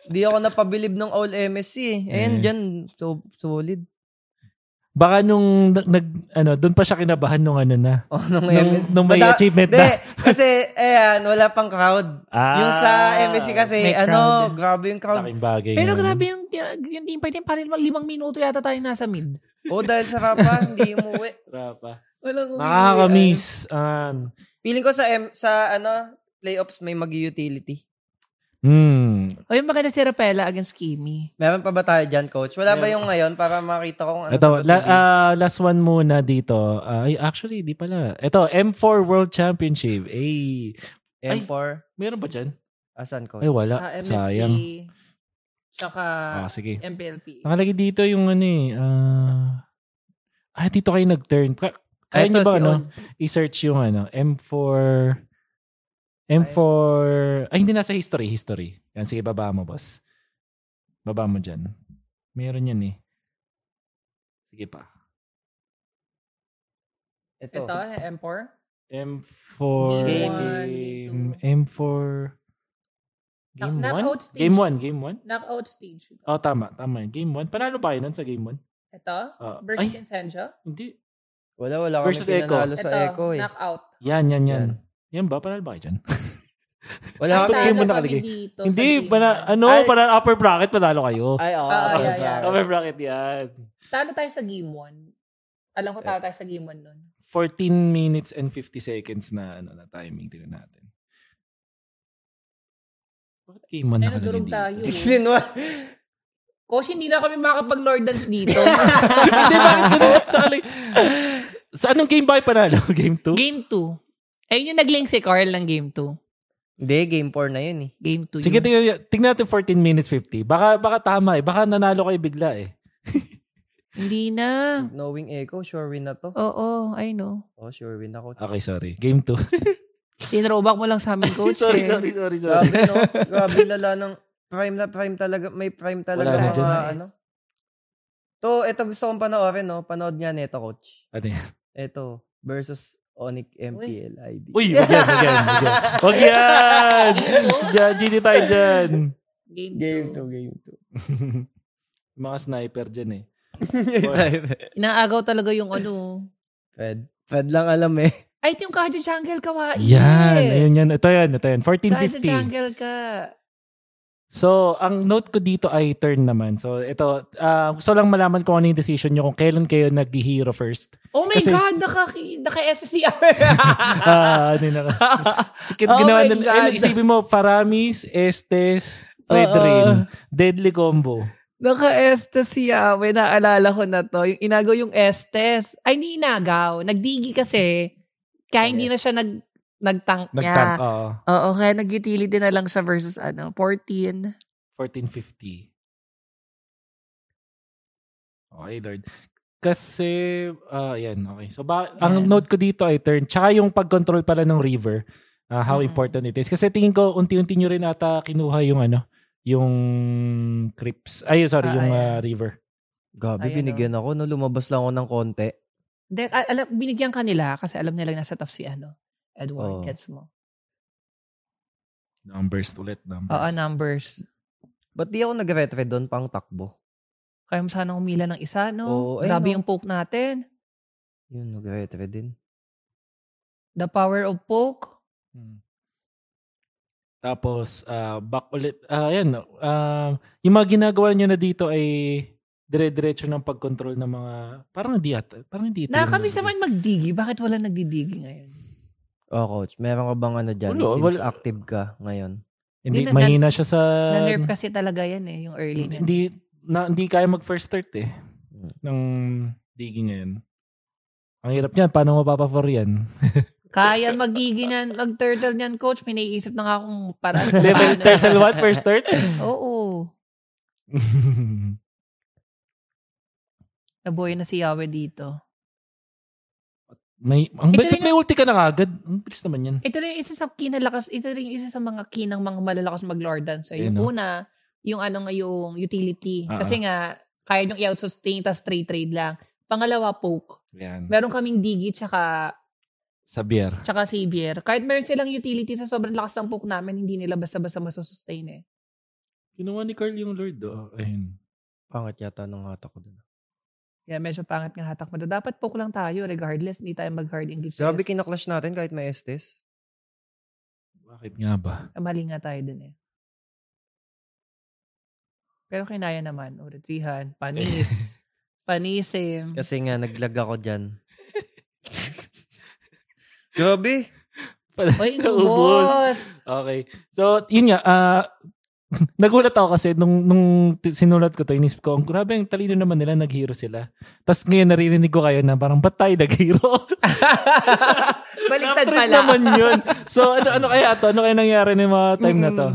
S3: Hindi ako napabilib ng Aul MSC eh. Ayun,
S1: Eh.
S3: dyan, so, solid.
S1: Baka nung nag, ano, doon pa siya kinabahan nung ano na.
S3: Oh, nung,
S1: Nung, nung may
S3: Mata-
S1: achievement
S3: Hindi,
S1: na.
S3: kasi, ayan, wala pang crowd.
S1: Ah,
S3: yung sa MSC kasi,
S2: May
S3: ano,
S2: crowd.
S3: grabe yung crowd.
S1: Laking bagay.
S2: Pero
S1: nga.
S2: grabe yung, yung team fight, parang limang, limang minuto yata tayo nasa mid.
S3: Oh, dahil sa Rapa, hindi umuwi.
S1: Rapa.
S3: Walang umuwi.
S1: Nakakamiss. Um,
S3: Feeling ko sa, M, sa, ano, playoffs may mag-utility.
S1: Hmm.
S2: O yung maganda si Rapela against Kimi.
S3: Meron pa ba tayo dyan, coach? Wala ba
S1: Meron
S3: yung ngayon para makita ko kung ano
S1: Ito,
S3: sa
S1: la, ah, last one muna dito. Ah, ay, actually, di pala. Ito, M4 World Championship. Eh, ay.
S3: M4.
S1: meron ba dyan?
S3: Asan, coach?
S1: Ay, wala.
S2: Ah, MSC,
S1: Sayang.
S2: Tsaka
S1: Ah, sige.
S2: MPLP.
S1: Nakalagay dito yung ano eh. ah, ah, dito kayo nag-turn. Ka- Kaya
S3: Eto,
S1: niyo ba
S3: si
S1: ano?
S3: On.
S1: I-search yung ano, M4... M4... Ay, hindi nasa history. History. Yan, sige, baba mo, boss. Baba mo dyan. Meron yan eh. Sige pa.
S3: Ito.
S2: Ito, M4.
S1: M4...
S2: Game
S1: Game...
S2: one,
S1: M4... Game
S2: Knock-
S1: 1?
S2: knockout stage.
S1: Game 1, game 1?
S2: Knockout stage.
S1: Oh, tama, tama. Game 1. Panalo pa yun sa game 1?
S2: Ito,
S1: Ah,
S2: versus
S1: ay.
S2: Incendio.
S1: Hindi.
S3: Wala, wala kami
S1: Versus Echo.
S3: pinanalo sa
S2: Ito,
S3: Echo eh.
S2: knockout.
S1: Yan, yan, yan.
S3: Yan.
S1: Yan ba? Panalo ba kayo dyan?
S3: Wala kami.
S2: talo
S1: mo nakalagay.
S2: dito
S1: Hindi,
S2: one.
S1: ano,
S3: Ay.
S1: para upper bracket, panalo kayo.
S3: Ay, oo.
S2: Ah,
S3: oo,
S2: yeah, yeah.
S3: oo.
S1: Upper bracket yan.
S2: Talo tayo sa game 1. Alam ko talo tayo sa game 1 nun.
S1: 14 minutes and 50 seconds na ano na timing. Tingnan natin. Bakit game 1
S2: Ay,
S1: nakalagay
S2: nadurog
S1: dito?
S2: tayo.
S3: 16-1.
S2: Coach, hindi na kami makapag-lord dance dito.
S1: Hindi, bakit ganun? Sa anong game ba panalo? Game 2?
S2: game 2. Ayun yung nag-link si Carl ng game 2.
S3: Hindi, game 4 na yun eh.
S2: Game 2
S1: Sige,
S2: yun.
S1: tingnan, tingnan natin 14 minutes 50. Baka, baka tama eh. Baka nanalo kayo bigla eh.
S2: Hindi na.
S3: Knowing Echo, sure win na to.
S2: Oo, I know.
S3: Oh, sure win ako.
S1: Okay, sorry. Game 2.
S2: Tinrowback mo lang sa amin, coach.
S1: sorry,
S2: eh.
S1: sorry, sorry, sorry.
S3: Grabe, no? Grabe lala ng prime na prime talaga. May prime talaga.
S1: Wala na dyan.
S3: ano. To, ito gusto kong panoorin, no? Panood nga nito, coach.
S1: Ano yan?
S3: Ito, versus Onic MPL ID.
S1: Uy, wag yan, wag yan, wag yan. Diyan, GD tayo dyan.
S2: Game 2.
S3: Game 2, game
S1: Mga sniper dyan eh.
S3: 2.
S2: Inaagaw talaga yung ano.
S3: Fred. Fred lang alam eh.
S2: Ay, ito yung Kajo Jungle ka, wa.
S1: Yan,
S2: yes.
S1: ayun yan. Ito yan, ito yan.
S2: Kajo
S1: 1450.
S2: Jungle ka.
S1: So, ang note ko dito ay turn naman. So, ito, ah, gusto lang malaman kung ano yung decision nyo, kung kailan kayo nag-hero first.
S2: Oh my
S1: Kasi-
S2: God, naka, naka-SSC
S1: Ah, ano na. Sikit
S2: Oh
S1: ginawa
S2: my
S1: nila.
S2: God.
S1: Ayun, isipin mo, Paramis, Estes, Red. Rain. Deadly combo.
S2: Naka-Estes si Yahweh. Naalala ko na to. Yung inagaw yung Estes. Ay, hindi inagaw. Nagdigi kasi. Kaya hindi na siya nag, nag-tank niya.
S1: Nag-tank, oo.
S2: Oo, kaya nag-utility na lang siya versus ano, 14.
S1: 1450. Okay, Lord. Kasi, ah yan, okay. So, ba, ang
S2: Yan.
S1: note ko dito ay turn. Tsaka yung pag-control pala ng river, ah, how
S2: Mm.
S1: important it is. Kasi tingin ko, unti-unti nyo rin ata kinuha yung ano, yung crips. Ay, sorry,
S2: Ah,
S1: yung
S2: ayan.
S1: ah, river.
S3: Gabi,
S2: Ayan,
S3: binigyan ako. No, lumabas lang ako ng konti.
S2: Then, alam, binigyan kanila kasi alam nila nasa top si ano, Edward.
S3: Oo.
S2: Gets mo?
S1: Numbers ulit, numbers.
S2: Oo, numbers.
S3: Ba't di ako nag-retread doon pang takbo?
S2: Kaya mo sana umila ng isa, no?
S3: Ayun,
S2: Grabe
S3: no.
S2: yung poke natin.
S3: Yun, nag-retread din.
S2: The power of poke.
S1: Hmm. Tapos, ah, back ulit. Ah, yan. ah, yung mga ginagawa nyo na dito ay dire-diretso ng pag-control ng mga, parang hindi ata. Parang hindi ito.
S2: Nakakamiss naman magdigi. Bakit wala nagdidigi ngayon?
S3: Oh, coach. Meron ka bang ano dyan?
S1: Wala,
S3: Since
S1: wala.
S3: active ka ngayon.
S1: Hindi,
S2: Hindi na-
S1: mahina siya sa...
S2: Na-nerve kasi talaga yan eh, yung early na.
S1: hindi, na, hindi kaya mag-first start eh.
S3: Hmm.
S1: Ng digging ngayon. Ang hirap niyan. Paano mapapa-for yan?
S2: Kaya magdigi niyan, mag-turtle niyan, coach. May naiisip na nga akong paraan. kung
S1: Level turtle what? First start?
S2: Oo. Nabuhay na si Yahweh dito.
S1: May, ang
S2: Ito rin
S1: may ulti ka na agad? Ang bilis naman yan.
S2: Ito rin isa sa kinalakas, ito rin isa sa mga kinang mga malalakas mag-lordan. So, yung
S1: Ayun, no?
S2: una, yung ano nga yung utility.
S1: Ah,
S2: Kasi nga, kaya nyung i-out-sustain, tas straight trade lang. Pangalawa, poke.
S1: Yan.
S2: Meron kaming digi tsaka,
S1: Sa beer.
S2: tsaka savior. Kahit meron silang utility sa sobrang lakas ng poke namin, hindi nila basta-basta masusustain eh.
S1: Ginawa ni Carl yung Lord. Oh. Ayun.
S3: Pangat yata ng hatak ko doon.
S2: Kaya medyo pangat nga hatak mo. Dapat poke lang tayo regardless. Hindi tayo mag-hard engage. sa
S3: Grabe
S2: S.
S3: kinaklash natin kahit may Estes.
S1: Bakit nga ba?
S2: Mali nga tayo dun eh. Pero kinaya naman. Uretrihan. Panis. Panisim.
S3: Kasi nga, naglag ako dyan. Grabe.
S2: Uy, ubos.
S1: Okay. So, yun nga. ah nagulat ako kasi nung, nung sinulat ko to, inisip ko, ang grabe ang talino naman nila, nag-hero sila. Tapos ngayon naririnig ko kayo na parang, ba't tayo nag-hero?
S2: Baliktad pala.
S1: naman yun. So, ano, ano kaya to? Ano kaya nangyari ng mga time na to?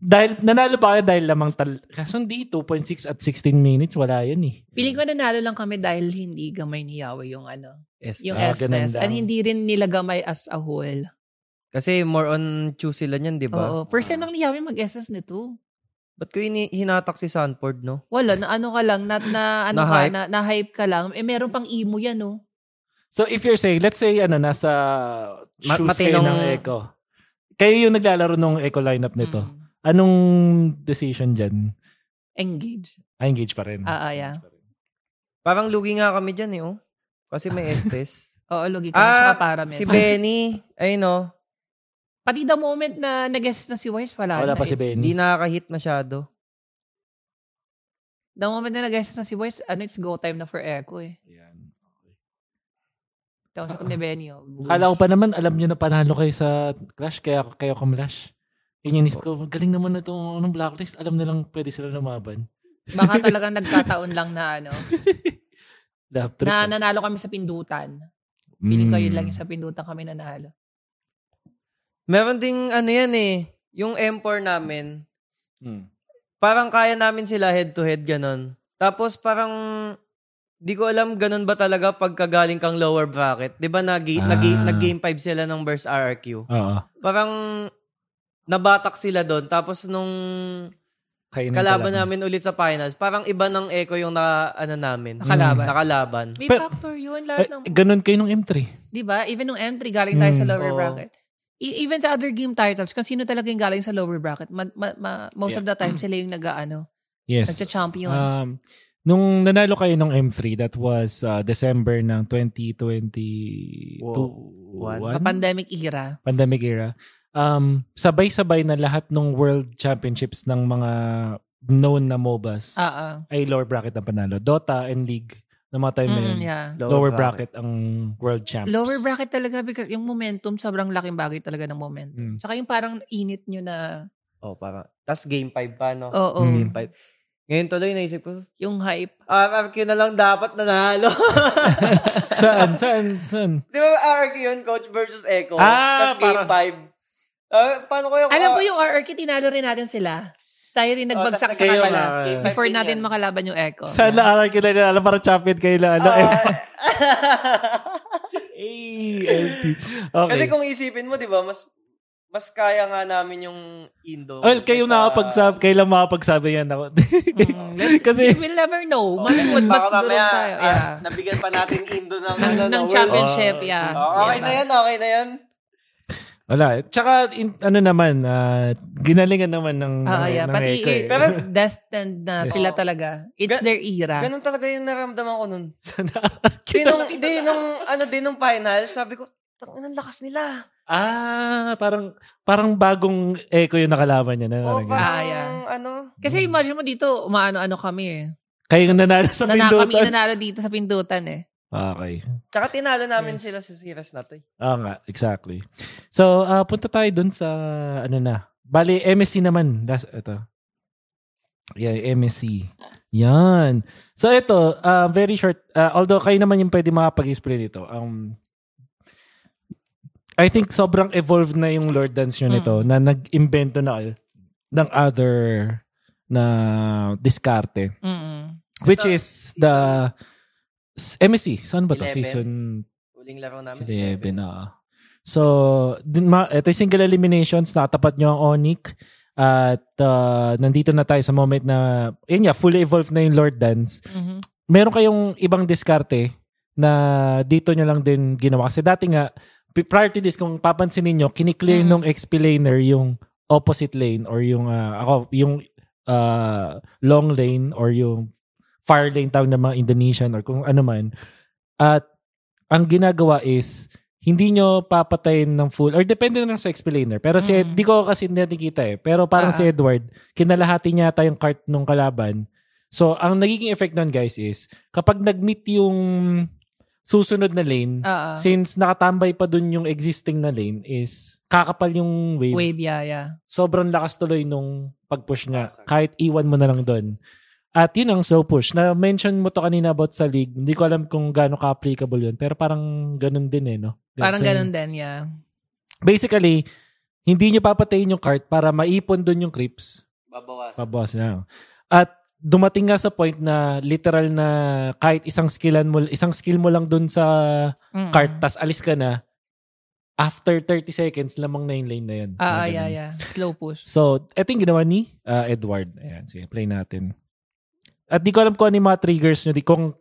S1: Dahil, nanalo pa kayo dahil lamang tal... Kaso hindi, 2.6 at 16 minutes, wala yun eh.
S2: Piling ko nanalo lang kami dahil hindi gamay ni Yahweh yung ano,
S3: Estes.
S2: yung
S1: Ah,
S2: Estes. And hindi rin nila gamay as a whole.
S3: Kasi more on choose sila niyan, di ba?
S2: Oo. First time lang ni mag-SS nito.
S3: Ba't ko ini- hinatak si Sanford, no?
S2: Wala, na ano ka lang, na, na ano
S3: Na-hype?
S2: ka, na, na-hype ka lang. Eh, meron pang emo yan, no?
S1: So, if you're saying, let's say, ano, nasa
S3: Ma-
S1: shoes kayo
S3: matinong-
S1: ng Echo. Kayo yung naglalaro ng Echo lineup nito.
S2: Mm.
S1: Anong decision dyan?
S2: Engage.
S1: Ah, engage pa rin.
S2: Ah, ah, yeah.
S3: Parang lugi nga kami dyan, eh, oh. Kasi may Estes.
S2: Oo, logi ka.
S3: Ah,
S2: Tsaka para
S3: si Benny, ayun, oh.
S2: Pati the moment na nag-SS na si Wise, wala,
S1: Wala
S2: na.
S1: pa si
S2: It's-
S1: Benny.
S3: Hindi nakaka-hit masyado.
S2: The moment na nag-SS na si Wise, ano, it's go time na for Echo eh.
S1: Yan.
S2: Tapos ako ni Benny, oh.
S1: Kala ko pa naman, alam nyo na panalo kayo sa Clash, kaya kayo kumlash. Yun yung isip ko, galing naman na itong anong blacklist. Alam nilang pwede sila lumaban.
S2: Baka talagang nagkataon lang na ano,
S1: Love trip.
S2: na nanalo kami sa pindutan. Piling ko yun lang yung sa pindutan kami nanalo.
S3: Meron ding, ano yan, eh. Yung M4 namin,
S1: Mm.
S3: parang kaya namin sila head-to-head, ganon. Tapos parang, di ko alam ganun ba talaga pagka galing kang lower bracket. Di ba nag,
S1: Ah.
S3: nag, nag-game 5 sila ng Burst RRQ?
S1: Oo.
S3: Parang, nabatak sila doon. Tapos nung
S1: Kainin
S3: kalaban namin ulit sa finals, parang iba ng echo yung na, ano namin.
S2: Nakalaban.
S3: Nakalaban.
S2: May
S1: Pero-
S2: factor yun.
S1: Eh,
S2: Lahat ng,
S1: ganun kayo nung M3.
S2: di ba? Even nung M3, galing tayo sa
S1: Mm.
S2: lower
S3: Oo.
S2: bracket. E- even sa other game titles, kung sino talaga yung galing sa lower bracket, ma- ma- ma- most of the time sila yung nag-ano,
S1: Yes.
S2: nagsa-champion.
S1: Um, nung nanalo kayo ng M3, that was uh, December ng 2022.
S3: Wow. One.
S1: One?
S2: Pa-pandemic era.
S1: Pandemic era. um, sabay-sabay na lahat ng World Championships ng mga known na MOBAs
S2: Ah, ah.
S1: ay lower bracket ang panalo. Dota and League na mga time na
S2: Mm,
S1: yun.
S2: yeah.
S1: Lower, bracket. ang World Champs.
S2: Lower bracket talaga because yung momentum sobrang laking bagay talaga ng momentum.
S1: Mm.
S2: Tsaka yung parang init nyo na
S3: Oh, parang. Tapos game 5 pa, no?
S2: oo,
S1: Mm.
S3: Game 5. Ngayon tuloy, naisip ko,
S2: yung hype.
S3: ah, RQ na lang dapat nanalo.
S1: saan? Saan? Saan?
S3: Di ba RQ yun, Coach versus Echo?
S1: Ah,
S3: Tapos game
S1: parang-
S3: 5. Ah, paano ko yung...
S2: Alam ko yung RRQ, tinalo rin natin sila. Tayo rin nagbagsak
S3: tas
S2: sa kanila.
S1: na-
S3: game
S2: Before natin
S3: yan.
S2: makalaban yung Echo.
S1: Sana aral kita na alam para champion kayo na ano. LT. Okay.
S3: Kasi kung isipin mo, di ba, mas mas kaya nga namin yung Indo.
S1: well, kayo
S3: kaysa-
S1: nakapagsabi, kayo lang makapagsabi yan ako.
S2: Mm, let's,
S1: Kasi-
S2: we'll never know. Malamang mas
S3: Baka
S2: durog
S3: mamaya,
S2: tayo.
S3: ah,
S2: Yeah.
S3: nabigyan pa natin Indo ng,
S2: ng,
S3: ano,
S2: ng championship,
S1: Oh.
S2: yeah.
S3: Oh, okay
S2: Yeah.
S3: na yan, okay na yan.
S1: Wala. Tsaka, in, ano naman, ah, ginalingan naman ng, ng,
S2: yeah.
S1: ng
S2: Pati
S1: Echo eh.
S3: Pero-
S2: destined na
S1: Yes.
S2: sila talaga. It's
S3: Ga-
S2: their era.
S3: Ganun talaga yung naramdaman ko nun.
S1: Sana
S3: Di nung, di nung, ano, di nung final, sabi ko, ang lakas nila.
S1: Ah, parang parang bagong Echo yung nakalaban niya. Na,
S3: Oh,
S1: parang,
S2: Ah, yeah.
S3: ano,
S2: Kasi imagine mo dito, umaano-ano kami eh.
S1: kayo yung nanalo sa
S2: Nana, kami
S1: pindutan.
S2: nanalo dito sa pindutan eh.
S1: Okay.
S3: tsaka tinalo namin sila sa series na to. eh.
S1: Ah nga, exactly. So, ah, punta tayo dun sa, ano na. Bali, MSC naman. Last, ito. Yeah, MSC. Yan. So, ito, ah, very short. ah, although, kayo naman yung pwede makapag-explain ito. Um, I think sobrang evolved na yung Lord Dance nyo nito na nag-invento na ng other na diskarte.
S2: Mm-mm.
S1: Which
S3: Ito,
S1: is the s- MSC. Saan ba to?
S3: 11.
S1: Season
S3: Huling laro namin.
S1: 11 na. So, din ma, ito yung single eliminations. Nakatapat nyo ang Onyx. At uh, nandito na tayo sa moment na, yun nga, fully evolved na yung Lord Dance.
S2: Mhm.
S1: Meron kayong ibang diskarte na dito nyo lang din ginawa. Kasi dati nga, prior to this, kung papansin ninyo, kiniklear
S2: Mm.
S1: nung XP laner yung opposite lane or yung, ah, ako, yung ah, long lane or yung fire lane tawag ng mga Indonesian or kung ano man. At ang ginagawa is, hindi nyo papatayin ng full, or depende na lang sa XP laner. Pero si,
S2: Mm.
S1: di ko kasi nakikita eh. Pero parang
S2: Ah.
S1: si Edward, kinalahati niya yata yung cart nung kalaban. So, ang nagiging effect nun guys is, kapag nag-meet yung susunod na lane,
S2: Ah, ah.
S1: since nakatambay pa dun yung existing na lane is, kakapal yung wave.
S2: Wave, yeah, yeah.
S1: Sobrang lakas tuloy nung pag-push niya. Kahit iwan mo na lang dun. At yun ang slow push. Na-mention mo to kanina about sa league. Hindi ko alam kung gaano ka-applicable yun. Pero parang ganun din eh, no?
S2: Parang
S1: Kasi-
S2: ganun din, yeah.
S1: Basically, hindi nyo papatayin yung cart para maipon dun yung creeps.
S3: Babawasan.
S1: Pabawas na. At dumating nga sa point na literal na kahit isang skillan mo, isang skill mo lang dun sa
S2: Mm-mm.
S1: cart, tas alis ka na, after 30 seconds, lamang na yung lane na yun.
S2: Ah,
S1: Parang
S2: yeah, yeah. Slow push.
S1: So, ito yung ginawa ni uh, Edward. Ayan, sige, play natin. At di ko alam kung ano yung mga triggers nyo. Di, kung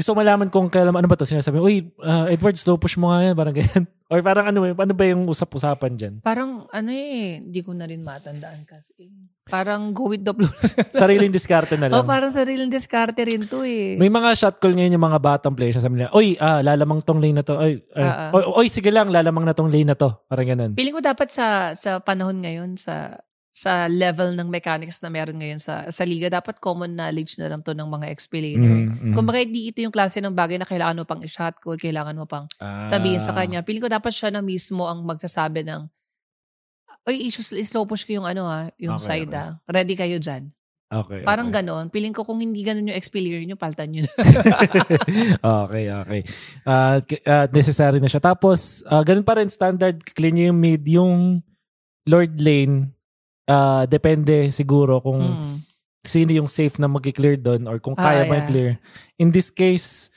S1: gusto malaman kung kailan, ano ba to sinasabi, uy, uh, Edward, slow push mo nga yan, parang ganyan. Or parang ano, ano ba yung usap-usapan dyan?
S2: Parang, ano eh, hindi ko na rin matandaan kasi. Parang go with the flow.
S1: Sariling diskarte na lang.
S2: oh, parang sariling diskarte rin to eh.
S1: May mga shot call ngayon yung mga batang players na sabi nila, oy, ah, lalamang tong lane na to.
S2: Ah, ah.
S1: oy, oy, sige lang, lalamang na tong lane na to. Parang ganun.
S2: Feeling ko dapat sa sa panahon ngayon, sa sa level ng mechanics na meron ngayon sa sa liga, dapat common knowledge na lang to ng mga XP laner.
S1: Mm, mm.
S2: Kung bakit di ito yung klase ng bagay na kailangan mo pang i-shot call, kailangan mo pang
S1: Ah.
S2: sabihin sa kanya. Feeling ko dapat siya na mismo ang magsasabi ng Oy, issues, slow push ko yung ano ha, yung
S1: Okay,
S2: side
S1: okay.
S2: ah. Ready kayo dyan.
S1: Okay,
S2: Parang
S1: okay.
S2: ganon. Feeling ko kung hindi ganon yung XP laner nyo, paltan nyo na.
S1: okay, okay. Uh, necessary na siya. Tapos, ah, ganun pa rin, standard, clean yung mid. Yung Lord lane, ah, depende siguro kung
S2: Mm.
S1: sino yung safe na mag-clear doon or kung
S2: Ah,
S1: kaya ba
S2: yeah.
S1: clear. In this case,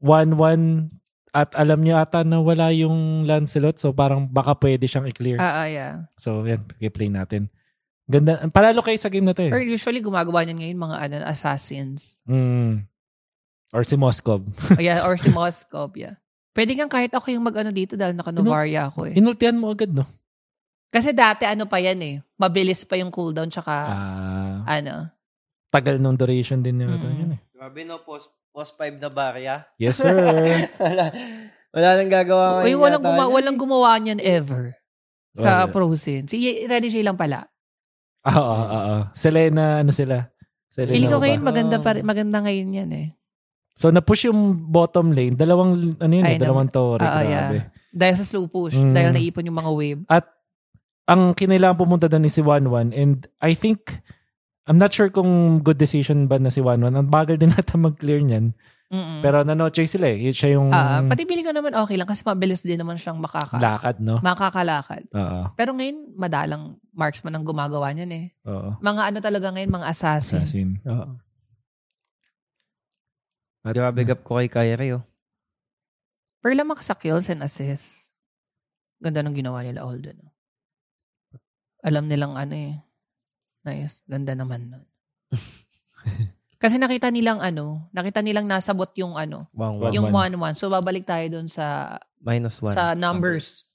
S1: 1-1 at alam niyo ata na wala yung Lancelot so parang baka pwede siyang i-clear.
S2: Ah, ah, yeah.
S1: So, yan, i-play natin. Ganda. Palalo kayo sa game na to
S2: Or
S1: eh.
S2: usually gumagawa niyan ngayon mga ano, assassins.
S1: Mm. Or si Moskov.
S2: O yeah, or si Moskov, yeah. Pwede kang kahit ako yung mag-ano dito dahil naka-Novaria ako eh.
S1: Inultihan mo agad, no?
S2: Kasi dati ano pa yan eh. Mabilis pa yung cooldown tsaka
S1: Ah,
S2: ano.
S1: tagal nung duration din yata
S2: Mm.
S1: yun eh.
S3: Grabe no, post, post 5 na barya.
S1: Yes, sir.
S3: wala, wala nang gagawa
S2: Uy,
S3: ngayon
S2: walang,
S3: yata
S2: guma-
S3: yun.
S2: walang gumawa niyan ever. sa
S1: Oh, yeah.
S2: Frozen. Si Ready J lang pala.
S1: Oo, oo, oo. Selena, ano sila? Selena
S2: Feeling ko
S1: ba?
S2: ngayon maganda pa rin- maganda ngayon yan eh.
S1: So, na-push yung bottom lane. Dalawang, ano yun,
S2: Ay,
S1: eh, dalawang tore.
S2: Oo,
S1: grabe.
S2: yeah. Dahil sa slow push.
S1: Mm.
S2: Dahil naipon yung mga wave.
S1: Ang kinailangan pumunta doon is si 1-1. And I think, I'm not sure kung good decision ba na si 1-1. Ang bagal din natin mag-clear niyan.
S2: Mm-mm.
S1: Pero nanoche sila eh. Yun siya yung
S2: Ah, pati pili ko naman okay lang kasi mabilis din naman siyang makaka
S1: lakad, no?
S2: makakalakad.
S1: Oo.
S2: Pero ngayon, madalang marksman ang gumagawa niyan eh.
S1: Oo.
S2: Mga ano talaga ngayon, mga assassin.
S1: Assassin.
S3: Oo. Grabe gap ko kay Kyrie, oh.
S2: Pero lamang sa kills and assists. Ganda ng ginawa nila all dun. Alam nilang ano eh. Nice. Ganda naman nun. Kasi nakita nilang ano, nakita nilang nasabot yung ano,
S1: One,
S3: wang.
S2: yung
S1: one.
S2: 1-1. So babalik tayo dun sa
S3: Minus one.
S2: sa numbers.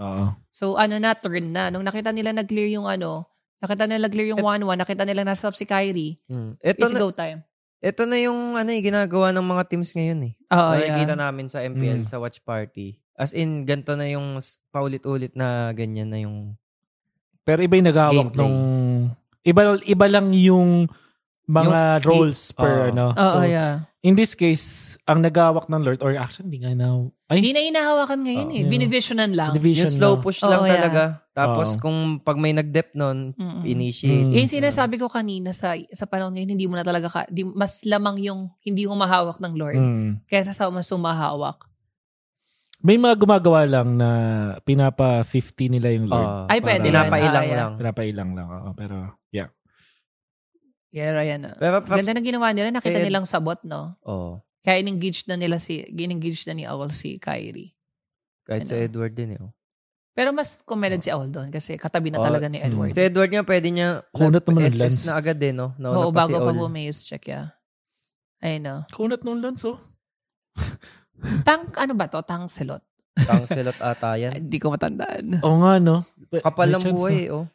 S1: Oo.
S2: So ano na, turn na. Nung nakita nila nag-clear yung ano, nakita nila clear yung 1-1, nakita nila nasab si Kyrie,
S3: Mm. Ito na,
S2: go time.
S3: ito na yung ano, eh, ginagawa ng mga teams ngayon eh.
S2: Oo,
S3: Nakikita
S2: yeah.
S3: namin sa MPL,
S1: Mm.
S3: sa watch party. As in, ganito na yung paulit-ulit na ganyan na yung...
S1: Pero iba yung naghahawak
S3: Gameplay.
S1: nung... Iba, iba lang yung mga
S3: Yung-
S1: roles per
S3: Oo.
S1: ano.
S2: Oo,
S1: so,
S2: yeah.
S1: in this case, ang naghahawak ng Lord, or actually, hindi nga na... Ay,
S2: Hindi na inahawakan ngayon
S1: Oo,
S2: eh.
S1: yeah.
S2: Binivisionan lang.
S1: division
S3: Yung slow
S1: na.
S3: push
S2: Oo,
S3: lang
S2: yeah.
S3: talaga. Tapos
S1: Oo.
S3: kung pag may nag-dep nun,
S2: Mm-mm.
S3: initiate.
S1: Mm.
S2: Yung sinasabi ko kanina sa sa panahon ngayon, hindi mo na talaga, ka, di, mas lamang yung hindi humahawak ng Lord
S1: Mm.
S2: kaysa sa mas humahawak.
S1: May mga gumagawa lang na pinapa 50 nila yung Lord.
S3: Oo.
S2: Ay, pwede.
S3: Pinapailang
S2: Ah, yeah.
S3: lang.
S1: Pinapailang lang. Oo, pero, yeah.
S2: Yeah, yan. ah.
S3: Pero props,
S2: Ganda ng ginawa nila. Nakita
S3: Kaya-
S2: nilang sabot, no?
S3: oh,
S2: Kaya in-engage na nila si, in-engage na ni Owl si Kyrie.
S3: kahit sa
S2: Ano?
S3: Edward din eh. oh.
S2: Pero mas committed si Owl doon kasi katabi na
S3: Oh,
S2: talaga ni Edward.
S3: Si Edward nga pwede niya
S1: Kunat naman ng lens.
S3: na agad eh, no? Nauna
S2: Oo,
S3: pa si
S2: bago pa
S3: Ol.
S2: bumayos check, yeah. I know.
S1: Kunat nung Lance, oh.
S2: Tank, ano ba to? Tank silot.
S3: Tangselot ata yan.
S2: Hindi ko matandaan.
S1: Oo nga, no?
S3: Kapal ng buhay,
S1: no?
S3: oh.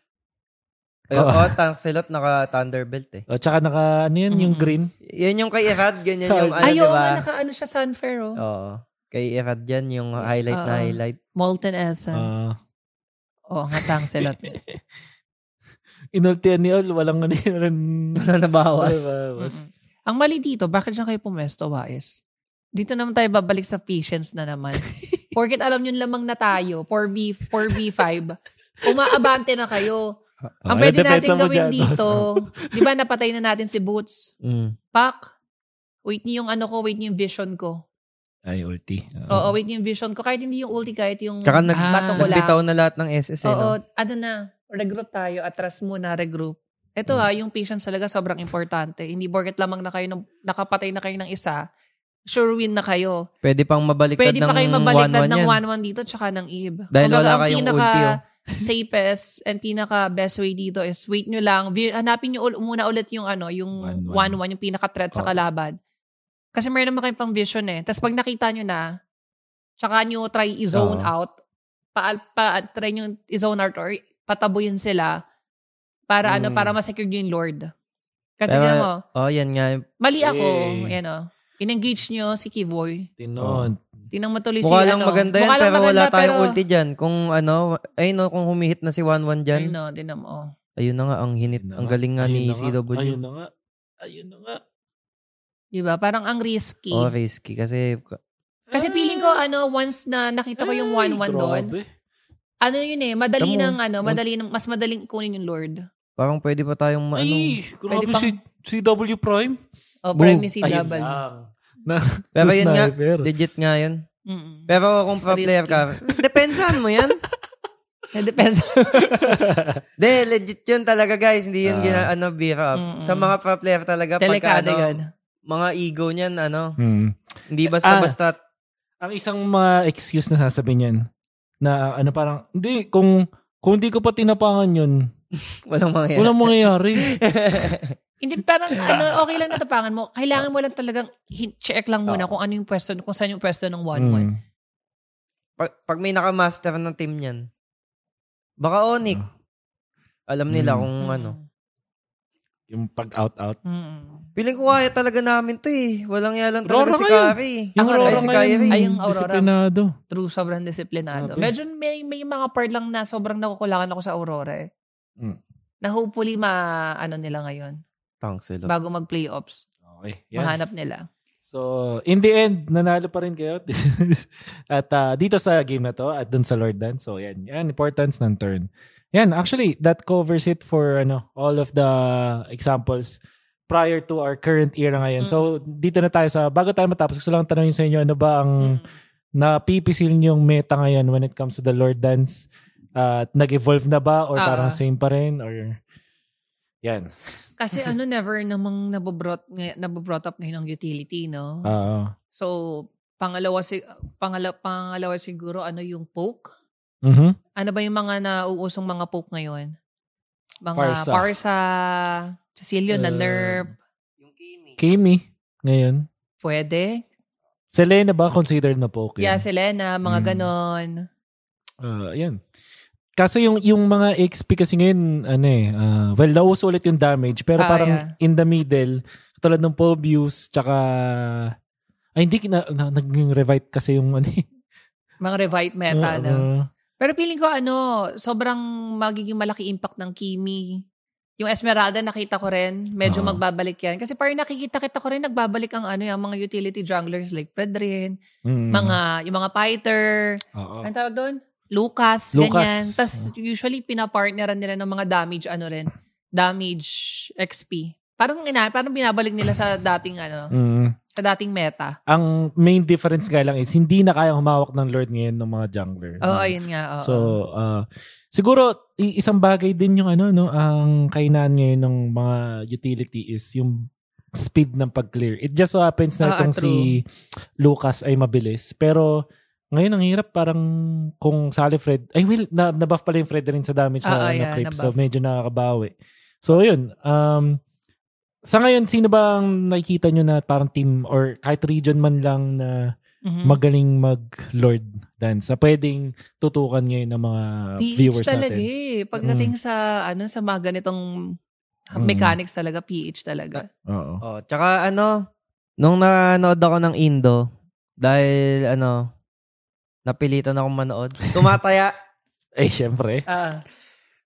S3: Ay,
S1: Oo.
S3: oh, Tangselot naka Thunderbelt eh.
S1: O, tsaka naka, ano yun, yung
S2: Mm.
S1: green.
S3: Yan yung kay Irad, ganyan yung ano,
S2: Ay,
S3: di
S2: oo
S3: ba?
S2: nga, naka-ano siya, Sunfair, oh.
S3: Oo. Kay Irad yan, yung highlight na
S2: Oo.
S3: highlight.
S2: Molten Essence.
S1: Ah.
S2: Oo nga, tank silot.
S1: inultian ni Ol, walang ano yun.
S3: Wala nabawas.
S1: Nabawas.
S2: Mm-mm. Ang mali dito, bakit siya kayo pumesto, Wais? Dito naman tayo babalik sa patience na naman. Porket alam nyo lamang na tayo, 4v, 4v5, umaabante na kayo. Ang
S1: Ah,
S2: pwede natin gawin
S1: dyan,
S2: dito, di ba napatay na natin si Boots?
S3: Mm.
S2: Pak, wait niyo yung ano ko, wait niyo yung vision ko.
S1: Ay, ulti.
S2: Oo, wait niyo yung vision ko. Kahit hindi yung ulti, kahit yung
S3: Tsaka nag,
S1: Ah,
S2: bato ko lang.
S3: nagbitaw na lahat ng SS eh,
S2: Oo,
S3: no?
S2: ano na, regroup tayo, atras muna, regroup. Ito
S3: Hmm.
S2: ha, yung patience talaga sobrang importante. Hindi porket lamang na kayo, ng- nakapatay na kayo ng isa, sure win na kayo.
S3: Pwede pang mabaliktad
S2: Pwede
S3: ng
S2: pa kayo mabaliktad
S3: 1-1
S2: ng
S3: yan.
S2: 1-1 dito tsaka ng Eve.
S3: Dahil
S2: Kumbaga,
S3: wala
S2: ang
S3: kayong
S2: pinaka
S3: ulti, oh.
S2: safest and pinaka best way dito is wait nyo lang. Hanapin nyo ul- muna ulit yung ano, yung
S1: 1-1.
S2: 1-1, yung pinaka threat sa
S3: Oh.
S2: kalaban. Kasi meron naman kayong pang vision eh. Tapos pag nakita nyo na, tsaka nyo try i-zone
S3: Oo.
S2: out, pa, pa, try nyo i-zone out or patabuyin sila para ano,
S3: Mm.
S2: para ma-secure nyo yung Lord. Kasi
S3: Pero-
S2: mo,
S3: Oh, yan nga.
S2: mali ako.
S1: Yay.
S2: Yan o. In-engage nyo si Kivoy.
S1: Tinon.
S2: Tinang matuloy si
S3: Mukha lang
S2: ano.
S3: maganda yan,
S2: Mukha lang
S3: pero wala tayong
S2: pero-
S3: ulti dyan. Kung ano, ay no, kung humihit na si 1-1 dyan,
S2: Ayun o, tinan mo. oh.
S3: ayun na nga, ang hinit.
S1: Ayun na
S3: Ang
S1: nga.
S3: galing nga
S1: Ayun
S3: ni
S1: na nga.
S3: CW.
S1: Ayun na nga. Ayun na nga.
S2: Diba? Parang ang risky.
S3: Oh, risky. Kasi,
S2: Kasi feeling ko, ano, once na nakita ko yung 1-1 doon, ano yun eh, madali
S3: Tamo.
S2: ng, ano, madali ng, mas madaling kunin yung Lord.
S3: parang pwede pa tayong, ma- ano,
S1: Ay, grabe
S2: Pwede pang-
S1: si, si W Prime.
S2: O, ni si
S1: Ayun
S2: Double.
S1: lang. Na,
S3: pero yun nga,
S1: sniper.
S3: legit nga yun.
S2: Mm-mm.
S3: Pero kung pro player ka, depensahan mo yan.
S2: Eh, Depends.
S3: De, legit yun talaga guys. Hindi yun
S1: Ah.
S3: gina, ano, beer up.
S2: Mm-mm.
S3: Sa mga pro player talaga, pagka
S2: Delikado
S3: ano,
S2: yun.
S3: mga ego niyan, ano,
S1: Hmm.
S3: hindi basta-basta,
S1: Ang isang mga excuse na sasabihin yan, na ano parang, hindi, kung, kung hindi ko pa tinapangan yun,
S3: walang mga
S1: walang mangyayari.
S2: Hindi, parang, ano, okay lang natapangan mo. Kailangan mo lang talagang check lang muna
S3: Oo.
S2: kung ano yung pwesto, kung saan yung pwesto ng 1-1.
S1: Hmm.
S3: pag, pag may nakamaster ng team niyan, baka Onyx. Alam nila
S1: Mm.
S3: kung ano.
S1: Yung pag-out-out.
S2: Mm.
S3: Feeling ko kaya talaga namin to eh. Walang yalan talaga
S1: Roro
S3: si. Kari.
S1: Yung
S2: rin.
S3: si
S1: ngayon,
S3: Kyrie.
S2: Ay, yung Aurora.
S1: disiplinado.
S2: True, sobrang disiplinado.
S1: Okay.
S2: Medyo may, may mga part lang na sobrang nakukulangan ako sa Aurora eh.
S1: Mm.
S2: Na hopefully ma, ano nila ngayon,
S3: Thanks sila.
S2: bago mag-playoffs.
S1: Okay. Yan.
S2: Mahanap nila.
S1: So, in the end, nanalo pa rin kayo. at ah, dito sa game na to, at dun sa Lord Dance. So, yan. Yan, importance ng turn. Yan, actually, that covers it for ano all of the examples prior to our current era ngayon. So, dito na tayo sa, bago tayo matapos, gusto lang tanongin sa inyo, ano ba ang
S2: Mm.
S1: napipisil niyong meta ngayon when it comes to the Lord Dance? At nag-evolve na ba? Or
S2: Ah.
S1: parang same pa rin? Or, yan.
S2: Kasi ano, never namang nabobrought, ngay- nabobrought up ngayon ang utility, no?
S1: Oo.
S2: So, pangalawa, si, pangala, pangalawa siguro, ano yung poke?
S1: Mhm.
S2: Ano ba yung mga nauusong mga poke ngayon? Mga
S1: Parsa.
S2: Parsa, Cecilio na
S1: Uh,
S2: Nerf.
S3: Yung Kimi.
S1: Kimi, ngayon.
S2: Pwede.
S1: Selena ba considered na poke?
S2: Yeah,
S1: yun?
S2: Selena, mga
S1: Mm.
S2: ganon.
S1: Ah, yan. Kaso yung yung mga XP kasi ngayon, ano eh, ah, well, nauso ulit yung damage, pero
S2: Ah,
S1: parang
S2: yeah.
S1: in the middle, katulad ng Pobius, tsaka, ay hindi, na, na, naging revive kasi yung ano eh.
S2: Mga revive meta,
S1: Oo.
S2: no? Pero feeling ko, ano, sobrang magiging malaki impact ng Kimi. Yung Esmeralda, nakita ko rin. Medyo
S1: Oo.
S2: magbabalik yan. Kasi parang nakikita-kita ko rin, nagbabalik ang ano, yung mga utility junglers like Predrin,
S1: Mm.
S2: mga, yung mga fighter,
S1: Oo.
S2: Ano tawag doon? Lucas,
S1: Lucas.
S2: ganyan. Tapos usually pinapartneran nila ng mga damage ano rin, damage XP. Parang ina, parang binabalik nila sa dating ano,
S1: Mm.
S2: sa dating meta.
S1: Ang main difference nga lang is hindi na kaya humawak ng Lord ngayon ng mga jungler.
S2: Oo,
S1: Mm.
S2: ayun nga. oo.
S1: So, uh, siguro isang bagay din yung ano no, ang kainan ngayon ng mga utility is yung speed ng pag-clear. It just so happens na
S2: Ah,
S1: itong
S2: true.
S1: si Lucas ay mabilis. Pero ngayon ang hirap parang kung sali Fred, ay well, na, nabuff pala yung Fred rin sa damage na,
S2: Ah,
S1: na
S2: yeah,
S1: creep. So medyo nakakabawi. So yun, um, sa ngayon, sino ba ang nakikita nyo na parang team or kahit region man lang na
S2: Mhm.
S1: magaling mag-Lord dance na pwedeng tutukan ngayon ng mga
S2: PH
S1: viewers
S2: talaga
S1: natin.
S2: eh. Pagdating sa ano sa mga ganitong
S1: Mm.
S2: mechanics talaga, PH talaga.
S1: Oo.
S3: Oh, tsaka ano, nung nanood ako ng Indo, dahil ano, napilitan akong manood, tumataya.
S1: Eh, syempre.
S2: Ah,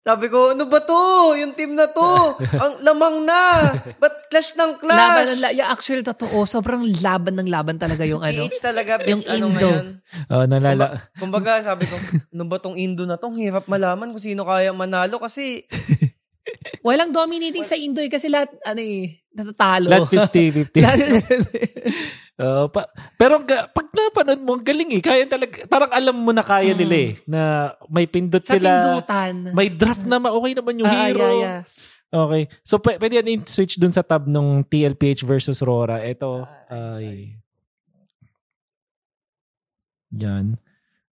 S3: Sabi ko, ano ba to? Yung team na to. Ang lamang na. Ba't clash ng clash?
S2: laban ng la- yung actual totoo, sobrang laban ng laban talaga yung ano.
S3: PH talaga, best
S2: Yung
S3: ano
S2: Indo.
S3: ngayon.
S1: Oh, nalala.
S3: Kumbaga, sabi ko, ano ba tong Indo na to? Ang hirap malaman kung sino kaya manalo kasi
S2: Walang dominating sa Indo eh, kasi lahat, ano eh, natatalo.
S1: Lahat 50-50. Oo, pa- pero ga- pag napanood mo, ang galing eh. Kaya talaga, parang alam mo na kaya
S2: Mm.
S1: nila eh. Na may pindot
S2: sa
S1: sila.
S2: pindutan.
S1: May draft na okay naman yung
S2: Ah,
S1: hero.
S2: yeah, yeah.
S1: Okay. So, p- pwede yan switch dun sa tab nung TLPH versus Rora. Ito,
S2: Ah,
S1: ay... Yan.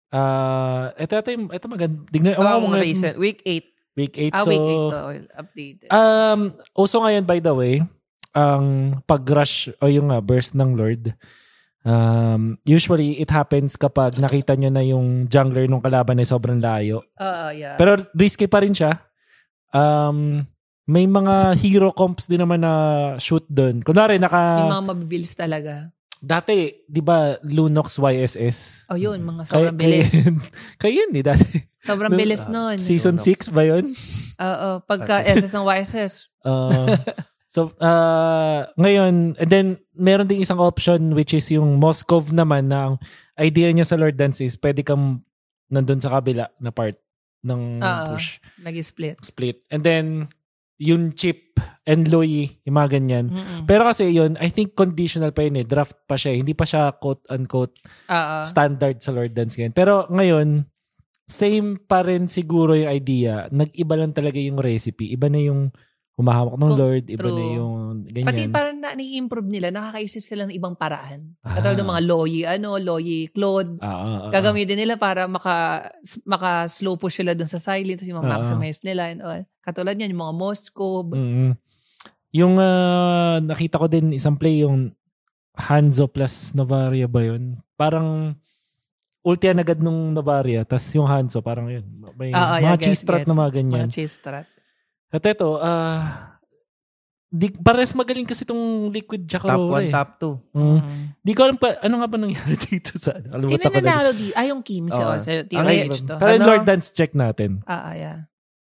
S1: Ah, ito, ito, yung- ito maganda. Tignan, oh,
S3: mga
S1: mga
S3: recent. Week 8.
S1: Week 8.
S2: Ah,
S1: so,
S2: wait, wait. To, updated.
S1: Um, uso ngayon, by the way, ang pag-rush o yung uh, burst ng Lord. Um, usually, it happens kapag nakita nyo na yung jungler nung kalaban ay sobrang layo.
S2: Oo, yeah.
S1: Pero risky pa rin siya. Um, may mga hero comps din naman na shoot doon. Kunwari,
S2: yung
S1: naka...
S2: mga mabibilis talaga.
S1: Dati, di ba, Lunox YSS?
S2: Oh, yun. Mga
S1: Kay-
S2: sobrang bilis.
S1: Kayo yun eh, dati.
S2: Sobrang
S1: Nung-
S2: bilis nun.
S1: Season 6 ba yun?
S2: Oo, pagka SS ng YSS.
S1: Uh, so, uh, ngayon, and then, meron ding isang option which is yung Moskov naman na ang idea niya sa Lord Dance is pwede kang nandun sa kabila na part ng
S2: Oo.
S1: push
S2: Nag-split.
S1: split. And then, yung chip and Louis, yung mga ganyan.
S2: Mm-mm.
S1: Pero kasi yun, I think conditional pa yun eh. Draft pa siya. eh. Hindi pa siya quote-unquote
S2: Oo.
S1: standard sa Lord Dance ngayon. Pero ngayon, same pa rin siguro yung idea. Nag-iba lang talaga yung recipe. Iba na yung humahawak ng
S2: Kung-
S1: Lord. Iba na
S2: true.
S1: yung
S2: Pati
S1: ganyan.
S2: parang na, improve nila, nakakaisip sila ng ibang paraan.
S1: Ah.
S2: Katulad ng mga Loyi, ano, Loyi, Claude.
S1: Ah, ah, ah,
S2: Gagamitin nila para maka, maka slow push sila dun sa silent tapos yung
S1: Ah,
S2: maximize nila and all. Katulad yan, yung mga Moskov.
S1: ah. Mm. Yung ah, nakita ko din isang play yung Hanzo plus Navaria ba yun? Parang ultian agad nung Navaria tas yung Hanzo parang yun. May
S2: Ah, ah,
S1: mga
S2: yeah,
S1: cheese strat na mga ganyan.
S2: Mga chase strat.
S1: At ito, ah Di, pares magaling kasi itong Liquid
S3: Top
S1: Jacarora
S3: 1,
S1: eh.
S3: top 2.
S1: Mm.
S2: Mm.
S1: Di ko alam pa, ano nga ba nangyari dito sa ano?
S2: Sino
S1: ko na.
S2: nanalo di? Ah, yung Kim sa,
S3: Oo.
S2: sa TLH to.
S1: Pero
S3: Ano?
S1: Lord Dance check natin.
S2: Ah, ah, yeah.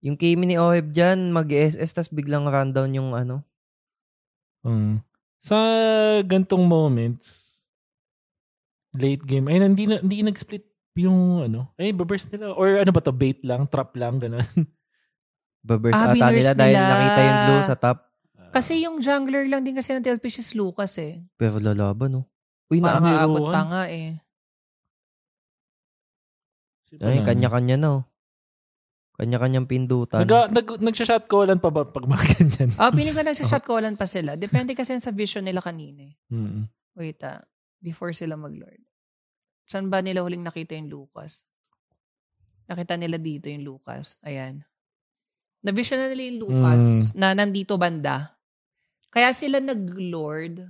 S3: Yung Kimi ni Oheb dyan, mag-SS, tas biglang rundown yung ano.
S1: Mm. Sa gantong moments, late game, ay hindi, na, hindi nag-split yung ano, ay baburst nila. Or ano ba to, bait lang, trap lang, gano'n.
S3: Baburst
S2: Ah,
S3: ata nila dahil
S2: nila.
S3: nakita yung blue sa top.
S2: Kasi yung jungler lang din kasi ng TLP si Lucas eh.
S3: Pero lalaban, no? Uy,
S2: Parang
S3: na,
S2: aabot
S1: Biruan.
S2: pa nga eh.
S3: ay, kanya-kanya na, oh. Kanya-kanyang pindutan.
S1: Nag, nag, nagsha-shot callan pa ba pag mga ganyan?
S2: Ah, piling ko na sa shot callan pa sila. Depende kasi sa vision nila kanina eh.
S1: Mm.
S2: Wait ah. Before sila mag-lord. Saan ba nila huling nakita yung Lucas? Nakita nila dito yung Lucas. Ayan. Na-vision na nila yung Lucas na nandito banda. Kaya sila nag-lord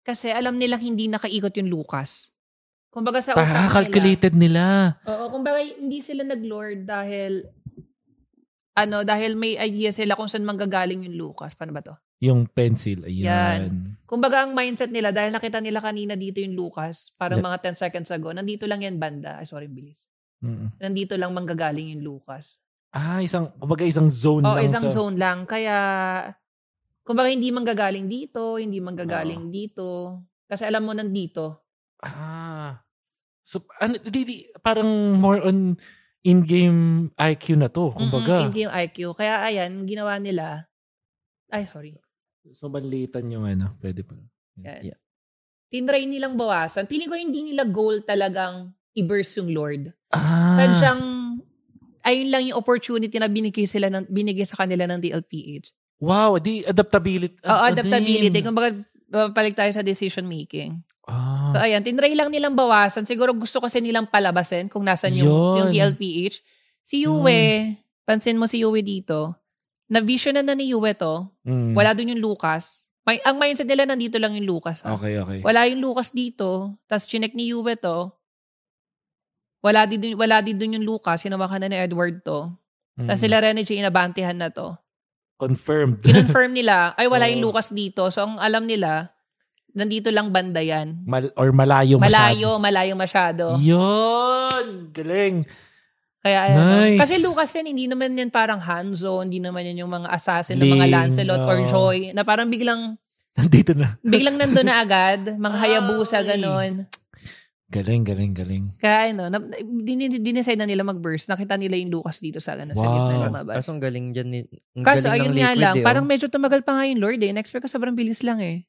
S2: kasi alam nilang hindi nakaikot yung Lucas. Kumbaga sa utak
S1: Ah,
S2: nila.
S1: calculated nila.
S2: Oo, kumbaga hindi sila nag-lord dahil ano, dahil may idea sila kung saan manggagaling yung Lucas. Paano ba to?
S1: Yung pencil, ayan.
S2: Yan. Kumbaga ang mindset nila, dahil nakita nila kanina dito yung Lucas, parang
S1: Yep.
S2: mga 10 seconds ago, nandito lang yan banda. Ay, sorry, bilis.
S1: Mm.
S2: Nandito lang manggagaling yung Lucas.
S1: Ah, isang, kumbaga isang zone
S2: Oo,
S1: lang.
S2: isang
S1: sa,
S2: zone lang. Kaya, kumbaga hindi manggagaling dito, hindi manggagaling dito. Kasi alam mo nandito.
S1: Ah. So, ano, di, di, parang more on in-game IQ na to. Kumbaga.
S2: Hindi yung IQ. Kaya ayan, ginawa nila. Ay, sorry.
S1: So, banlitan yung ano. Pwede pa.
S2: Yan.
S3: Yeah.
S2: Tinry nilang bawasan. Piling ko hindi nila goal talagang i-burst yung Lord.
S1: Ah.
S2: Saan siyang, ayun lang yung opportunity na binigay sila ng, binigay sa kanila ng DLPH.
S1: Wow, di adaptability.
S2: Oo,
S1: ah,
S2: adaptability.
S1: din.
S2: Kung baga, balik tayo sa decision making.
S1: Ah.
S2: So, ayan, tinry lang nilang bawasan. Siguro gusto kasi nilang palabasin kung nasan yung,
S1: Yun.
S2: yung DLPH. Si Yue, pansin mo si Yue dito, na-vision na na ni Yue to,
S1: Mm.
S2: wala dun yung Lucas. May, ang mindset nila, nandito lang yung Lucas. ah.
S1: Okay, okay.
S2: Wala yung Lucas dito, tapos chinek ni Yue to, wala din, dun- wala din dun yung Lucas, hinawakan na ni Edward to.
S1: Mm.
S2: Tapos sila Renege, inabantihan na to.
S1: Confirmed.
S2: Kinonfirm nila, ay wala yung
S1: Oo.
S2: Lucas dito. So, ang alam nila, nandito lang banda yan.
S1: Mal- or malayo
S2: Malayo, malayo masyado.
S1: masyado. Yun! Galing.
S2: Kaya, ano,
S1: Nice.
S2: kasi Lucas yan, hindi naman yan parang Hanzo, hindi naman yan yung mga assassin ng mga
S1: Ling,
S2: Lancelot or
S1: oo.
S2: Joy, na parang biglang,
S1: Nandito na.
S2: biglang nandun na agad, mga Hayabusa,
S1: Ay.
S2: ganon.
S1: Galing, galing, galing.
S2: Kaya ano, na, din, dinicide na nila mag-burst. Nakita nila yung Lucas dito sa, ano, sa
S1: Wow.
S2: gitna lumabas.
S3: Kaso ang galing dyan. Ni, ang
S2: Kaso
S3: galing
S2: ayun
S3: ng
S2: nga lang,
S3: eh,
S2: parang
S3: oh.
S2: medyo tumagal pa nga yung Lord eh. Next ko sobrang bilis lang eh.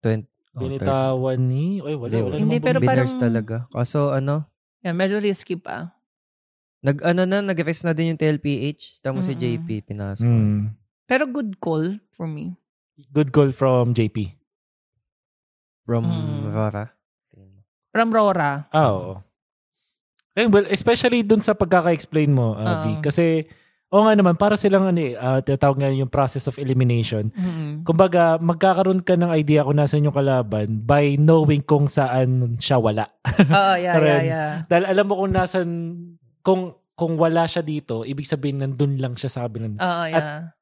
S3: 20, oh,
S1: Binitawan ni... Ay, wala,
S3: Hindi,
S1: wala
S2: hindi, pero parang-
S3: talaga. Kaso ano,
S2: Yan, medyo risky pa.
S3: nag ano na, nag-rest na din yung TLPH. Tamo si
S2: Mm-mm.
S3: JP, pinasok.
S1: Mm.
S2: Pero good call for me.
S1: Good call from JP.
S3: From
S2: Mm.
S3: Rara.
S2: From Rora.
S1: Ah, oo. Eh, well, especially dun sa pagkaka-explain mo, uh,
S2: Oo.
S1: V. Kasi, o nga naman, para silang ano eh, uh, tinatawag nga yung process of elimination.
S2: Mm-hmm.
S1: Kumbaga, magkakaroon ka ng idea kung nasan yung kalaban by knowing kung saan siya wala.
S2: Oo, yeah, yeah, yeah.
S1: Dahil alam mo kung nasan, kung kung wala siya dito, ibig sabihin nandun lang siya sa kabilang.
S2: Oo, yeah.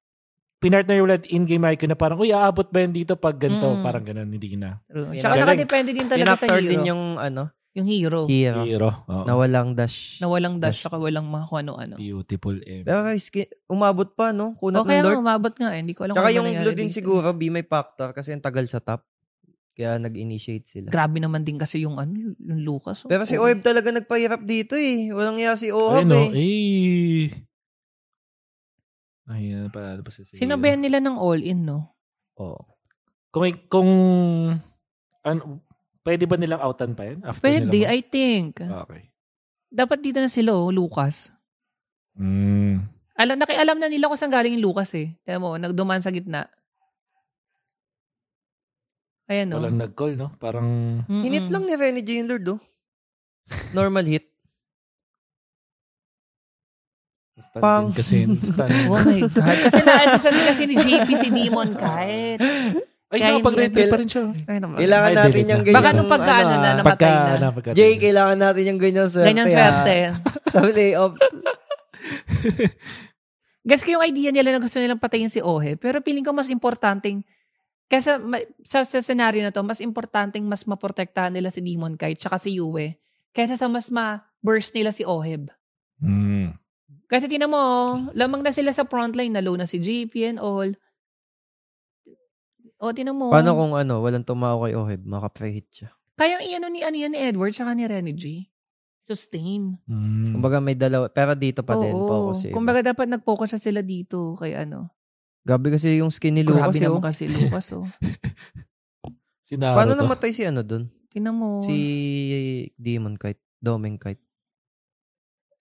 S1: Pinartner yung ulit in-game IQ na parang, uy, aabot ba yan dito pag ganito?
S2: Mm.
S1: Parang ganun, hindi na.
S2: True. Tsaka nakadepende din talaga sa hero.
S3: din yung ano,
S2: Yung hero.
S3: hero.
S1: Hero. Oo.
S3: Na walang dash.
S2: Na walang dash,
S3: Dash.
S2: tsaka walang mga kung ano-ano.
S1: Beautiful. M.
S3: Pero risky, umabot pa, no? Kunat
S2: O kaya
S3: ng Lord.
S2: umabot nga eh. Hindi ko alam
S3: Tsaka
S2: ano
S3: yung blue din
S2: dito.
S3: siguro, be may factor kasi ang tagal sa top. Kaya nag-initiate sila.
S2: Grabe naman din kasi yung ano, yung Lucas. oh.
S3: Pero si. Oeb talaga nagpahirap dito eh. Walang iya si Ohab
S1: Ayun, no?
S3: eh.
S1: Eh. Ay, ano pa, ano pa si
S2: Sinabayan nila ng all-in, no?
S3: Oo.
S1: Kung, kung, ano, pwede ba nilang outan pa yan? After
S2: Pwede, I think.
S1: Okay.
S2: Dapat dito na sila, oh, Lucas.
S1: Mm.
S2: Alam, nakialam na nila kung saan galing yung Lucas eh. Kaya mo, nagdumaan sa gitna. Ayan, no?
S1: Walang nag-call, no? Parang,
S2: Mm-mm.
S3: Hinit lang ni Renny J. yung Lord, oh. Normal hit.
S1: Stun
S3: Pang.
S1: din kasi. Stun.
S2: Oh my God. Kasi naasasan din kasi ni JP si Demon kahit.
S1: Ay,
S2: Kaya
S1: no, pag red pa rin siya.
S2: Ay, naman.
S3: Kailangan
S1: Ay,
S3: natin yung ganyan.
S2: Baka nung pagka ano na, namatay
S1: Pagka,
S2: na.
S1: na, pagka,
S3: Jay, kailangan natin yung ganyan swerte.
S2: Ganyan
S3: ah.
S2: swerte.
S3: Sa playoff.
S2: Guess ko yung idea nila na gusto nilang patayin si Ohe, pero feeling ko mas importanteng, kasi sa, sa scenario na to, mas importanteng mas maprotektahan nila si Demon Kite tsaka si Yue kaysa sa mas ma-burst nila si Oheb.
S1: Mm.
S2: Kasi tinan mo, lamang na sila sa frontline, nalo na si JP and all. O, tinan mo.
S3: Paano kung ano, walang tumao kay Oheb, maka-pre-hit siya.
S2: Kayang iano ni, ano yan ni Edward tsaka ni Renny G. Sustain.
S1: Mm.
S3: Kumbaga may dalawa, pero dito pa din,
S2: Oo.
S3: focus eh.
S2: Kumbaga dapat nag-focus na sila dito kay ano.
S3: Gabi kasi yung skin ni Lucas.
S2: Grabe
S3: eh,
S2: naman
S3: oh.
S2: kasi Lucas, oh.
S1: Si Naruto.
S3: Paano namatay si ano dun?
S2: Tinan mo.
S3: Si Demon Kite, Doming Kite.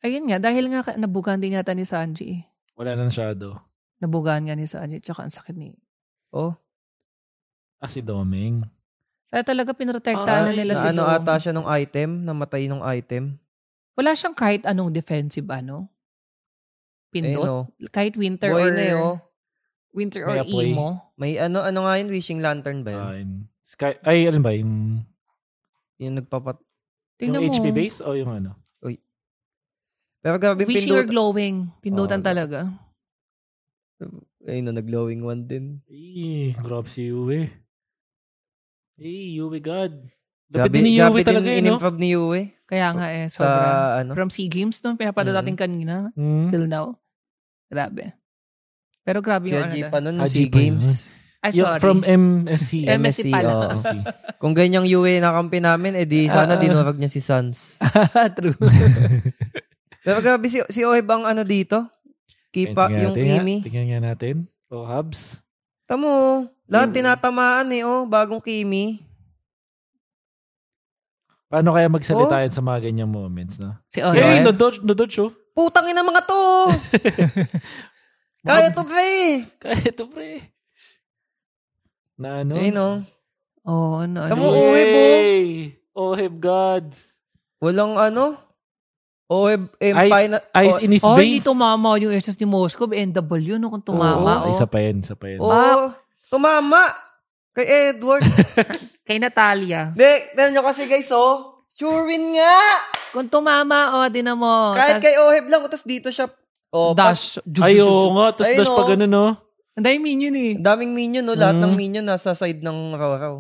S2: Ayun nga, dahil nga nabugan din yata ni Sanji eh.
S1: Wala na shadow.
S2: Nabugan nga ni Sanji, tsaka ang sakit ni...
S3: Oh,
S1: Ah, si Doming.
S2: Kaya talaga pinrotektahan na nila
S3: na
S2: si
S3: ano
S2: Dom.
S3: ata siya nung item, namatay nung item.
S2: Wala siyang kahit anong defensive ano.
S3: Eh,
S2: Pindot.
S3: no.
S2: Kahit winter
S3: Buhay
S2: or...
S3: na eh, oh.
S2: Winter
S1: May
S2: or
S1: apoy.
S2: emo.
S3: May ano, ano nga yun, wishing lantern ba yun?
S1: Ah, yun. Sky, ay, alin ba? Yung,
S3: yung nagpapat...
S2: Tingnan
S1: yung
S2: mo.
S1: HP base o yung ano?
S3: Pero grabe
S2: Wishing or
S3: pindot.
S2: glowing. Pindutan
S3: Oo.
S2: talaga.
S3: Ayun na, nag-glowing one din.
S1: Eh, grabe si Yue. Eh, Yue God. Lapit
S3: Grabe,
S1: din ni Yue talaga
S3: din
S1: eh, no?
S3: ni Yue.
S2: Kaya nga eh,
S3: Sa
S2: sobra.
S3: ano.
S2: From SEA Games, no? Pinapanood
S3: Mhm.
S2: natin kanina.
S1: Mm.
S2: Till now. Grabe. Pero grabe
S3: Si
S2: yung ano
S3: Haji pa nun,
S1: yun.
S3: Games.
S2: Ay, sorry.
S1: From MSC.
S2: MSC pala.
S3: oo.
S1: MSC.
S3: Kung ganyang Yue nakampi namin, edi sana
S1: Ah.
S3: dinurag niya si Sans.
S2: True.
S3: Pero grabe si, si Oheb ang ano dito. Kipa, yung
S1: natin, ha?
S3: Kimi.
S1: Tingnan nga natin. O, Hubs.
S3: Tamo, lahat
S1: Hmm.
S3: tinatamaan eh, oh, bagong Kimi.
S1: Paano kaya magsalita
S3: Oh.
S1: yan sa mga ganyang moments, no?
S2: Si oh,
S1: Hey,
S3: Ohe.
S1: no-dodge, no-dodge, oh.
S3: Putang ina mga to! Kaya to, pre!
S1: Kaya ito, pre. Na ano?
S3: Ayun, oh.
S2: Oh, ano, ano.
S3: Tamo, Oheb, oh.
S1: Oheb gods.
S3: Walang ano?
S1: Ice,
S3: Empire na...
S1: ice in his
S2: Oh, hindi
S1: veins.
S2: tumama yung SS ni Moscow. NW, no? Kung tumama.
S1: Ay,
S2: oh.
S1: isa pa yan, isa pa yan.
S3: Oo, oh, tumama! Kay Edward.
S2: Kay Natalia.
S3: Hindi, tignan nyo kasi guys, oh. Sure win nga!
S2: Kung tumama, oh, di na mo.
S3: Kahit
S2: Tas-
S3: kay Oheb lang, tapos dito siya. Oh,
S2: Dash.
S1: Ay, oo nga. Tapos dash pa
S3: oh.
S1: ganun, no?
S2: Ang dami minion eh.
S3: Ang daming minion, no? Lahat
S1: Mm.
S3: ng minion nasa side ng raw-raw.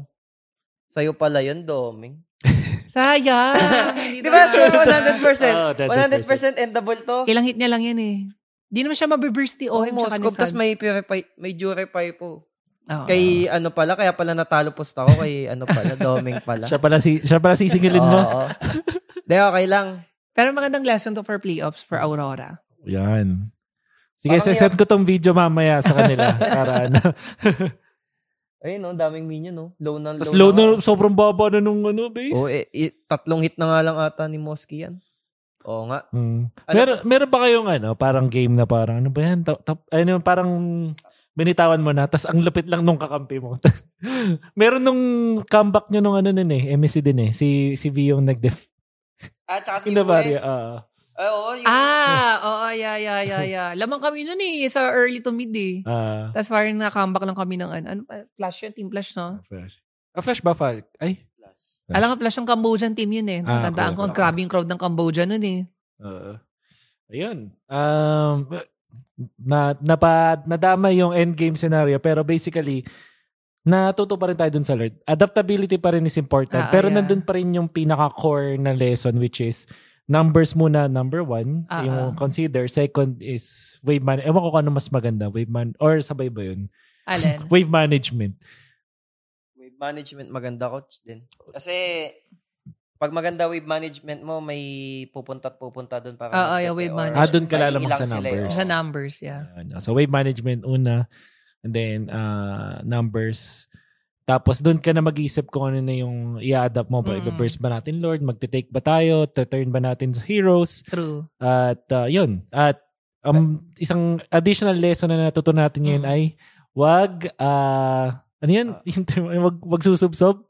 S3: Sa'yo pala yun, Doming.
S2: Sayang. Hindi
S3: Di ba, sure, 100%.
S1: Ah,
S3: 100% endable to.
S2: Ilang hit niya lang yan eh. Di naman siya mabiburst ni
S3: Oh,
S2: Oheb tsaka ni
S3: Moscow, tapos may purify, may purify po.
S2: Oo.
S3: Kay ano pala, kaya pala natalo post ako kay ano pala, Doming pala.
S1: Siya pala, si, siya pala sisingilin mo.
S3: Oo. Di, okay lang.
S2: Pero magandang lesson to for playoffs for Aurora.
S1: Yan. Sige,
S3: Parang
S1: send ko tong video mamaya sa kanila. para ano.
S3: Ayun, no, daming minion, no. Low na,
S1: Tapos low
S3: na.
S1: na, sobrang baba na nung ano, base.
S3: Oh, eh, eh, tatlong hit na nga lang ata ni Mosky yan. Oo nga.
S1: Hmm.
S3: Ano-
S1: Meron, meron ba kayong ano, parang game na parang, ano ba yan? Tap, tap, ano, parang binitawan mo na, tapos ang lupit lang nung kakampi mo. meron nung comeback nyo nung ano nun eh, MSC din eh. Si, si V yung nag-def.
S3: Ah, tsaka
S1: Si Navaria,
S3: Bue.
S1: ah.
S3: Ay, oo, yung...
S2: Ah, oo, yeah, yeah, yeah, yeah. Lamang kami nun eh, sa early to mid eh.
S1: Ah,
S2: Tapos parang na-comeback lang kami ng ano, ano pa, flash yun, team flash, no?
S1: flash. Ah, flash ba, Falk? Ay. Flash.
S2: Alam ka, flash ng Cambodian team yun eh.
S1: Ah,
S2: Natandaan
S1: okay,
S2: ko,
S1: okay.
S2: grabe yung crowd ng Cambodia nun eh.
S1: Oo. ayun. Um, na, napa, nadama yung endgame scenario, pero basically, natuto pa rin tayo dun sa Lord. Adaptability pa rin is important.
S2: Ah,
S1: pero
S2: yeah.
S1: nandun pa rin yung pinaka-core na lesson which is numbers muna number one,
S2: Ah,
S1: yung
S2: ah.
S1: consider. Second is wave man. Ewan ko kung ano mas maganda. Wave man or sabay ba yun?
S2: Alin?
S1: Wave management.
S3: Wave management, maganda coach din. Kasi, pag maganda wave management mo, may pupunta at pupunta doon para
S2: Oo, yeah, wave management.
S1: Ah, doon ka lalamang sa
S3: sila eh.
S1: numbers.
S2: Sa numbers, yeah.
S1: So wave management una and then uh, numbers. Tapos doon ka na mag-isip kung ano na yung i-adapt mo.
S2: Mm.
S1: I-burst ba natin Lord? Magte-take ba tayo? Turn ba natin sa heroes?
S2: True.
S1: At uh, yun. At um, isang additional lesson na natutunan natin ngayon
S2: Mm.
S1: ay wag uh, ano yan? Term- wag, wag susubsob?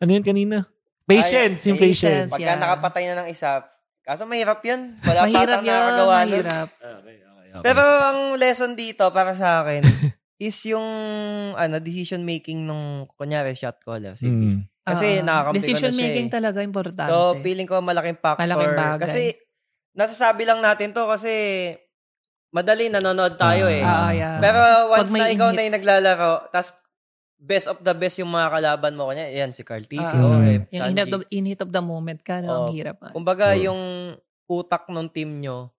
S1: Ano yan kanina? Patience.
S3: Ay,
S1: yung patience.
S2: patience.
S3: Pagka
S2: Yeah.
S3: nakapatay na ng isa, kaso mahirap yun. Wala
S2: Mahirap
S3: pa
S2: yun,
S3: nakagawa nun.
S2: mahirap.
S1: Okay, okay, okay.
S3: Pero ang lesson dito para sa akin is yung ano decision making nung kunyari shot caller. Si
S1: Mm.
S3: Kasi
S2: Oo.
S3: nakakampi ko na
S2: Decision
S3: siya
S2: making
S3: eh.
S2: talaga importante.
S3: So, feeling ko malaking factor.
S2: Malaking bagay.
S3: Kasi, nasasabi lang natin to kasi madali nanonood tayo
S1: Ah.
S3: eh.
S2: Oo, yeah.
S3: Pero once na ikaw na yung naglalaro, tas best of the best yung mga kalaban mo kanya, yan si Carl T, si
S2: Ah.
S3: Orep,
S2: yung in heat, of, in heat of the moment ka, no?
S3: Oo.
S2: Ang hirap. ah.
S3: Kumbaga,
S1: So-
S3: yung utak ng team nyo,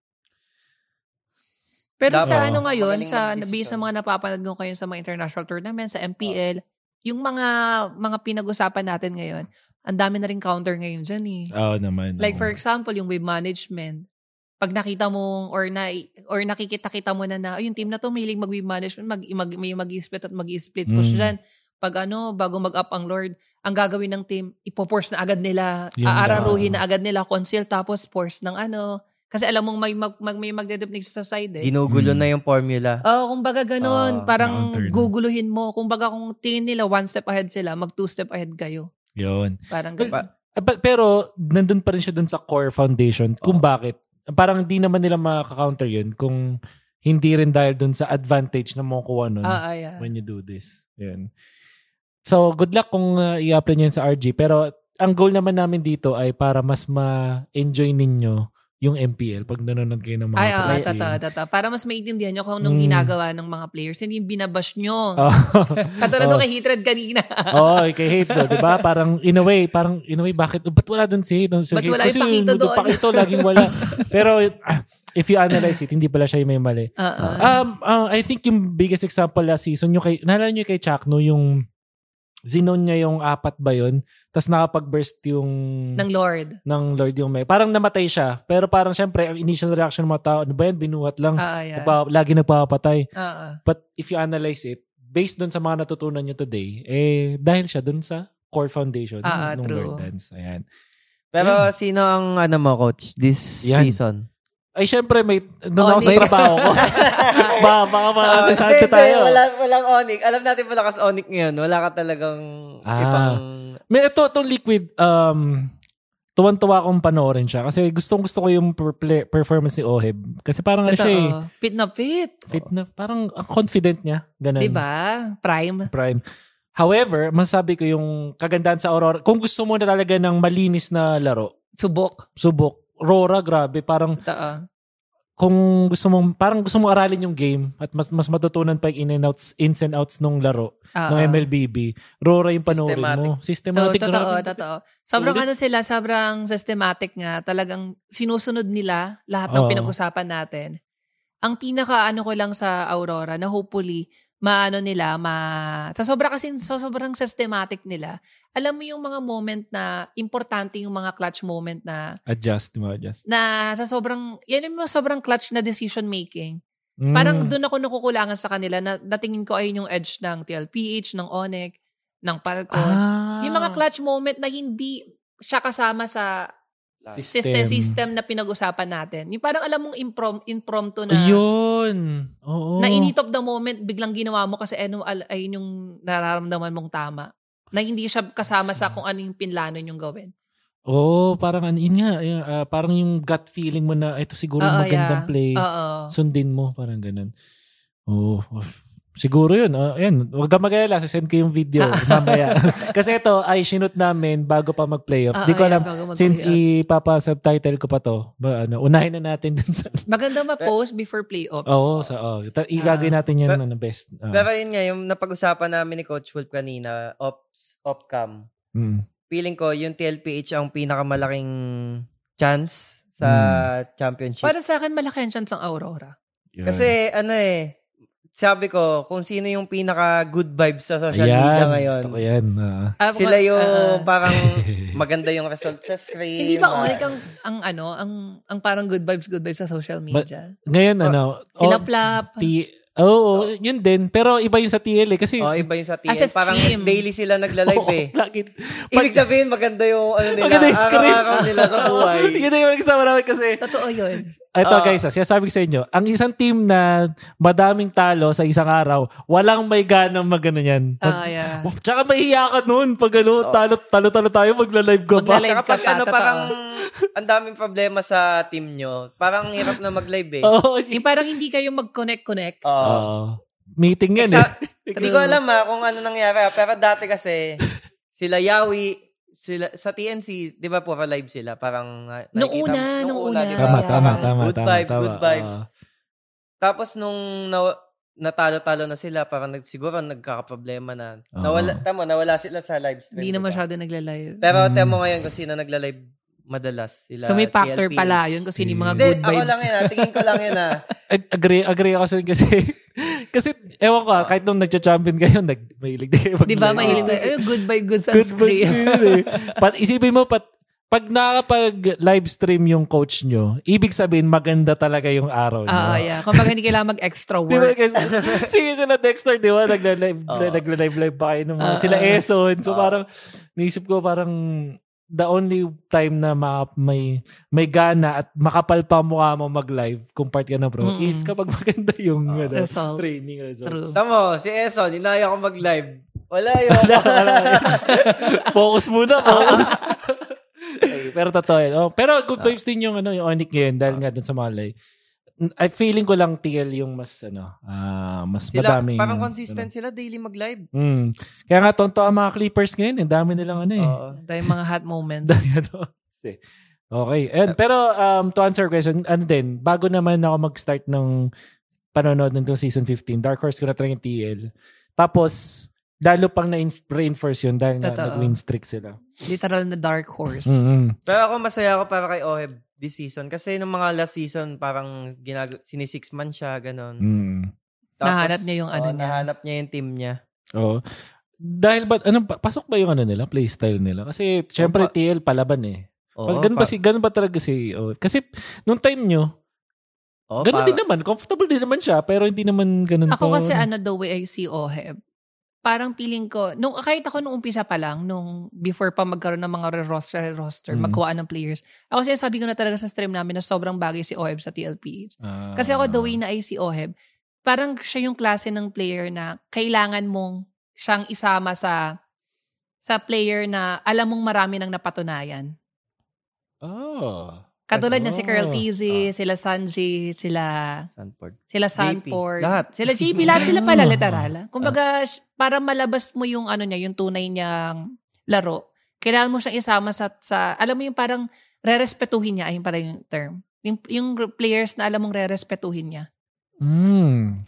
S2: Pero
S3: Dapat-
S2: sa ano ngayon,
S3: Magaling
S2: sa based sa mga napapanood ko kayo sa mga international tournaments, sa MPL, yung mga mga pinag-usapan natin ngayon, ang dami na rin counter ngayon dyan eh.
S1: Oo naman.
S2: Like for example, yung wave management. Pag nakita mo or na or nakikita-kita mo na na "Ay, yung team na to mahilig mag-wave management, mag, mag may mag-split at mag-split push
S1: Mm.
S2: dyan. Pag ano, bago mag-up ang Lord, ang gagawin ng team, ipoforce na agad nila, aararuhin na agad nila, conceal tapos force ng ano. Kasi alam mong may, mag, mag, may magdeduplicate sa side eh.
S3: ginugulo
S1: Hmm.
S3: na yung formula.
S2: Oo, kumbaga ganun.
S3: Ah,
S2: parang guguluhin mo. Kumbaga kung tingin nila one step ahead sila, mag two step ahead kayo.
S1: Yun.
S2: Parang ganun.
S3: Pa-
S1: Ah, but- Pero, nandun pa rin siya dun sa core foundation kung
S3: Oo.
S1: bakit. Parang hindi naman nila makaka-counter yun kung hindi rin dahil dun sa advantage na makukuha nun
S2: Ah, ah, yeah.
S1: when you do this. Yan. So, good luck kung uh, i-apply nyo yun sa RG. Pero, ang goal naman namin dito ay para mas ma-enjoy ninyo yung MPL pag nanonood kayo ng mga
S2: Ay, oo,
S1: players.
S2: totoo, totoo. Para mas maintindihan nyo kung anong
S1: Mm.
S2: ginagawa ng mga players. Hindi yung binabash nyo.
S1: Oh.
S2: Katulad
S1: Oh.
S2: nung kay Hitred kanina.
S1: Oo, kay hate do, 'di ba? Parang in a way, parang in a way bakit ba't wala doon si Hate? Si
S2: Ba't
S1: Hate
S2: wala yung Pakito doon?
S1: Pakito laging wala. Pero ah, if you analyze it, hindi pala siya yung may mali.
S2: Oo.
S1: Um, uh, I think yung biggest example last season, yung kay, naalala nyo kay Chakno, yung zinon niya yung apat ba yun? Tapos nakapag-burst yung
S2: ng Lord.
S1: ng Lord yung may. Parang namatay siya. Pero parang syempre, ang initial reaction ng mga tao, ano ba yan? Binuhat lang.
S2: Ah, yeah.
S1: Nagpa- lagi nagpapatay.
S2: Oo.
S1: But if you analyze it, based dun sa mga natutunan nyo today, eh, dahil siya dun sa core foundation
S2: ah,
S1: ng
S2: true.
S1: Lord Dance. Ayan.
S3: Pero sino ang ano mo, coach, this
S1: Yan.
S3: season?
S1: Ay, syempre, may, doon ako sa trabaho ko. ba, baka makasasante
S3: hindi,
S1: tayo.
S3: hindi, Wala, walang Onyx. Alam natin malakas Onyx ngayon. Wala ka talagang
S1: Ah.
S3: ibang...
S1: May ito, itong liquid, um, tuwan-tuwa akong panoorin siya. Kasi gustong gusto ko yung per- play- performance ni Oheb. Kasi parang ano siya eh,
S2: Totoo. Fit na fit.
S1: fit na, parang ang confident niya. Ganun.
S2: Diba? Prime.
S1: Prime. However, masabi ko yung kagandahan sa Aurora, kung gusto mo na talaga ng malinis na laro,
S2: Subok.
S1: subok. Aurora, grabe. Parang
S2: Totoo.
S1: kung gusto mong, parang gusto mong aralin yung game at mas mas matutunan pa yung in and outs, ins and outs nung laro,
S2: Oo.
S1: ng MLBB. Aurora yung panoorin mo. Systematic.
S2: totoo,
S1: grabe.
S2: totoo. Sobrang
S1: Ulit.
S2: ano sila, sobrang systematic nga. Talagang sinusunod nila lahat ng
S1: Oo.
S2: pinag-usapan natin. Ang pinaka ano ko lang sa Aurora na hopefully maano nila, ma sa sobra kasi sa sobrang systematic nila. Alam mo yung mga moment na importante yung mga clutch moment na
S1: Adjust, ba? Adjust.
S2: na sa sobrang yan yung mga sobrang clutch na decision making.
S1: Mm.
S2: Parang doon ako nakukulangan sa kanila na natingin ko ayun yung edge ng TLPH, ng Onyx, ng Falcon.
S1: Ah.
S2: Yung mga clutch moment na hindi siya kasama sa
S1: System.
S2: system system na pinag-usapan natin. Yung parang alam mong improm, impromptu na
S1: Ayun. Oo.
S2: na in heat of the moment biglang ginawa mo kasi ano al- ayun yung nararamdaman mong tama. Na hindi siya kasama sa kung ano yung pinlano yung gawin.
S1: Oo, parang ano, yun nga, yun, ah, parang yung gut feeling mo na ito siguro
S2: Oo,
S1: magandang
S2: yeah.
S1: play.
S2: Oo.
S1: Sundin mo, parang ganun. Oo. Oh, siguro yun. Uh, yan, huwag ka mag-alala. Sasend ko yung video mamaya. Kasi ito ay sinut namin bago pa mag-playoffs. Di
S2: Oo,
S1: ko
S2: yeah,
S1: alam,
S2: mag-playoffs.
S1: since ipapa-subtitle ko pa to, ba, ano, unahin na natin dun sa...
S2: Maganda ma-post before playoffs.
S1: Oo, sa, oh, ta- igagawin natin yan
S3: But-
S1: ano, best. Ah,
S3: Pero yun nga, yung napag-usapan namin ni Coach Wolf kanina, ops, off-cam,
S1: mm.
S3: feeling ko yung TLPH ang pinakamalaking chance sa championship.
S2: Para sa akin malaki ang chance ang Aurora.
S1: Yun.
S3: Kasi ano eh, sabi ko, kung sino yung pinaka good vibes sa social
S1: Ayan,
S3: media ngayon,
S1: Gusto ko yan. Ah,
S3: sila yung
S2: ah,
S3: parang maganda yung result sa screen.
S2: hindi ba ulit ang, ang ano, ang, ang parang good vibes, good vibes sa social media?
S1: Ngayon, ano,
S2: Sila
S1: oh,
S2: Plap.
S1: T- Oo, oh, yun din. Pero iba yung sa TL eh. Kasi,
S3: Oh, iba yung sa TL.
S2: As a
S3: Parang
S2: stream.
S3: daily sila nagla-live
S1: Oo,
S3: eh.
S1: lagi.
S3: Ibig sabihin, maganda yung ano nila,
S1: Maganda yung script.
S3: araw-araw nila sa buhay.
S1: Yun yung kasama namin kasi.
S2: Totoo yun.
S1: Ito
S3: Ah.
S1: guys, ah, sinasabi ko sa inyo, ang isang team na madaming talo sa isang araw, walang may ganang magano yan.
S2: Ah, yeah.
S1: Oh, Tsaka mahiya ka nun pag ano,
S3: Oo.
S1: talo, talo, talo tayo, magla-live ka pa.
S3: Tsaka pag ano,
S2: totoo.
S3: parang ang daming problema sa team nyo. Parang hirap na mag-live eh.
S1: Oo.
S2: Yung parang hindi kayo mag-connect-connect.
S3: Oo.
S1: Oo. meeting yan
S3: Sa-
S1: eh.
S3: Hindi ko alam ha kung ano nangyari. Pero dati kasi, sila Yawi, sila sa TNC, di ba puro live sila? Parang, ah,
S2: Nung
S3: nakikita-
S2: una, nung una.
S3: di
S1: Tama, tama, tama.
S3: Good
S1: tama,
S3: vibes,
S1: tama.
S3: good vibes.
S1: Oo.
S3: Tapos nung na, natalo-talo na sila, parang nag, siguro nagkakaproblema na.
S1: Oo.
S3: Nawala, tamo, nawala sila sa live stream.
S2: Hindi na
S3: diba?
S2: masyado nagla-live.
S3: Pero
S1: Mm.
S3: temo ngayon kung sino nagla-live madalas. Sila
S2: So may factor
S3: TLP.
S2: pala yun kung sino yung mga
S3: Hindi,
S2: good
S3: ako
S2: vibes.
S3: lang yun ah. Tingin ko lang yun ah.
S1: Ag- agree, agree ako sa kasi kasi ewan ko ah, kahit nung nagcha-champion kayo, nag mahilig din kayo
S2: Di ba mahilig ko, eh, good vibe, good
S1: Good
S2: sunscreen.
S1: vibes yun eh. Pat, isipin mo, pat, pag nakakapag live stream yung coach nyo, ibig sabihin maganda talaga yung araw nyo.
S2: Ah, yeah. Kung hindi kailangan mag-extra work.
S1: kasi, sige sila Dexter, di ba? Nagla-live,
S3: Oo.
S1: nagla-live live pa kayo nung
S2: Ah,
S1: sila. Eson. So
S3: Oo.
S1: parang, naisip ko parang, the only time na ma- may may gana at makapal pa mukha mo mag-live kung part ka na pro
S2: Mm-mm.
S1: is kapag maganda yung
S3: Oo.
S1: ano,
S2: Result.
S1: training results.
S2: True.
S3: Tamo, si Eson, inaya ko mag-live. Wala yun.
S1: Wala, wala. focus muna, focus. Ay, pero totoo yun. Oh, pero good vibes din yung ano, yung Onyx ngayon dahil nga dun sa Malay. I feeling ko lang TL yung mas ano, ah mas
S3: sila,
S1: madaming
S3: parang consistent sila daily mag-live.
S1: Mm. Kaya nga tonto ang mga Clippers ngayon, ang dami nilang ano eh.
S3: Oo.
S2: Dahil mga hot moments.
S1: Dami ano. Kasi- Okay. And, pero um, to answer your question, ano din, bago naman ako mag-start ng panonood ng season 15, Dark Horse ko na talaga yung TL. Tapos, lalo pang na-reinforce yun dahil
S2: Totoo.
S1: nag-win streak sila.
S2: Literal na dark horse.
S1: Mm-hmm.
S3: Pero ako masaya ako para kay Oheb this season. Kasi nung mga last season, parang ginag sinisix man siya, ganon.
S1: Mm.
S2: Nahanap niya yung ano
S3: oo,
S2: niya.
S3: Nahanap niya yung team niya.
S1: Oo. Dahil ba, ano, pa- pasok ba yung ano nila, playstyle nila? Kasi, syempre,
S3: pa-
S1: TL palaban eh.
S3: Oo,
S1: Mas ganun ba,
S3: pa-
S1: si, ganun ba talaga si, oh, kasi, nung time nyo,
S3: oo,
S1: ganun
S3: para-
S1: din naman, comfortable din naman siya, pero hindi naman ganun
S2: Ako
S1: pa-
S2: kasi ano, the way I see Oheb, parang feeling ko, nung, kahit ako nung umpisa pa lang, nung before pa magkaroon ng mga roster, roster,
S1: Mm.
S2: magkuha ng players, ako sinasabi ko na talaga sa stream namin na sobrang bagay si Oheb sa TLPH.
S1: Ah.
S2: Kasi ako, the way na I see Oheb, parang siya yung klase ng player na kailangan mong siyang isama sa sa player na alam mong marami nang napatunayan.
S1: Oh.
S2: Katulad na si Carl
S1: Oh.
S2: Tizzy, sila Sanji, sila
S3: Sanford.
S2: sila
S3: JP,
S2: Sanford,
S3: lahat.
S2: sila JP, lahat sila pala
S1: Ah.
S2: literal. Kumbaga, sh- para malabas mo yung ano niya, yung tunay niyang laro, kailangan mo siyang isama sa, sa alam mo yung parang rerespetuhin niya, ayun para yung term. Yung, yung players na alam mong rerespetuhin niya.
S1: Mm.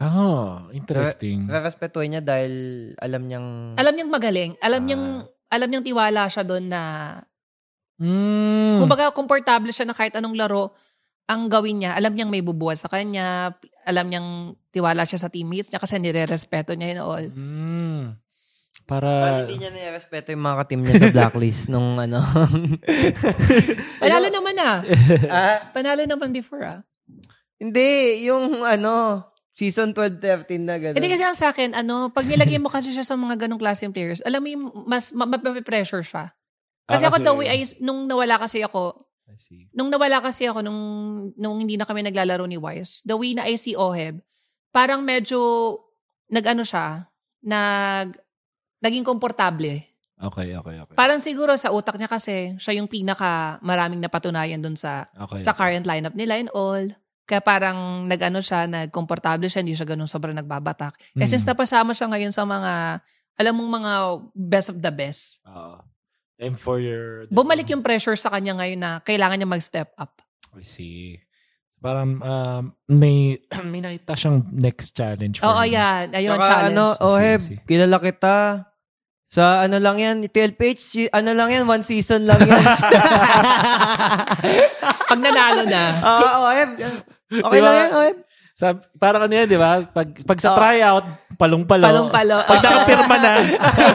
S1: Oh, interesting.
S3: Rerespetuhin niya dahil alam niyang...
S2: Alam niyang magaling, alam
S3: Ah.
S2: niyang alam niyang tiwala siya doon na
S1: Mm.
S2: kumbaga komportable siya na kahit anong laro ang gawin niya. Alam niyang may bubuhat sa kanya, alam niyang tiwala siya sa teammates niya kasi nire-respeto niya yun all.
S1: Mm. Para
S3: hindi niya nirespeto yung mga ka-team niya sa blacklist nung ano.
S2: Panalo naman ah.
S3: ah,
S2: Panalo naman before ah.
S3: hindi, yung ano, season 12-13 na gano'n.
S2: Hindi kasi ang sa akin, ano, pag nilagay mo kasi siya sa mga ganong klaseng players, alam mo yung mas ma- mapapressure siya. Kasi
S1: Ah,
S2: ako the way I, nung nawala kasi ako,
S1: I see.
S2: nung nawala kasi ako nung, nung hindi na kami naglalaro ni Wise, the way na I see Oheb, parang medyo, nag-ano siya, nag, naging komportable.
S1: Okay, okay, okay.
S2: Parang siguro sa utak niya kasi, siya yung pinaka maraming napatunayan dun sa,
S1: okay,
S2: sa
S1: okay.
S2: current lineup nila and all. Kaya parang nag-ano siya, nag-komportable siya, hindi siya ganun sobrang nagbabatak. Eh
S1: Mm.
S2: since napasama siya ngayon sa mga, alam mong mga best of the best,
S1: Oo. And for your...
S2: bumalik yung pressure sa kanya ngayon na kailangan niya mag-step up.
S1: I see. Parang um, may may nakita siyang next challenge for
S2: Oo,
S1: him.
S2: yan. Ayun,
S3: Saka
S2: challenge.
S3: ano, Oheb,
S1: sige.
S3: kilala kita. Sa ano lang yan, TLPH, ano lang yan, one season lang yan.
S2: Pag nanalo na.
S3: Oo, Oheb. Okay
S1: Diba?
S3: lang yan, Oheb.
S1: Sa, parang ano yan, di ba? Pag, pag sa
S3: Oo.
S1: tryout, palong-palo.
S2: Palong-palo.
S1: Pag nakapirma na,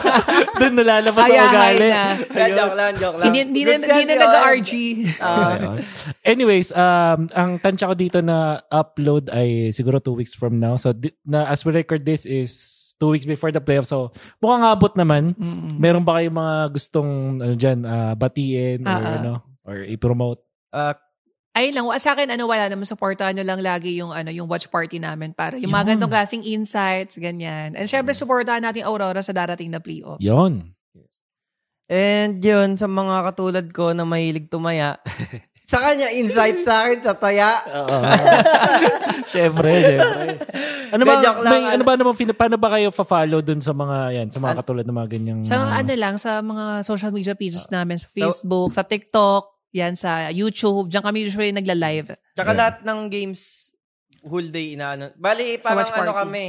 S1: doon nalalabas ang ugali.
S2: na.
S3: Kaya joke lang, joke lang.
S2: Hindi, hindi na, hindi na nag-RG.
S3: Ah,
S1: Anyways, um, ang tansya ko dito na upload ay siguro two weeks from now. So, di- na, as we record this is two weeks before the playoffs. So, mukhang abot naman.
S2: Mm-mm.
S1: Meron ba kayong mga gustong ano dyan, ah, batiin or,
S2: Ah,
S1: ano, or i-promote?
S3: ah,
S2: Ayun lang. Sa akin, ano, wala naman. Supportahan nyo lang lagi yung, ano, yung watch party namin para yung
S1: Yun.
S2: mga ganitong klaseng insights, ganyan. And syempre, supportahan natin Aurora sa darating na playoffs.
S1: Yon.
S3: and yun, sa mga katulad ko na mahilig tumaya, sa kanya, insight sa akin, sa taya.
S1: Oo. syempre, syempre. Ano ba,
S3: Hindi, joke lang,
S1: may, ano
S3: ano-
S1: ba naman, fin- paano ba kayo fa-follow dun sa mga, yan, sa mga katulad ng mga ganyang...
S2: Sa mga
S1: ah,
S2: ano lang, sa mga social media pages namin, sa Facebook, sa TikTok, yan, sa YouTube. Diyan kami usually nagla-live.
S3: Tsaka
S1: Yeah.
S3: lahat ng games, whole day inaano. Bali,
S2: Sa
S3: parang
S2: watch
S3: ano
S2: party.
S3: kami.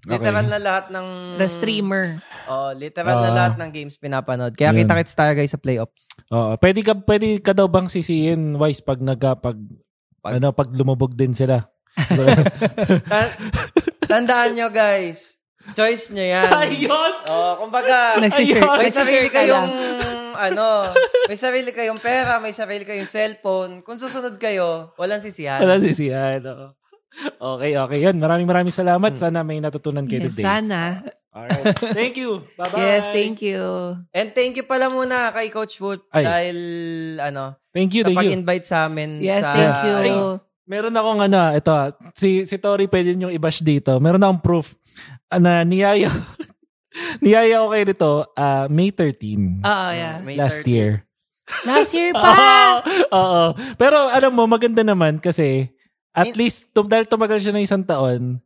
S3: Literal na lahat ng...
S2: The streamer.
S3: Oh, literal na
S1: Ah.
S3: lahat ng games pinapanood. Kaya
S1: Yun.
S3: kita-kits tayo guys sa playoffs.
S1: Oo. Pwede ka, pwede ka daw bang sisihin, Wise, pag nagka, pag,
S3: Pag-
S1: ano, pag lumubog din sila?
S3: Tan- Tandaan nyo guys, choice nyo yan.
S1: Ayun!
S3: Oh, kumbaga.
S1: Ayun.
S3: may sarili
S2: ka
S3: kayong ano, may sarili kayong pera, may sarili kayong cellphone. Kung susunod kayo, walang sisihan.
S1: Wala sisihan. oo. Okay, okay. Yun. Maraming maraming salamat. Sana may natutunan kayo
S2: Yes,
S1: today.
S2: sana.
S1: Alright. Thank you. Bye-bye.
S2: Yes, thank you.
S3: And thank you pala muna kay Coach Wood
S1: Ay.
S3: dahil ano,
S1: Thank you,
S3: sa
S1: thank you.
S3: pag-invite sa amin.
S2: Yes,
S3: sa,
S2: thank you.
S1: Meron akong ano, ito, ah, si, si Tori pwede nyo i-bash dito. Meron akong proof ah, na niyaya, niyaya ko kayo nito ah, May 13.
S2: Oo, yeah.
S3: May
S1: last
S3: 30.
S1: year.
S2: Last year
S1: Oo.
S2: pa!
S1: Oo. Pero alam mo, maganda naman kasi at
S3: In-
S1: least, tum- dahil tumagal siya ng isang taon,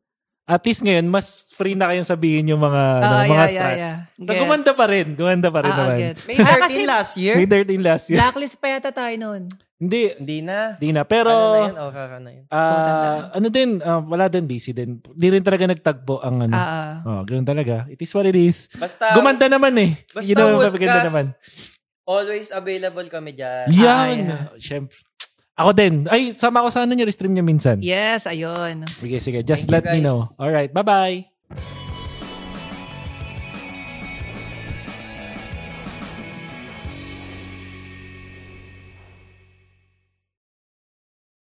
S1: at least ngayon, mas free na kayong sabihin yung mga, ano,
S2: Oo,
S1: mga
S2: yeah,
S1: strats.
S2: yeah, yeah.
S1: So, gumanda pa rin. Gumanda pa rin
S2: Ah,
S1: naman.
S2: gets.
S3: May
S2: Ah,
S3: 13
S2: kasi
S3: last year?
S1: May 13 last year.
S2: blacklist pa yata tayo noon.
S1: Hindi,
S3: Hindi na.
S1: hindi na. Pero,
S3: ano na yun? Aurora na yun.
S1: ah,
S2: Tumatandaan.
S1: ano din, ah, wala din, busy din. Hindi rin talaga nagtagpo ang ano.
S2: Ah.
S1: Oh, ganun talaga. It is what it is.
S3: Basta,
S1: Gumanda naman eh.
S3: basta
S1: Yun ang
S3: Woodcast,
S1: naman.
S3: always available kami dyan.
S1: Yan.
S2: Ah,
S1: Siyempre. Ako din. Ay, sama ko sa ano nyo, stream nyo minsan.
S2: Yes, ayun.
S1: Sige, sige. Just
S3: Thank you,
S1: let me know. Alright, bye-bye.